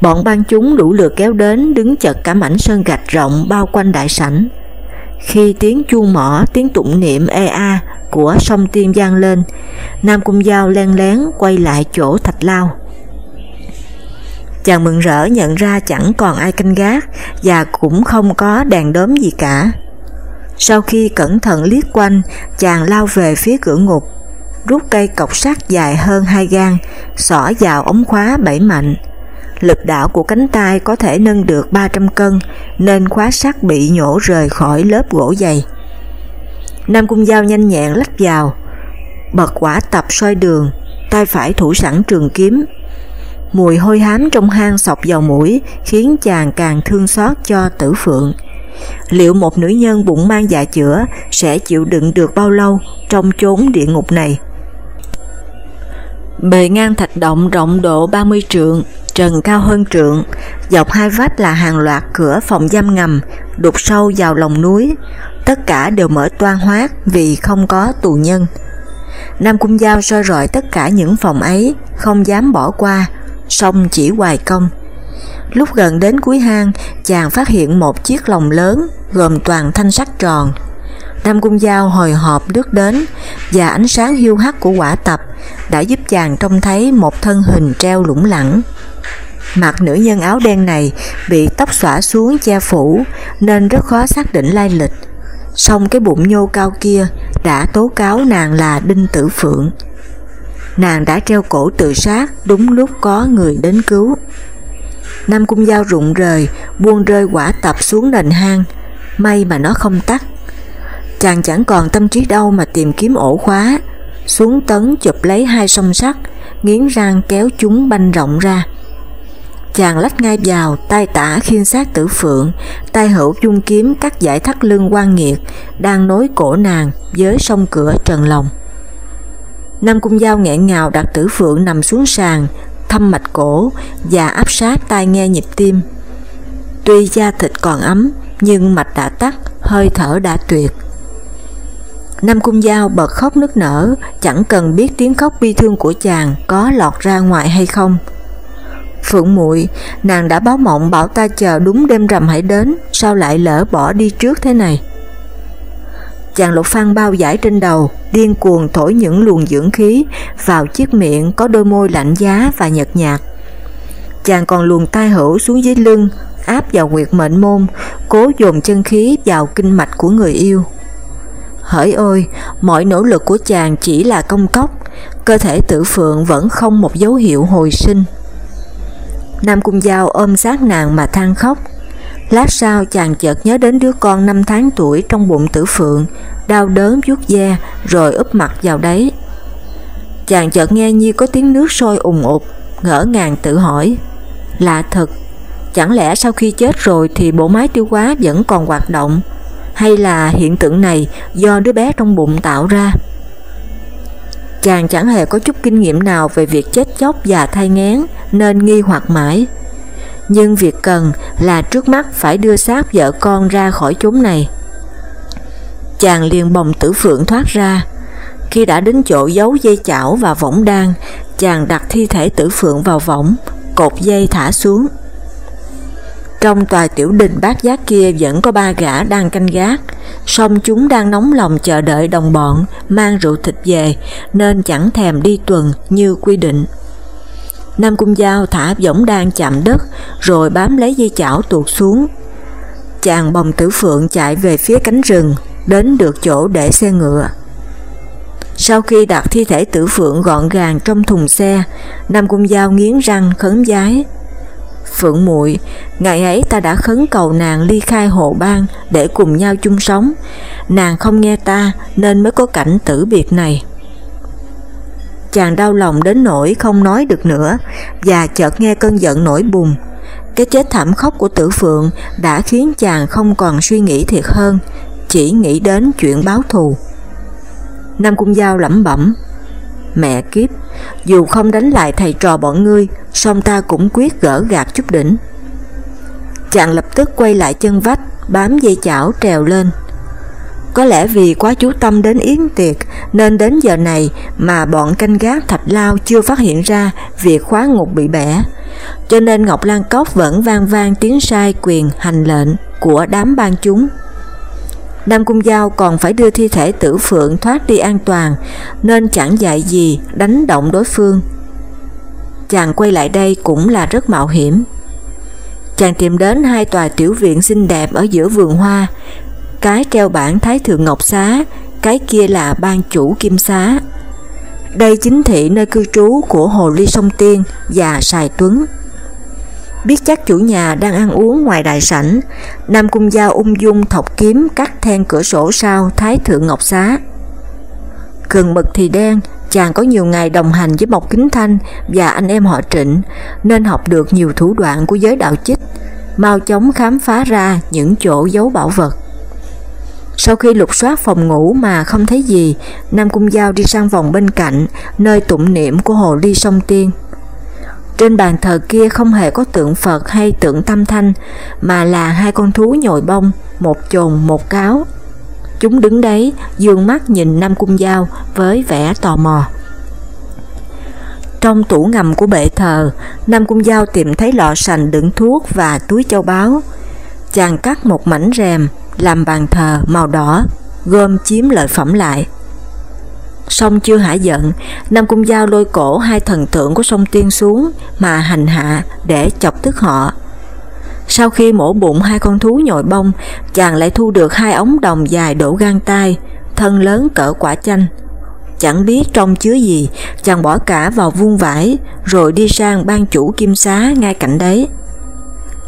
Bọn ban chúng đủ lượt kéo đến đứng chật cả mảnh sơn gạch rộng bao quanh đại sảnh. Khi tiếng chuông mỏ, tiếng tụng niệm ê a của sông tiên giang lên, Nam Cung Giao len lén quay lại chỗ thạch lao. Chàng mừng rỡ nhận ra chẳng còn ai canh gác và cũng không có đèn đốm gì cả. Sau khi cẩn thận liếc quanh, chàng lao về phía cửa ngục, rút cây cọc sắt dài hơn hai gang, xỏ vào ống khóa bảy mạnh, lực đạo của cánh tay có thể nâng được 300 cân nên khóa sắt bị nhổ rời khỏi lớp gỗ dày. Nam Cung Giao nhanh nhẹn lách vào, bật quả tập soi đường, tay phải thủ sẵn trường kiếm. Mùi hôi hám trong hang sọc vào mũi khiến chàng càng thương xót cho tử phượng. Liệu một nữ nhân bụng mang dạ chữa sẽ chịu đựng được bao lâu trong chốn địa ngục này? Bề ngang thạch động rộng độ 30 trượng, trần cao hơn trượng, dọc hai vách là hàng loạt cửa phòng giam ngầm, đục sâu vào lòng núi, tất cả đều mở toan hoác vì không có tù nhân. Nam Cung Giao soi rọi tất cả những phòng ấy, không dám bỏ qua, song chỉ hoài công. Lúc gần đến cuối hang, chàng phát hiện một chiếc lồng lớn gồm toàn thanh sắt tròn. Nam Cung Giao hồi hộp lướt đến và ánh sáng hiu hắt của quả tập đã giúp chàng trông thấy một thân hình treo lủng lẳng. Mặt nữ nhân áo đen này bị tóc xõa xuống che phủ nên rất khó xác định lai lịch. Song cái bụng nhô cao kia đã tố cáo nàng là Đinh Tử Phượng. Nàng đã treo cổ tự sát đúng lúc có người đến cứu. Nam Cung Giao rụng rời, buông rơi quả tập xuống nền hang, may mà nó không tắt. Chàng chẳng còn tâm trí đâu mà tìm kiếm ổ khóa, xuống tấn chụp lấy hai song sắt, nghiến răng kéo chúng banh rộng ra. Chàng lách ngay vào, tay tả khiên sát tử phượng, tay hữu dung kiếm cắt giải thắt lưng quan nghiệt, đang nối cổ nàng với sông cửa trần lòng. Nam Cung Giao nghẹn ngào đặt tử phượng nằm xuống sàn, thăm mạch cổ và áp sát tai nghe nhịp tim. Tuy da thịt còn ấm, nhưng mạch đã tắt, hơi thở đã tuyệt. Nam Cung Giao bật khóc nức nở, chẳng cần biết tiếng khóc bi thương của chàng có lọt ra ngoài hay không. Phượng muội nàng đã báo mộng bảo ta chờ đúng đêm rằm hãy đến, sao lại lỡ bỏ đi trước thế này? Chàng lục phan bao giải trên đầu, điên cuồng thổi những luồng dưỡng khí vào chiếc miệng có đôi môi lạnh giá và nhợt nhạt. Chàng còn luồn tai hữu xuống dưới lưng, áp vào quyệt mệnh môn, cố dồn chân khí vào kinh mạch của người yêu. Hỡi ôi, mọi nỗ lực của chàng chỉ là công cốc, cơ thể tử phượng vẫn không một dấu hiệu hồi sinh. Nam Cung Giao ôm sát nàng mà than khóc. Lát sau chàng chợt nhớ đến đứa con 5 tháng tuổi trong bụng tử phượng, đau đớn vuốt da rồi úp mặt vào đấy. Chàng chợt nghe như có tiếng nước sôi ùng ụt, ngỡ ngàng tự hỏi. Lạ thật, chẳng lẽ sau khi chết rồi thì bộ máy tiêu hóa vẫn còn hoạt động, hay là hiện tượng này do đứa bé trong bụng tạo ra? Chàng chẳng hề có chút kinh nghiệm nào về việc chết chóc và thai ngán nên nghi hoặc mãi. Nhưng việc cần là trước mắt phải đưa xác vợ con ra khỏi chốn này. Chàng liền bồng tử phượng thoát ra. Khi đã đến chỗ giấu dây chảo và võng đan, chàng đặt thi thể tử phượng vào võng, cột dây thả xuống. Trong tòa tiểu đình bát giác kia vẫn có ba gã đang canh gác, song chúng đang nóng lòng chờ đợi đồng bọn mang rượu thịt về nên chẳng thèm đi tuần như quy định. Nam Cung Giao thả võng đan chạm đất rồi bám lấy dây chảo tuột xuống. Chàng bồng tử phượng chạy về phía cánh rừng, đến được chỗ để xe ngựa. Sau khi đặt thi thể tử phượng gọn gàng trong thùng xe, Nam Cung Giao nghiến răng khấn giái. Phượng muội ngày ấy ta đã khấn cầu nàng ly khai hộ bang để cùng nhau chung sống. Nàng không nghe ta nên mới có cảnh tử biệt này. Chàng đau lòng đến nỗi không nói được nữa và chợt nghe cơn giận nổi bùng. Cái chết thảm khốc của tử phượng đã khiến chàng không còn suy nghĩ thiệt hơn, chỉ nghĩ đến chuyện báo thù. Nam Cung Giao lẩm bẩm, Mẹ kiếp, dù không đánh lại thầy trò bọn ngươi, song ta cũng quyết gỡ gạt chút đỉnh. Chàng lập tức quay lại chân vách, bám dây chảo trèo lên. Có lẽ vì quá chú tâm đến yến tiệc nên đến giờ này mà bọn canh gác thạch lao chưa phát hiện ra việc khóa ngục bị bẻ, cho nên Ngọc Lan Cốc vẫn vang vang tiếng sai quyền hành lệnh của đám ban chúng. Nam Cung Giao còn phải đưa thi thể tử phượng thoát đi an toàn, nên chẳng dạy gì đánh động đối phương. Chàng quay lại đây cũng là rất mạo hiểm. Chàng tìm đến hai tòa tiểu viện xinh đẹp ở giữa vườn hoa, cái treo bản Thái Thượng Ngọc Xá, cái kia là ban chủ Kim Xá. Đây chính thị nơi cư trú của Hồ Ly Sông Tiên và Sài Tuấn. Biết chắc chủ nhà đang ăn uống ngoài đại sảnh, Nam Cung Giao ung dung thọc kiếm cắt then cửa sổ sau Thái Thượng Ngọc Xá. cường mực thì đen, chàng có nhiều ngày đồng hành với Mộc Kính Thanh và anh em họ Trịnh, nên học được nhiều thủ đoạn của giới đạo chích, mau chóng khám phá ra những chỗ giấu bảo vật. Sau khi lục soát phòng ngủ mà không thấy gì, Nam Cung Giao đi sang vòng bên cạnh, nơi tụng niệm của Hồ Ly Sông Tiên. Trên bàn thờ kia không hề có tượng Phật hay tượng tâm thanh, mà là hai con thú nhồi bông, một chồn một cáo. Chúng đứng đấy, dương mắt nhìn Nam Cung Giao với vẻ tò mò. Trong tủ ngầm của bệ thờ, Nam Cung Giao tìm thấy lọ sành đựng thuốc và túi châu báu. Chàng cắt một mảnh rèm, làm bàn thờ màu đỏ, gom chiếm lợi phẩm lại. Xong chưa hả giận, Nam Cung Giao lôi cổ hai thần tượng của sông Tiên xuống mà hành hạ để chọc tức họ. Sau khi mổ bụng hai con thú nhồi bông, chàng lại thu được hai ống đồng dài đổ gan tay, thân lớn cỡ quả chanh. Chẳng biết trong chứa gì, chàng bỏ cả vào vuông vải, rồi đi sang ban chủ kim xá ngay cạnh đấy.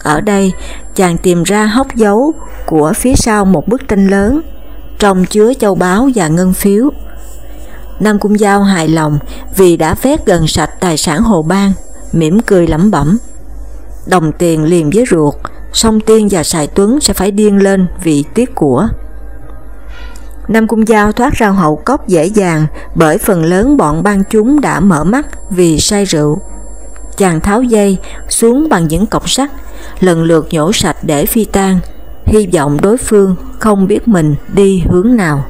Ở đây, chàng tìm ra hốc dấu của phía sau một bức tranh lớn, trong chứa châu báu và ngân phiếu. Nam Cung Giao hài lòng vì đã vét gần sạch tài sản hồ ban, mỉm cười lẩm bẩm. Đồng tiền liền với ruột, song tiên và sài tuấn sẽ phải điên lên vì tiếc của. Nam Cung Giao thoát ra hậu cốc dễ dàng bởi phần lớn bọn ban chúng đã mở mắt vì say rượu. Chàng tháo dây xuống bằng những cọc sắt, lần lượt nhổ sạch để phi tan, hy vọng đối phương không biết mình đi hướng nào.